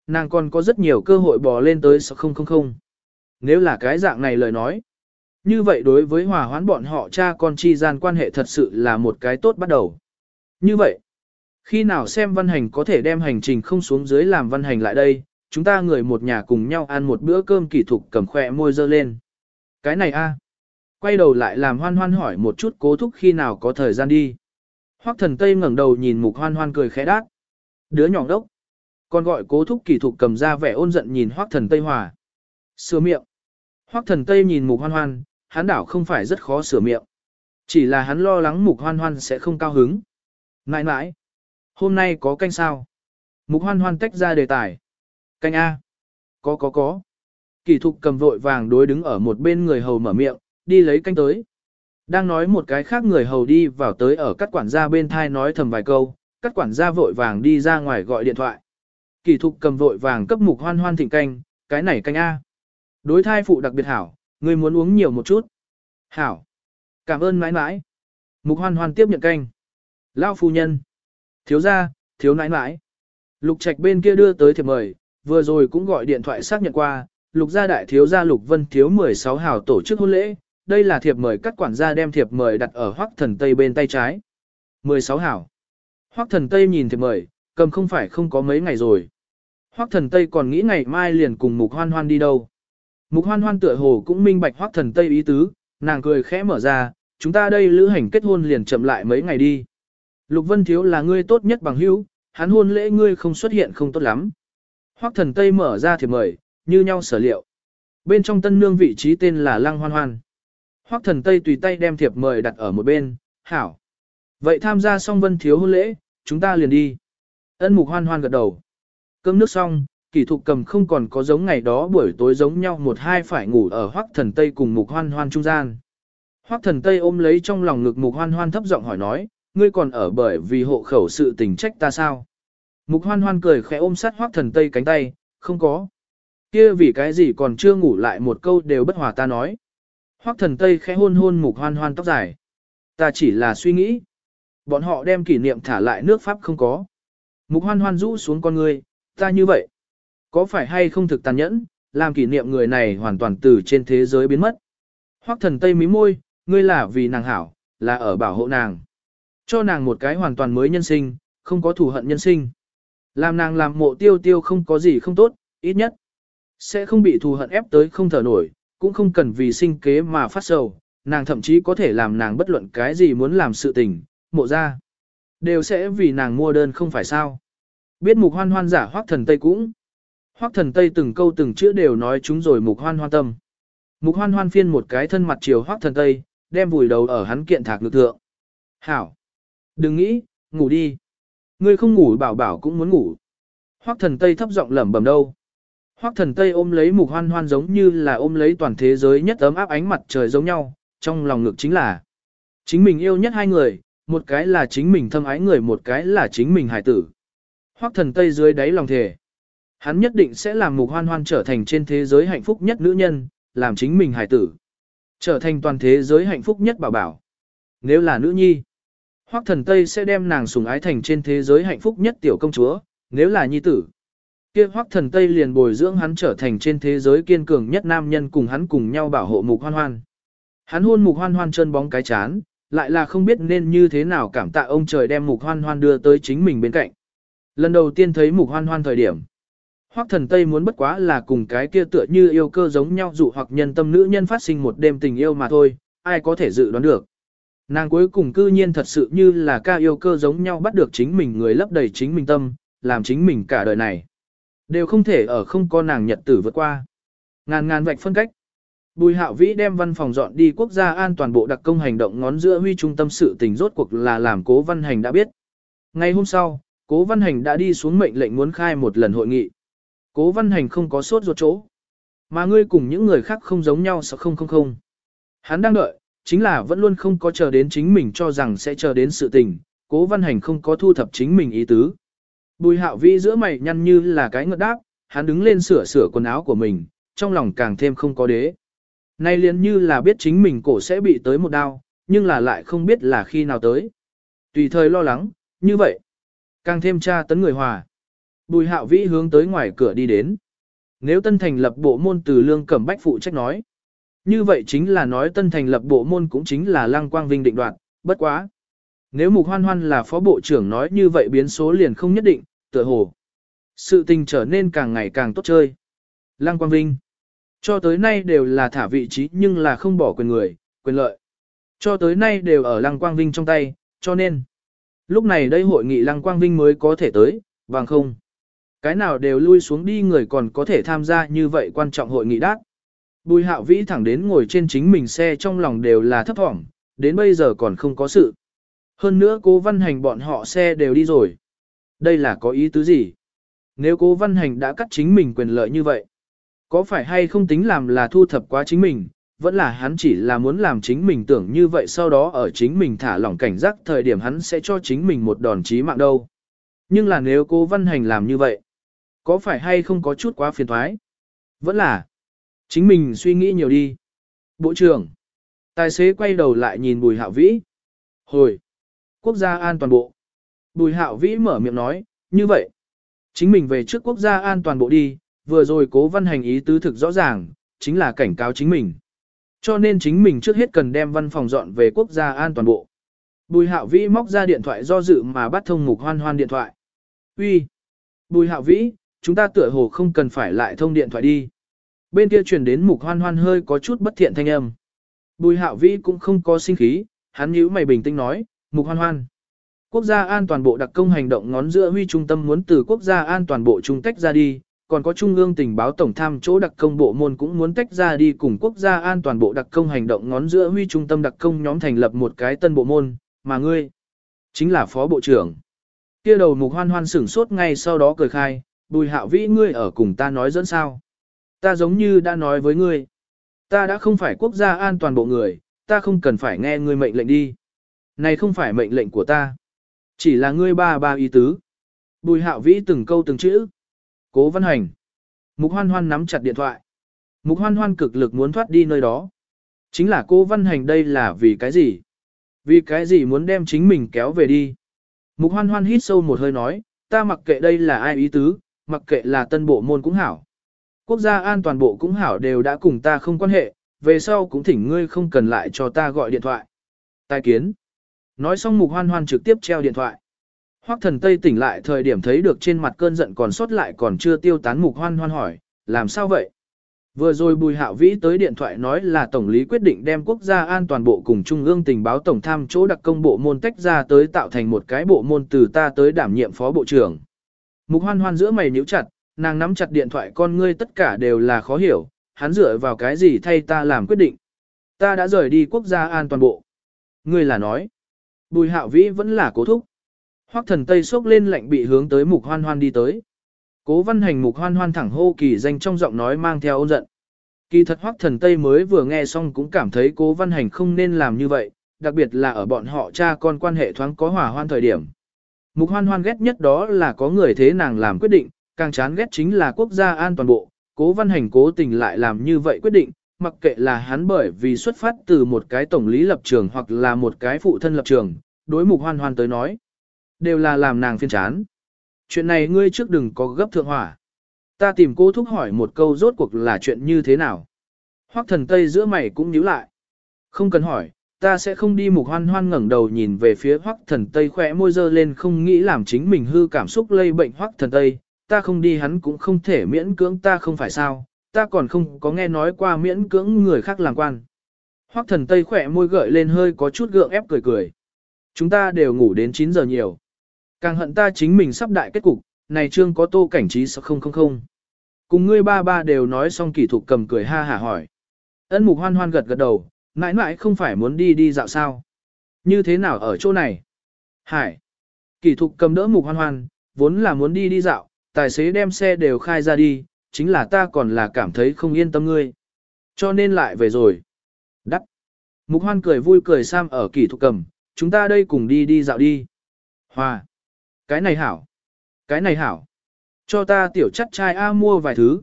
nàng còn có rất nhiều cơ hội bò lên tới 6000. Nếu là cái dạng này lời nói, như vậy đối với hòa hoãn bọn họ cha con chi gian quan hệ thật sự là một cái tốt bắt đầu. Như vậy, khi nào xem văn hành có thể đem hành trình không xuống dưới làm văn hành lại đây, chúng ta người một nhà cùng nhau ăn một bữa cơm kỳ thục cầm khỏe môi dơ lên. Cái này a Quay đầu lại làm hoan hoan hỏi một chút cố thúc khi nào có thời gian đi. Hoắc thần Tây ngẩng đầu nhìn mục hoan hoan cười khẽ đát. Đứa nhỏ đốc. Còn gọi cố thúc kỳ thục cầm ra vẻ ôn giận nhìn Hoắc thần Tây hòa. Sửa miệng. Hoắc thần Tây nhìn mục hoan hoan, hắn đảo không phải rất khó sửa miệng. Chỉ là hắn lo lắng mục hoan hoan sẽ không cao hứng. Nãi nãi. Hôm nay có canh sao? Mục hoan hoan tách ra đề tài. Canh A. Có có có. Kỳ thục cầm vội vàng đối đứng ở một bên người hầu mở miệng, đi lấy canh tới. Đang nói một cái khác người hầu đi vào tới ở các quản gia bên thai nói thầm vài câu, các quản gia vội vàng đi ra ngoài gọi điện thoại. Kỳ thục cầm vội vàng cấp mục hoan hoan thịnh canh, cái này canh A. Đối thai phụ đặc biệt hảo, người muốn uống nhiều một chút. Hảo. Cảm ơn mãi mãi. Mục hoan hoan tiếp nhận canh. Lao phu nhân. Thiếu gia, thiếu nãi nãi. Lục trạch bên kia đưa tới thiệp mời, vừa rồi cũng gọi điện thoại xác nhận qua, lục gia đại thiếu gia lục vân thiếu 16 hào tổ chức hôn lễ, đây là thiệp mời các quản gia đem thiệp mời đặt ở hoắc thần tây bên tay trái. 16 hảo. Hoắc thần tây nhìn thiệp mời, cầm không phải không có mấy ngày rồi. Hoắc thần tây còn nghĩ ngày mai liền cùng mục hoan hoan đi đâu. Mục hoan hoan tựa hồ cũng minh bạch hoắc thần tây ý tứ, nàng cười khẽ mở ra, chúng ta đây lữ hành kết hôn liền chậm lại mấy ngày đi. Lục Vân Thiếu là ngươi tốt nhất bằng hữu, hắn hôn lễ ngươi không xuất hiện không tốt lắm. Hoắc thần Tây mở ra thiệp mời, như nhau sở liệu. Bên trong tân nương vị trí tên là Lăng Hoan Hoan. Hoắc thần Tây tùy tay đem thiệp mời đặt ở một bên, hảo. Vậy tham gia xong vân thiếu hôn lễ, chúng ta liền đi. Ân mục hoan hoan gật đầu. Cơm nước xong, kỷ thục cầm không còn có giống ngày đó buổi tối giống nhau một hai phải ngủ ở hoắc thần Tây cùng mục hoan hoan trung gian. Hoắc thần Tây ôm lấy trong lòng ngực mục hoan hoan thấp giọng hỏi nói, ngươi còn ở bởi vì hộ khẩu sự tình trách ta sao? Mục hoan hoan cười khẽ ôm sát hoắc thần Tây cánh tay, không có. Kia vì cái gì còn chưa ngủ lại một câu đều bất hòa ta nói. Hoắc thần Tây khẽ hôn hôn mục hoan hoan tóc dài. Ta chỉ là suy nghĩ. Bọn họ đem kỷ niệm thả lại nước Pháp không có. Mục hoan hoan rũ xuống con người, ta như vậy. Có phải hay không thực tàn nhẫn, làm kỷ niệm người này hoàn toàn từ trên thế giới biến mất. Hoắc thần Tây mí môi, ngươi là vì nàng hảo, là ở bảo hộ nàng. Cho nàng một cái hoàn toàn mới nhân sinh, không có thù hận nhân sinh. Làm nàng làm mộ tiêu tiêu không có gì không tốt, ít nhất. Sẽ không bị thù hận ép tới không thở nổi, cũng không cần vì sinh kế mà phát sầu, nàng thậm chí có thể làm nàng bất luận cái gì muốn làm sự tình, mộ ra. Đều sẽ vì nàng mua đơn không phải sao. Biết mục hoan hoan giả hoác thần Tây cũng. Hoác thần Tây từng câu từng chữ đều nói chúng rồi mục hoan hoan tâm. Mục hoan hoan phiên một cái thân mặt chiều hoác thần Tây, đem vùi đầu ở hắn kiện thạc lực thượng. Hảo! Đừng nghĩ, ngủ đi. Ngươi không ngủ bảo bảo cũng muốn ngủ. Hoác thần Tây thấp giọng lẩm bẩm đâu. Hoác thần Tây ôm lấy mục hoan hoan giống như là ôm lấy toàn thế giới nhất ấm áp ánh mặt trời giống nhau, trong lòng ngực chính là chính mình yêu nhất hai người, một cái là chính mình thâm ái người một cái là chính mình hải tử. Hoác thần Tây dưới đáy lòng thề. Hắn nhất định sẽ làm mục hoan hoan trở thành trên thế giới hạnh phúc nhất nữ nhân, làm chính mình hải tử. Trở thành toàn thế giới hạnh phúc nhất bảo bảo. Nếu là nữ nhi, Hoắc thần Tây sẽ đem nàng sủng ái thành trên thế giới hạnh phúc nhất tiểu công chúa, nếu là nhi tử. Kia Hoắc thần Tây liền bồi dưỡng hắn trở thành trên thế giới kiên cường nhất nam nhân cùng hắn cùng nhau bảo hộ mục hoan hoan. Hắn hôn mục hoan hoan chân bóng cái chán, lại là không biết nên như thế nào cảm tạ ông trời đem mục hoan hoan đưa tới chính mình bên cạnh. Lần đầu tiên thấy mục hoan hoan thời điểm. Hoắc thần Tây muốn bất quá là cùng cái kia tựa như yêu cơ giống nhau dụ hoặc nhân tâm nữ nhân phát sinh một đêm tình yêu mà thôi, ai có thể dự đoán được. Nàng cuối cùng cư nhiên thật sự như là ca yêu cơ giống nhau bắt được chính mình người lấp đầy chính mình tâm, làm chính mình cả đời này. Đều không thể ở không có nàng nhật tử vượt qua. Ngàn ngàn vạch phân cách. Bùi hạo vĩ đem văn phòng dọn đi quốc gia an toàn bộ đặc công hành động ngón giữa huy trung tâm sự tình rốt cuộc là làm cố văn hành đã biết. Ngay hôm sau, cố văn hành đã đi xuống mệnh lệnh muốn khai một lần hội nghị. Cố văn hành không có sốt ruột chỗ. Mà ngươi cùng những người khác không giống nhau sao không không không. Hắn đang đợi, chính là vẫn luôn không có chờ đến chính mình cho rằng sẽ chờ đến sự tình, cố văn hành không có thu thập chính mình ý tứ. Bùi hạo vĩ giữa mày nhăn như là cái ngợt đáp, hắn đứng lên sửa sửa quần áo của mình, trong lòng càng thêm không có đế. Nay liền như là biết chính mình cổ sẽ bị tới một đau, nhưng là lại không biết là khi nào tới. Tùy thời lo lắng, như vậy. Càng thêm tra tấn người hòa. Bùi hạo vĩ hướng tới ngoài cửa đi đến. Nếu tân thành lập bộ môn từ lương cẩm bách phụ trách nói. Như vậy chính là nói tân thành lập bộ môn cũng chính là lăng quang vinh định đoạt, bất quá. Nếu mục hoan hoan là phó bộ trưởng nói như vậy biến số liền không nhất định, tựa hồ. Sự tình trở nên càng ngày càng tốt chơi. Lăng quang vinh. Cho tới nay đều là thả vị trí nhưng là không bỏ quyền người, quyền lợi. Cho tới nay đều ở lăng quang vinh trong tay, cho nên. Lúc này đây hội nghị lăng quang vinh mới có thể tới, Vàng không. Cái nào đều lui xuống đi người còn có thể tham gia như vậy quan trọng hội nghị đát. Bùi hạo vĩ thẳng đến ngồi trên chính mình xe trong lòng đều là thấp thỏm, đến bây giờ còn không có sự. Hơn nữa cố văn hành bọn họ xe đều đi rồi. Đây là có ý tứ gì? Nếu cố văn hành đã cắt chính mình quyền lợi như vậy, có phải hay không tính làm là thu thập quá chính mình, vẫn là hắn chỉ là muốn làm chính mình tưởng như vậy sau đó ở chính mình thả lỏng cảnh giác thời điểm hắn sẽ cho chính mình một đòn chí mạng đâu. Nhưng là nếu cố văn hành làm như vậy, có phải hay không có chút quá phiền thoái? Vẫn là, chính mình suy nghĩ nhiều đi. Bộ trưởng, tài xế quay đầu lại nhìn bùi hạo vĩ. Hồi, quốc gia an toàn bộ. Bùi hạo vĩ mở miệng nói, như vậy, chính mình về trước quốc gia an toàn bộ đi, vừa rồi cố văn hành ý tứ thực rõ ràng, chính là cảnh cáo chính mình. Cho nên chính mình trước hết cần đem văn phòng dọn về quốc gia an toàn bộ. Bùi hạo vĩ móc ra điện thoại do dự mà bắt thông mục hoan hoan điện thoại. Uy, Bùi hạo vĩ, chúng ta tựa hồ không cần phải lại thông điện thoại đi. Bên kia truyền đến mục hoan hoan hơi có chút bất thiện thanh âm. Bùi hạo vĩ cũng không có sinh khí, hắn nhíu mày bình tĩnh nói, mục hoan hoan. Quốc gia an toàn bộ đặc công hành động ngón giữa huy trung tâm muốn từ quốc gia an toàn bộ trung tách ra đi, còn có trung ương tình báo tổng tham chỗ đặc công bộ môn cũng muốn tách ra đi cùng quốc gia an toàn bộ đặc công hành động ngón giữa huy trung tâm đặc công nhóm thành lập một cái tân bộ môn, mà ngươi chính là phó bộ trưởng. Kia đầu mục hoan hoan sửng sốt ngay sau đó cười khai, bùi hạo vĩ ngươi ở cùng ta nói dẫn sao. Ta giống như đã nói với ngươi. Ta đã không phải quốc gia an toàn bộ người, ta không cần phải nghe ngươi mệnh lệnh đi. Này không phải mệnh lệnh của ta. Chỉ là ngươi ba ba ý tứ. Bùi hạo vĩ từng câu từng chữ. Cố văn hành. Mục hoan hoan nắm chặt điện thoại. Mục hoan hoan cực lực muốn thoát đi nơi đó. Chính là cô văn hành đây là vì cái gì? Vì cái gì muốn đem chính mình kéo về đi? Mục hoan hoan hít sâu một hơi nói, ta mặc kệ đây là ai ý tứ, mặc kệ là tân bộ môn cũng hảo. Quốc gia an toàn bộ cũng hảo đều đã cùng ta không quan hệ, về sau cũng thỉnh ngươi không cần lại cho ta gọi điện thoại. Tài kiến. Nói xong mục hoan hoan trực tiếp treo điện thoại. Hoắc thần Tây tỉnh lại thời điểm thấy được trên mặt cơn giận còn sót lại còn chưa tiêu tán mục hoan hoan hỏi, làm sao vậy? Vừa rồi Bùi Hạo Vĩ tới điện thoại nói là Tổng lý quyết định đem quốc gia an toàn bộ cùng Trung ương tình báo tổng tham chỗ đặc công bộ môn tách ra tới tạo thành một cái bộ môn từ ta tới đảm nhiệm phó bộ trưởng. Mục hoan hoan giữa mày nhíu chặt, nàng nắm chặt điện thoại con ngươi tất cả đều là khó hiểu, hắn dựa vào cái gì thay ta làm quyết định. Ta đã rời đi quốc gia an toàn bộ. Ngươi là nói. Bùi Hạo Vĩ vẫn là cố thúc. Hoắc thần Tây sốc lên lạnh bị hướng tới mục hoan hoan đi tới. Cố văn hành mục hoan hoan thẳng hô kỳ danh trong giọng nói mang theo ôn giận. Kỳ thật hoắc thần Tây mới vừa nghe xong cũng cảm thấy cố văn hành không nên làm như vậy, đặc biệt là ở bọn họ cha con quan hệ thoáng có hòa hoan thời điểm. Mục hoan hoan ghét nhất đó là có người thế nàng làm quyết định, càng chán ghét chính là quốc gia an toàn bộ, cố văn hành cố tình lại làm như vậy quyết định, mặc kệ là hắn bởi vì xuất phát từ một cái tổng lý lập trường hoặc là một cái phụ thân lập trường, đối mục hoan hoan tới nói. Đều là làm nàng phiên chán. Chuyện này ngươi trước đừng có gấp thượng hỏa. Ta tìm cô thúc hỏi một câu rốt cuộc là chuyện như thế nào. Hoắc thần Tây giữa mày cũng nhíu lại. Không cần hỏi, ta sẽ không đi mục hoan hoan ngẩng đầu nhìn về phía Hoắc thần Tây khỏe môi dơ lên không nghĩ làm chính mình hư cảm xúc lây bệnh Hoắc thần Tây. Ta không đi hắn cũng không thể miễn cưỡng ta không phải sao, ta còn không có nghe nói qua miễn cưỡng người khác làm quan. Hoắc thần Tây khỏe môi gợi lên hơi có chút gượng ép cười cười. Chúng ta đều ngủ đến 9 giờ nhiều. Càng hận ta chính mình sắp đại kết cục, này trương có tô cảnh trí sao không không không. Cùng ngươi ba ba đều nói xong kỷ thục cầm cười ha hả hỏi. Ân mục hoan hoan gật gật đầu, mãi mãi không phải muốn đi đi dạo sao. Như thế nào ở chỗ này? Hải. Kỳ thục cầm đỡ mục hoan hoan, vốn là muốn đi đi dạo, tài xế đem xe đều khai ra đi, chính là ta còn là cảm thấy không yên tâm ngươi. Cho nên lại về rồi. Đắc. Mục hoan cười vui cười sam ở kỳ thục cầm, chúng ta đây cùng đi đi dạo đi. Hoa. Cái này hảo. Cái này hảo. Cho ta tiểu chắc trai A mua vài thứ.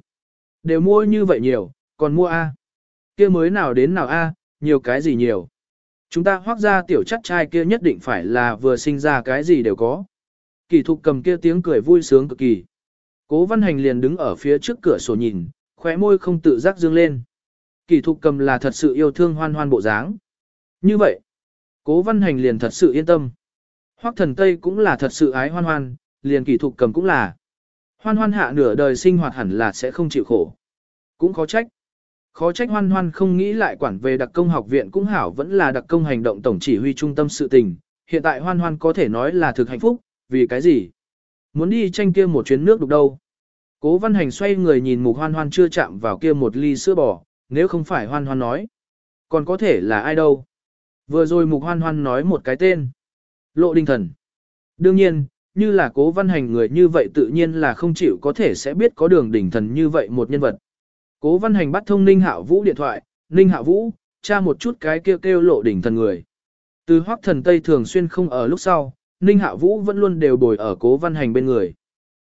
Đều mua như vậy nhiều, còn mua A. kia mới nào đến nào A, nhiều cái gì nhiều. Chúng ta hoác ra tiểu chắc trai kia nhất định phải là vừa sinh ra cái gì đều có. Kỳ thục cầm kia tiếng cười vui sướng cực kỳ. Cố văn hành liền đứng ở phía trước cửa sổ nhìn, khóe môi không tự giác dương lên. Kỳ thục cầm là thật sự yêu thương hoan hoan bộ dáng. Như vậy, cố văn hành liền thật sự yên tâm. Hoắc thần Tây cũng là thật sự ái hoan hoan, liền kỳ thục cầm cũng là. Hoan hoan hạ nửa đời sinh hoạt hẳn là sẽ không chịu khổ. Cũng khó trách. Khó trách hoan hoan không nghĩ lại quản về đặc công học viện cũng hảo vẫn là đặc công hành động tổng chỉ huy trung tâm sự tình. Hiện tại hoan hoan có thể nói là thực hạnh phúc, vì cái gì? Muốn đi tranh kia một chuyến nước đục đâu? Cố văn hành xoay người nhìn mục hoan hoan chưa chạm vào kia một ly sữa bò, nếu không phải hoan hoan nói. Còn có thể là ai đâu? Vừa rồi mục hoan hoan nói một cái tên. Lộ đình thần. Đương nhiên, như là cố văn hành người như vậy tự nhiên là không chịu có thể sẽ biết có đường đỉnh thần như vậy một nhân vật. Cố văn hành bắt thông Ninh Hạo Vũ điện thoại, Ninh Hạo Vũ, tra một chút cái kêu kêu lộ đỉnh thần người. Từ hoắc thần Tây thường xuyên không ở lúc sau, Ninh Hạo Vũ vẫn luôn đều bồi ở cố văn hành bên người.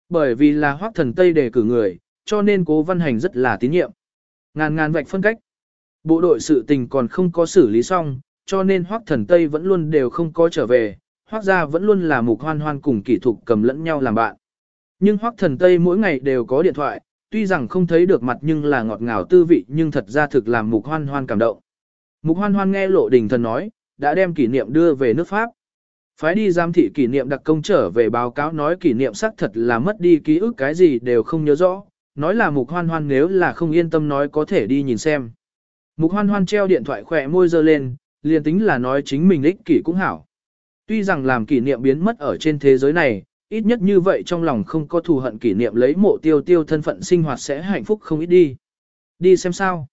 Bởi vì là hoắc thần Tây đề cử người, cho nên cố văn hành rất là tín nhiệm. Ngàn ngàn vạch phân cách. Bộ đội sự tình còn không có xử lý xong, cho nên hoắc thần Tây vẫn luôn đều không có trở về, Hoắc gia vẫn luôn là mục hoan hoan cùng kỹ thục cầm lẫn nhau làm bạn. Nhưng Hoắc thần Tây mỗi ngày đều có điện thoại, tuy rằng không thấy được mặt nhưng là ngọt ngào tư vị nhưng thật ra thực làm mục hoan hoan cảm động. Mục hoan hoan nghe lộ đình thần nói, đã đem kỷ niệm đưa về nước Pháp. Phái đi giám thị kỷ niệm đặc công trở về báo cáo nói kỷ niệm xác thật là mất đi ký ức cái gì đều không nhớ rõ, nói là mục hoan hoan nếu là không yên tâm nói có thể đi nhìn xem. Mục hoan hoan treo điện thoại khỏe môi dơ lên, liền tính là nói chính mình ích kỷ cũng hảo. Tuy rằng làm kỷ niệm biến mất ở trên thế giới này, ít nhất như vậy trong lòng không có thù hận kỷ niệm lấy mộ tiêu tiêu thân phận sinh hoạt sẽ hạnh phúc không ít đi. Đi xem sao.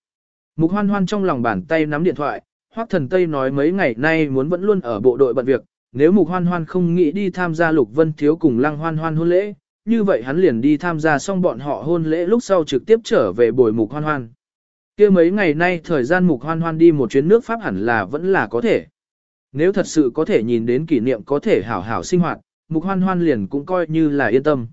Mục hoan hoan trong lòng bàn tay nắm điện thoại, Hoắc thần Tây nói mấy ngày nay muốn vẫn luôn ở bộ đội bận việc, nếu mục hoan hoan không nghĩ đi tham gia lục vân thiếu cùng lăng hoan hoan hôn lễ, như vậy hắn liền đi tham gia xong bọn họ hôn lễ lúc sau trực tiếp trở về bồi mục hoan hoan. kia mấy ngày nay thời gian mục hoan hoan đi một chuyến nước Pháp hẳn là vẫn là có thể. Nếu thật sự có thể nhìn đến kỷ niệm có thể hảo hảo sinh hoạt, mục hoan hoan liền cũng coi như là yên tâm.